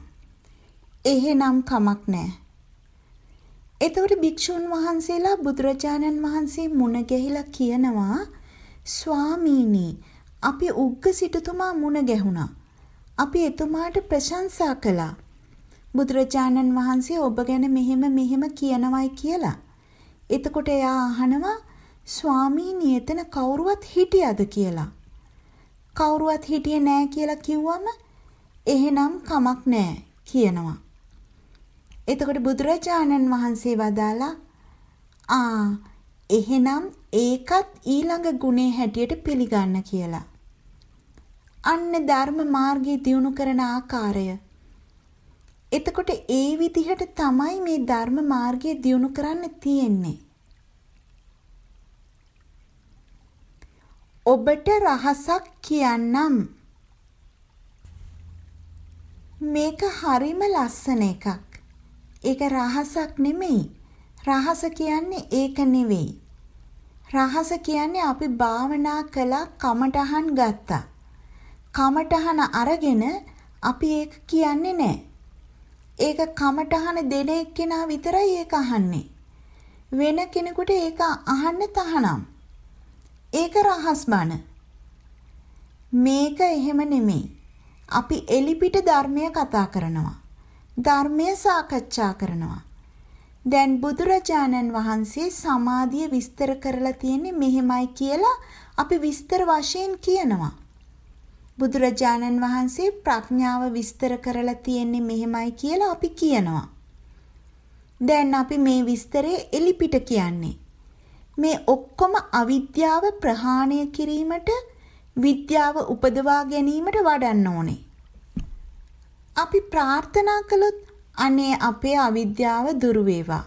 [SPEAKER 1] එහෙනම් කමක් නෑ. එතකොට භික්ෂුන් වහන්සේලා බුදුරජාණන් වහන්සේ මුණ ගැහිලා කියනවා ස්වාමීනි අපි උග්ග සිටුතුමා මුණ ගැහුණා. අපි එතුමාට ප්‍රශංසා කළා. බුදුරජාණන් වහන්සේ ඔබ ගැන මෙහෙම මෙහෙම කියනවයි කියලා. එතකොට එයා අහනවා ස්වාමීනි එතන කවුරුවත් හිටියද කියලා. කවුරුවත් හිටියේ නෑ කියලා කිව්වම එහෙනම් කමක් නෑ කියනවා. එතකොට බුදුරජාණන් වහන්සේ වදාලා ආ එහෙනම් ඒකත් ඊළඟ ගුණේ හැටියට පිළිගන්න කියලා. අන්න ධර්ම මාර්ගයේ දියුණු කරන ආකාරය. එතකොට ඒ විදිහට තමයි මේ ධර්ම මාර්ගයේ දියුණු කරන්න තියෙන්නේ. ඔබට රහසක් කියන්නම්. මේක හරිම ලස්සන එකක්. ඒක රහසක් නෙමෙයි. රහස කියන්නේ ඒක නෙවෙයි. රහස කියන්නේ අපි භාවනා කළා කමටහන් ගත්තා. කමටහන අරගෙන අපි ඒක කියන්නේ නැහැ. ඒක කමටහන දෙන එක්කෙනා විතරයි ඒක අහන්නේ. වෙන කෙනෙකුට ඒක අහන්න තහනම්. ඒක රහස් බණ. මේක එහෙම නෙමෙයි. අපි එලිපිට ධර්මය කතා කරනවා. ධර්මය සාකච්ඡා කරනවා. දැන් බුදුරජාණන් වහන්සේ සමාධිය විස්තර කරලා තියෙන්නේ මෙහෙමයි කියලා අපි විස්තර වශයෙන් කියනවා. බුදුරජාණන් වහන්සේ ප්‍රඥාව විස්තර කරලා තියෙන්නේ මෙහෙමයි කියලා අපි කියනවා. දැන් අපි මේ විස්තරේ එලිපිට කියන්නේ. මේ ඔක්කොම අවිද්‍යාව ප්‍රහාණය කිරීමට විද්‍යාව උපදවා ගැනීමට වඩන්න ඕනේ. අපි ප්‍රාර්ථනා කළොත් අනේ අපේ අවිද්‍යාව දුරු වේවා.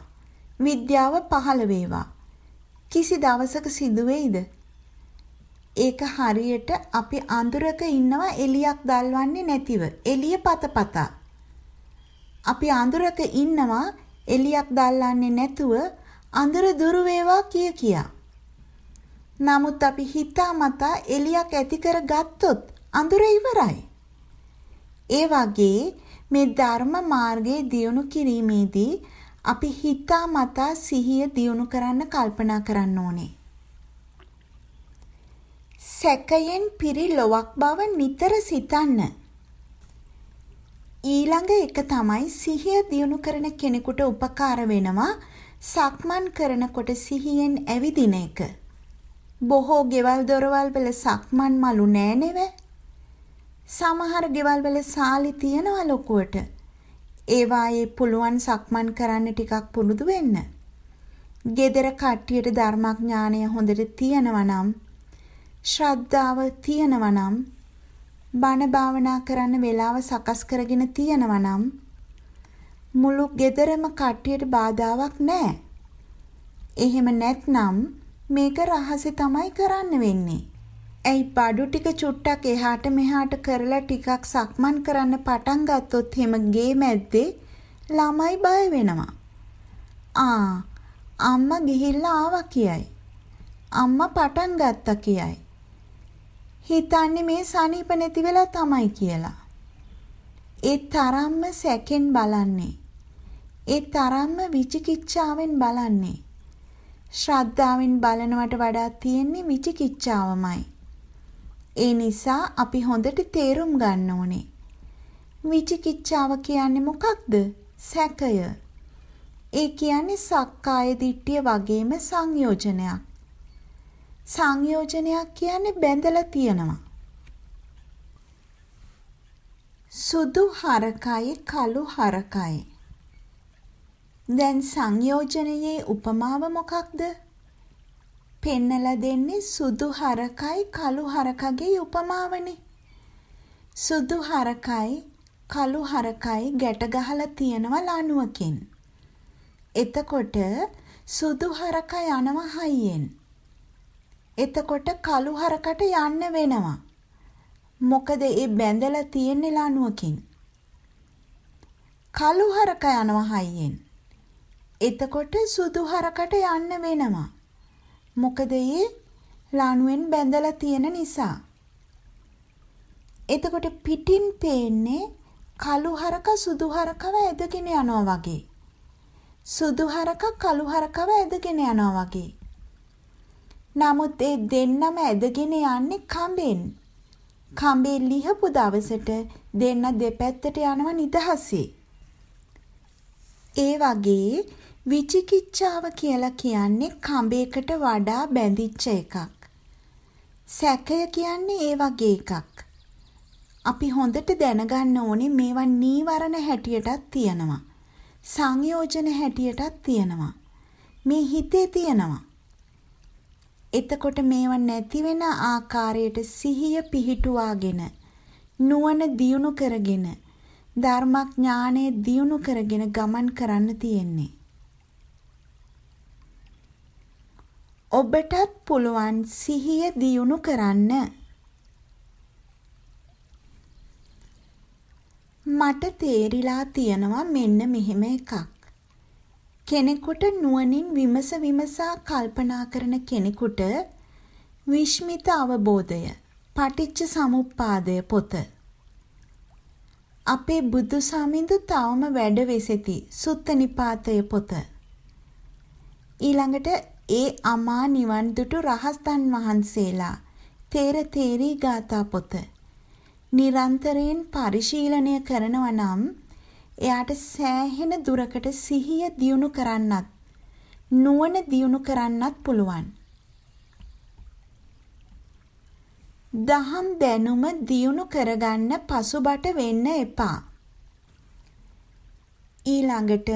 [SPEAKER 1] විද්‍යාව පහළ වේවා. කිසි දවසක සිදු වෙයිද? ඒක හරියට අපි අඳුරක ඉන්නවා එලියක් දල්වන්නේ නැතිව. එළිය පතපතා. අපි අඳුරක ඉන්නවා එලියක් දල්වන්නේ නැතුව අඳුර දුරු වේවා කිය කියා. නමුත් අපි හිතාමතා එලියක් ඇති කර ගත්තොත් අඳුර ඉවරයි. ඒ වගේ මේ ධර්ම මාර්ගයේ දියුණු කිරීමේදී අපි හිතා මතා සිහිය දියුණු කරන්න කල්පනා කරන්න ඕනේ. සැකයෙන් පිරි ලොවක් බව නිතර සිතන්න. ඊළඟ එක තමයි සිහිය දියුණු කරන කෙනෙකුට උපකාර වෙනවා සක්මන් කරනකොට සිහියෙන් ඇවිදින එක. බොහෝ ගෙවල් දොරවල් වල සක්මන් මලු නෑ නෙවෙයි. සමහර ගෙවල් වල සාලි තියනවා ලොකුවට. ඒවායේ පුළුවන් සක්මන් කරන්න ටිකක් පුරුදු වෙන්න. gedara කට්ටියට ධර්මඥානය හොඳට තියෙනවා නම් ශ්‍රද්ධාව තියෙනවා නම් බණ භාවනා කරන්න වෙලාව සකස් කරගෙන තියෙනවා නම් මුළු ගෙදරම කට්ටියට බාධාවක් නැහැ. එහෙම නැත්නම් මේක රහසේ තමයි කරන්න වෙන්නේ. ඇයි බඩු ටික චුට්ටක් එහාට මෙහාට කරලා ටිකක් සක්මන් කරන්න පටන් ගත්තොත් එහෙම ගේ මැද්දේ ළමයි බය වෙනවා. ආ අම්මා ගිහිල්ලා ආවා කියයි. අම්මා පටන් ගත්තා කියයි. හිතන්නේ මේ සනීප නැති වෙලා තමයි කියලා. ඒ තරම්ම සැකෙන් බලන්නේ. ඒ තරම්ම විචිකිච්ඡාවෙන් බලන්නේ. ශ්‍රද්ධාවෙන් බලනවට වඩා තියෙන්නේ විචිකිච්ඡාවමයි. ඒ නිසා අපි හොඳට තේරුම් ගන්න ඕනේ. විචිකිච්ඡාව කියන්නේ මොකක්ද? සැකය. ඒ කියන්නේ සක්කාය දිට්ඨිය වගේම සංයෝජනයක්. සංයෝජනයක් කියන්නේ බැඳලා තියෙනවා. සුදු හරකයි කළු හරකයි. දැන් සංයෝජනයේ උපමාව මොකක්ද? පෙන්නලා දෙන්නේ සුදු හරකයි කළු හරකගේ උපමාවනේ. සුදු හරකයි කළු හරකයි ගැට ගහලා තියෙනවා ලණුවකින්. එතකොට සුදු හරකා යනවා හයියෙන්. එතකොට කළු හරකට යන්න වෙනවා. මොකද ඒ බැඳලා තියෙන්නේ ලණුවකින්. කළු හරකා යනවා හයියෙන්. එතකොට සුදු හරකට යන්න වෙනවා. මොකද ඒ ලණුවෙන් බැඳලා තියෙන නිසා. එතකොට පිටින් පේන්නේ කළු හරක සුදු හරකව ඇදගෙන යනවා වගේ. සුදු හරක කළු හරකව ඇදගෙන යනවා වගේ. නමුත් ඒ දෙන්නම ඇදගෙන යන්නේ කඹෙන්. කඹේ ලිහපු දවසට දෙන්න දෙපැත්තට යනවා නිදහසේ. ඒ වගේ විචිකිච්ඡාව කියලා කියන්නේ කඹයකට වඩා බැඳිච්ච එකක්. සැකය කියන්නේ ඒ වගේ එකක්. අපි හොඳට දැනගන්න ඕනේ මේවා නීවරණ හැටියටත් තියෙනවා. සංයෝජන හැටියටත් තියෙනවා. මේ හිතේ තියෙනවා. එතකොට මේවා නැති වෙන ආකාරයට සිහිය පිහිටුවාගෙන නුවණ දියුණු කරගෙන ධර්මඥානය දියුණු කරගෙන ගමන් කරන්න තියෙන්නේ. ඔබටත් පුළුවන් සිහිය දියුණු කරන්න. මට තේරිලා තියෙනවා මෙන්න මෙහෙම එකක්. කෙනෙකුට නුවණින් විමස විමසා කල්පනා කරන කෙනෙකුට විශ්මිත අවබෝධය පටිච්ච සමුප්පාදය පොත අපේ බුදු සමිඳු තවම වැඩ වෙසෙති සුත්ත නිපාතය පොත ඊළඟට ඒ අමා නිවන් දුටු රහස්තන් වහන්සේලා තේර තේරී ගාථා පොත නිරන්තරයෙන් පරිශීලනය කරනවා නම් එයාට සෑහෙන දුරකට සිහිය දියුණු කරන්නත් නුවණ දියුණු කරන්නත් පුළුවන්. දහම් දැනුම දියුණු කරගන්න පසුබට වෙන්න එපා. ඊළඟට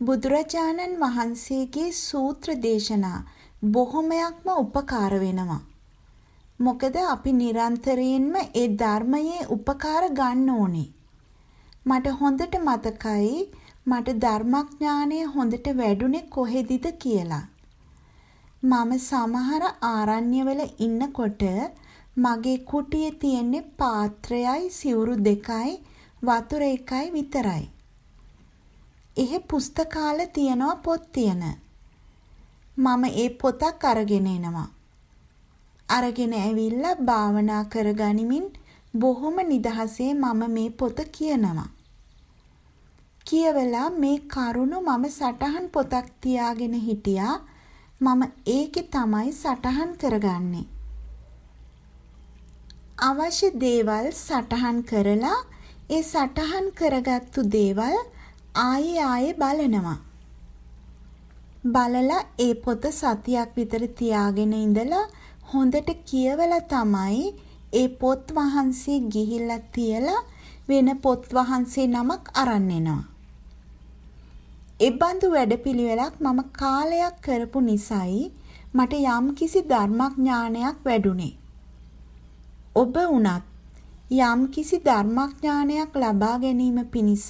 [SPEAKER 1] බුදුරජාණන් වහන්සේගේ සූත්‍ර දේශනා බොහොමයක්ම උපකාර වෙනවා. මොකද අපි නිරන්තරයෙන්ම ඒ ධර්මයේ උපකාර ගන්න ඕනේ. මට හොඳට මතකයි මට ධර්මඥානය හොඳට වැඩුණේ කොහෙදිද කියලා. මම සමහර ආරණ්‍යවල ඉන්නකොට මගේ කුටියේ තියෙන්නේ පාත්‍රයයි සිවුරු දෙකයි වතුර එකයි විතරයි. එහෙ පුස්තකාල තියනවා පොත් තියන. මම ඒ පොතක් අරගෙන එනවා. අරගෙන ඇවිල්ලා භාවනා කරගනිමින් බොහොම නිදහසේ මම මේ පොත කියනවා. කියවලා මේ කරුණ මම සටහන් පොතක් තියාගෙන හිටියා. මම ඒකේ තමයි සටහන් කරගන්නේ. අවශ්‍ය දේවල් සටහන් කරලා ඒ සටහන් කරගත්තු දේවල් ආයේ ආයේ බලනවා. බලලා ඒ පොත සතියක් විතර තියාගෙන ඉඳලා හොඳට කියවලා තමයි ඒ පොත් වහන්සේ ගිහිල්ලා තියලා වෙන පොත් වහන්සේ නමක් අරන් එනවා. එබඳු වැඩපිළිවෙලක් මම කාලයක් කරපු නිසායි මට යම්කිසි ධර්මඥානයක් වැඩුණේ. ඔබ වුණත් යම්කිසි ධර්මඥානයක් ලබා ගැනීම පිණිස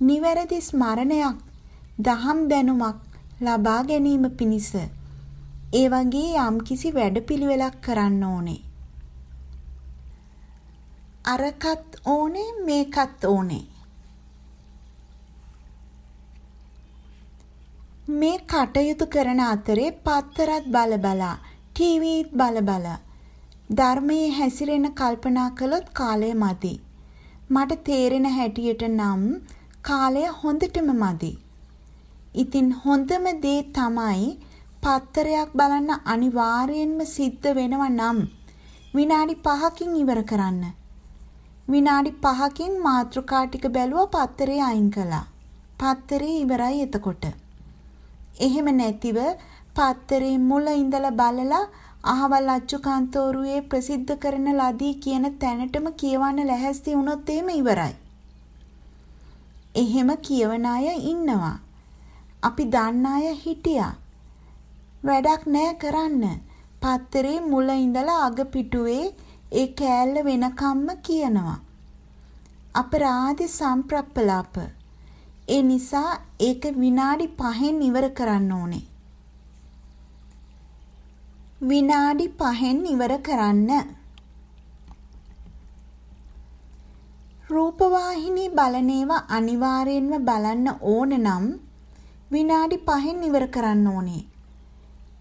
[SPEAKER 1] නිවැරදි ස්මරණයක් දහම් දැනුමක් ලබා ගැනීම පිණිස ඒ වගේ යම්කිසි වැඩපිළිවෙලක් කරන්න ඕනේ. අරකත් ඕනේ මේකත් ඕනේ. මේ කටයුතු කරන අතරේ පත්තරත් බල බලා ටීවීත් බල බල ධර්මයේ හැසිරෙන කල්පනා කළොත් කාලය මදි. මට තේරෙන හැටියට නම් කාලය හොඳටම මදි. ඉතින් හොඳම දේ තමයි පත්තරයක් බලන්න අනිවාර්යයෙන්ම සිද්ධ වෙනවා නම් විනාඩි 5කින් ඉවර කරන්න. විනාඩි 5කින් මාත්‍රිකා ටික බැලුවා පත්තරේ අයින් කළා. පත්තරේ ඉවරයි එතකොට. එහෙම නැතිව පත්තරේ මුල ඉඳලා බලලා අහවල් අච්චුකාන්තෝරුවේ ප්‍රසිද්ධ කරන ලදී කියන තැනටම කියවන්න ලැහැස්ති වුණොත් එහෙම ඉවරයි. එහෙම කියවන අය ඉන්නවා. අපි දන්න අය හිටියා. වැඩක් නෑ කරන්න. පත්තරේ මුල ඉඳලා අග පිටුවේ ඒ කෑල්ල වෙනකම්ම කියනවා. අපරාධ සම්ප්‍රප්පලාප. ඒ නිසා ඒක විනාඩි 5න් ඉවර කරන්න ඕනේ. විනාඩි 5න් ඉවර කරන්න. රූපවාහිනී බලන ඒවා අනිවාර්යෙන්ම බලන්න ඕන නම් විනාඩි 5න් ඉවර කරන්න ඕනේ.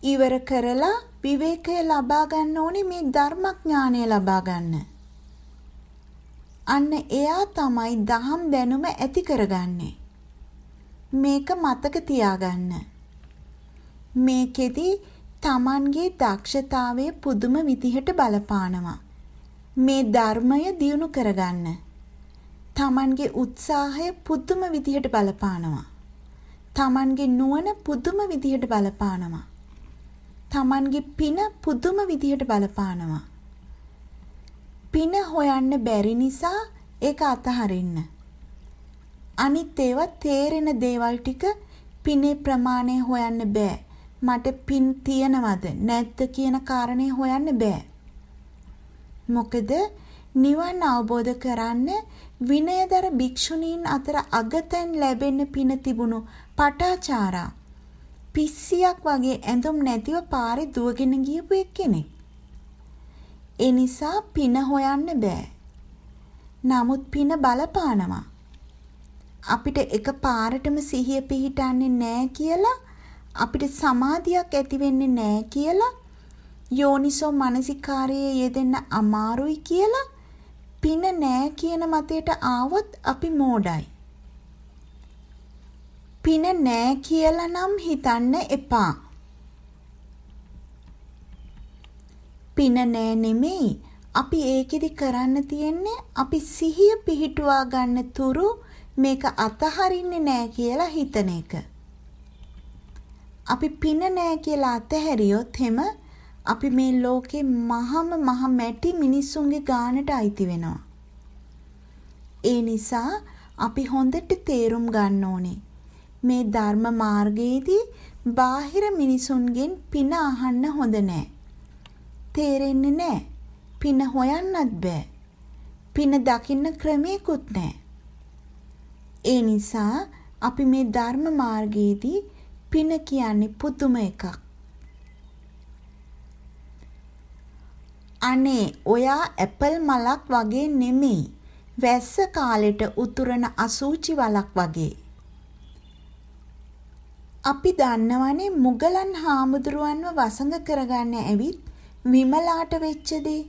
[SPEAKER 1] ඉවර කරලා විවේකය ලබා ගන්න ඕනේ මේ ධර්මඥානය ලබා ගන්න. අන්න එයා තමයි දහම් දැනුම ඇති කරගන්නේ. මේක මතක තියාගන්න. මේකෙදි Tamanගේ දක්ෂතාවය පුදුම විදිහට බලපානවා. මේ ධර්මය දියුණු කරගන්න. Tamanගේ උත්සාහය පුදුම විදිහට බලපානවා. Tamanගේ නුවණ පුදුම විදිහට බලපානවා. Tamanගේ පින පුදුම විදිහට බලපානවා. පින හොයන්න බැරි නිසා ඒක අතහරින්න. අනිත් ඒවා තේරෙන දේවල් ටික පිනේ ප්‍රමාණය හොයන්න බෑ. මට පින් තියනවද නැද්ද කියන කාරණේ හොයන්න බෑ. මොකද නිවන් අවබෝධ කරන්න විනයදර භික්ෂුණීන් අතර අගතෙන් ලැබෙන්න පින තිබුණු පටාචාරා පිස්සියක් වගේ ඇඳුම් නැතිව පාරේ දුවගෙන ගියපු එක්කෙනෙක්. ඒ නිසා පින හොයන්න බෑ. නමුත් පින බලපානවා. අපිට එක පාරටම සිහිය පිහිටන්නේ නෑ කියලා අපිට සමාධියක් ඇති වෙන්නේ නෑ කියලා යෝනිසෝ මනසිකාරයේ යෙදෙන්න අමාරුයි කියලා පින නෑ කියන මතයට ආවොත් අපි මෝඩයි. පින නෑ කියලා නම් හිතන්න එපා. පින නෑ නෙමෙයි අපි ඒකෙදි කරන්න තියෙන්නේ අපි සිහිය පිහිටුවා ගන්න තුරු මේක අතහරින්නේ නෑ කියලා හිතන එක. අපි පින නෑ කියලා අතහැරියොත් හැම අපි මේ ලෝකේ මහම මහ මැටි මිනිස්සුන්ගේ ගානට අයිති වෙනවා. ඒ නිසා අපි හොඳට තේරුම් ගන්න ඕනේ. මේ ධර්ම මාර්ගයේදී බාහිර මිනිසුන්ගෙන් පින අහන්න හොඳ නෑ. තේරෙන්නේ නෑ. පින හොයන්නත් බෑ. පින දකින්න ක්‍රමයකුත් නෑ. ඒ නිසා අපි මේ ධර්ම මාර්ගයේදී පින කියන්නේ පුදුම එකක්. අනේ ඔයා ඇපල් මලක් වගේ නෙමෙයි. වැස්ස කාලෙට උතුරන අසූචි වලක් වගේ. අපි දන්නවනේ මුගලන් හාමුදුරුවන්ව වසඟ කරගන්න ඇවිත් විමලාට වෙච්ච දේ.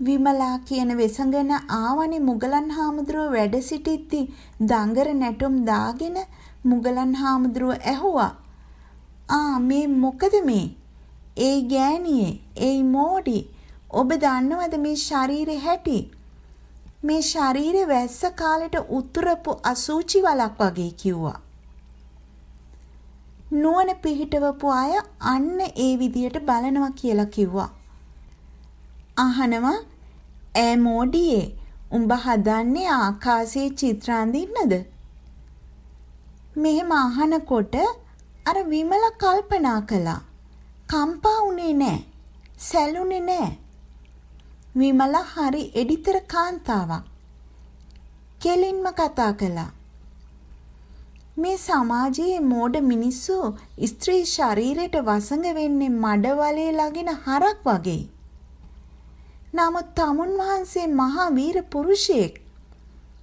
[SPEAKER 1] විමලා කියන වෙසඟන ආවනේ මුගලන් හාමුදුරුව වැඩ සිටිද්දි දඟර නැටුම් දාගෙන මුගලන් හාමුදුරුව ඇහුවා. ආ මේ මොකද මේ? ඒයි ගෑණියේ, ඒයි මෝඩි. ඔබ දන්නවද මේ ශරීරේ හැටි? මේ ශරීරේ වැස්ස කාලෙට උතුරපු අසූචි වලක් වගේ කිව්වා. නුවණ පිහිටවපු අය අන්න ඒ විදියට බලනවා කියලා කිව්වා. අහනවා ඈ මෝඩියේ උඹ හදන්නේ ආකාශයේ චිත්‍ර අඳින්නද? මෙහෙම අහනකොට අර විමල කල්පනා කළා. කම්පා වුණේ නෑ. සැලුනේ නෑ. විමල හරි එඩිතර කාන්තාවක්. කෙලින්ම කතා කළා. මේ සමාජයේ මෝඩ මිනිස්සු ස්ත්‍රී ශරීරයට වසඟ වෙන්නේ මඩවලේ ළගෙන හරක් වගේ. නමුත් තමුන් වහන්සේ මහා වීර පුරුෂයෙක්.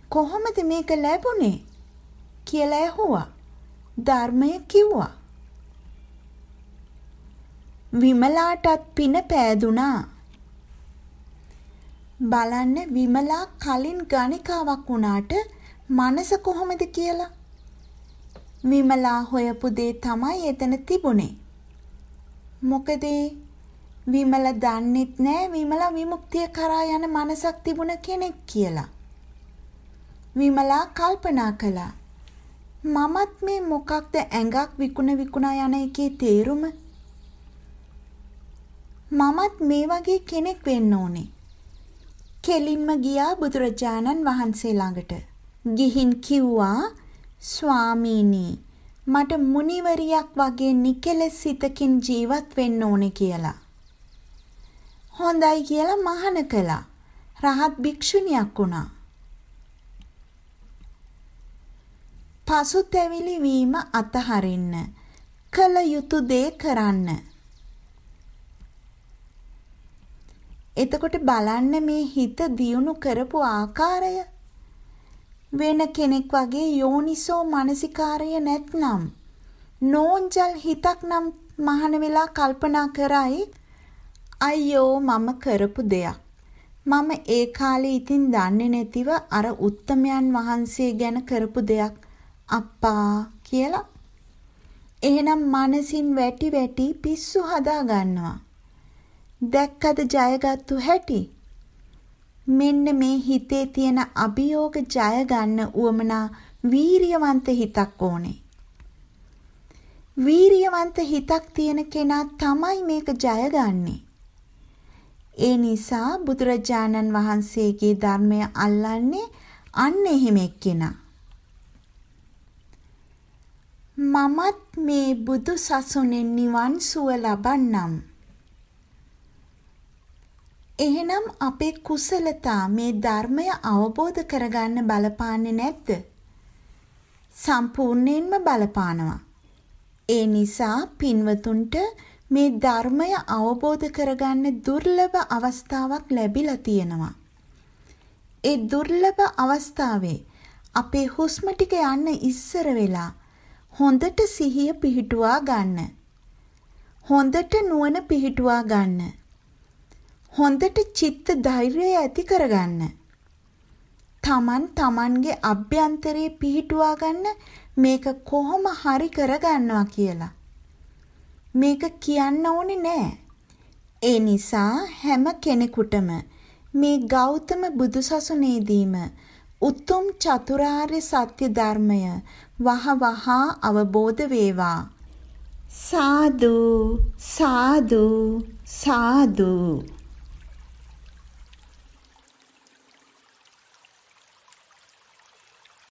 [SPEAKER 1] කොහොමද මේක ලැබුණේ කියලා ඇහුවා. ධර්මය කිව්වා. විමලාටත් පින පෑදුනා. බලන්න විමලා කලින් ගණිකාවක් වුණාට මනස කොහොමද කියලා. විමලා හොයපු දේ තමයි එතන තිබුණේ. මොකද විමල දන්නෙත් නෑ විමලා විමුක්තිය කරා යන මනසක් තිබුණ කෙනෙක් කියලා. විමලා කල්පනා කළා. මමත් මේ මොකක්ද ඇඟක් විකුණ විකුණා යන එකේ තේරුම? මමත් මේ වගේ කෙනෙක් වෙන්න ඕනේ. කෙලින්ම ගියා බුදුරජාණන් වහන්සේ ළඟට. ගිහින් කිව්වා ස්වාමීනි මට මුනිවරියක් වගේ නිකලස් සිතකින් ජීවත් වෙන්න ඕනේ කියලා. හොඳයි කියලා මහාන කළා. රහත් භික්ෂුණියක් වුණා. පසුතැවිලි වීම අතහරින්න. කල යුතු දේ කරන්න. එතකොට බලන්න මේ හිත දියුණු කරපු ආකාරය. වෙන කෙනෙක් වගේ යෝනිසෝ මනසිකාරය නැත්නම් නෝන්ජල් හිතක් නම් මහන වෙලා කල්පනා කරයි අයියෝ මම කරපු දෙයක්. මම ඒ කාලේ ඉතින් දන්නේ නැතිව අර උත්තමයන් වහන්සේ ගැන කරපු දෙයක් අප්පා කියලා. එහෙනම් මනසින් වැටි වැටි පිස්සු හදා ගන්නවා. දැක්කද ජයගත්තු හැටි? මෙන්න මේ හිතේ තියෙන අභියෝග ජය ගන්න උවමනා වීරියවන්ත හිතක් ඕනේ. වීරියවන්ත හිතක් තියෙන කෙනා තමයි මේක ජයගන්නේ. ඒ නිසා බුදුරජාණන් වහන්සේගේ ධර්මය අල්ලන්නේ අන්න එහෙම එක්කෙනා. මමත් මේ බුදු සසුනෙන් නිවන් සුව ලබන්නම්. එහෙනම් අපේ කුසලතා මේ ධර්මය අවබෝධ කරගන්න බලපාන්නේ නැද්ද? සම්පූර්ණයෙන්ම බලපානවා. ඒ නිසා පින්වතුන්ට මේ ධර්මය අවබෝධ කරගන්න දුර්ලභ අවස්ථාවක් ලැබිලා තියෙනවා. ඒ දුර්ලභ අවස්ථාවේ අපේ හුස්ම ටික යන්න ඉස්සර වෙලා හොඳට සිහිය පිහිටුවා ගන්න. හොඳට නුවණ පිහිටුවා ගන්න. හොඳට චිත්ත ධෛර්යය ඇති කරගන්න. තමන් තමන්ගේ අභ්‍යන්තරයේ පිහිටුවා ගන්න මේක කොහොම හරි කරගන්නවා කියලා. මේක කියන්න ඕනේ නෑ. ඒ නිසා හැම කෙනෙකුටම මේ ගෞතම බුදුසසුනේදීම උතුම් චතුරාර්ය සත්‍ය ධර්මය වහ වහා අවබෝධ වේවා. සාදු සාදු සාදු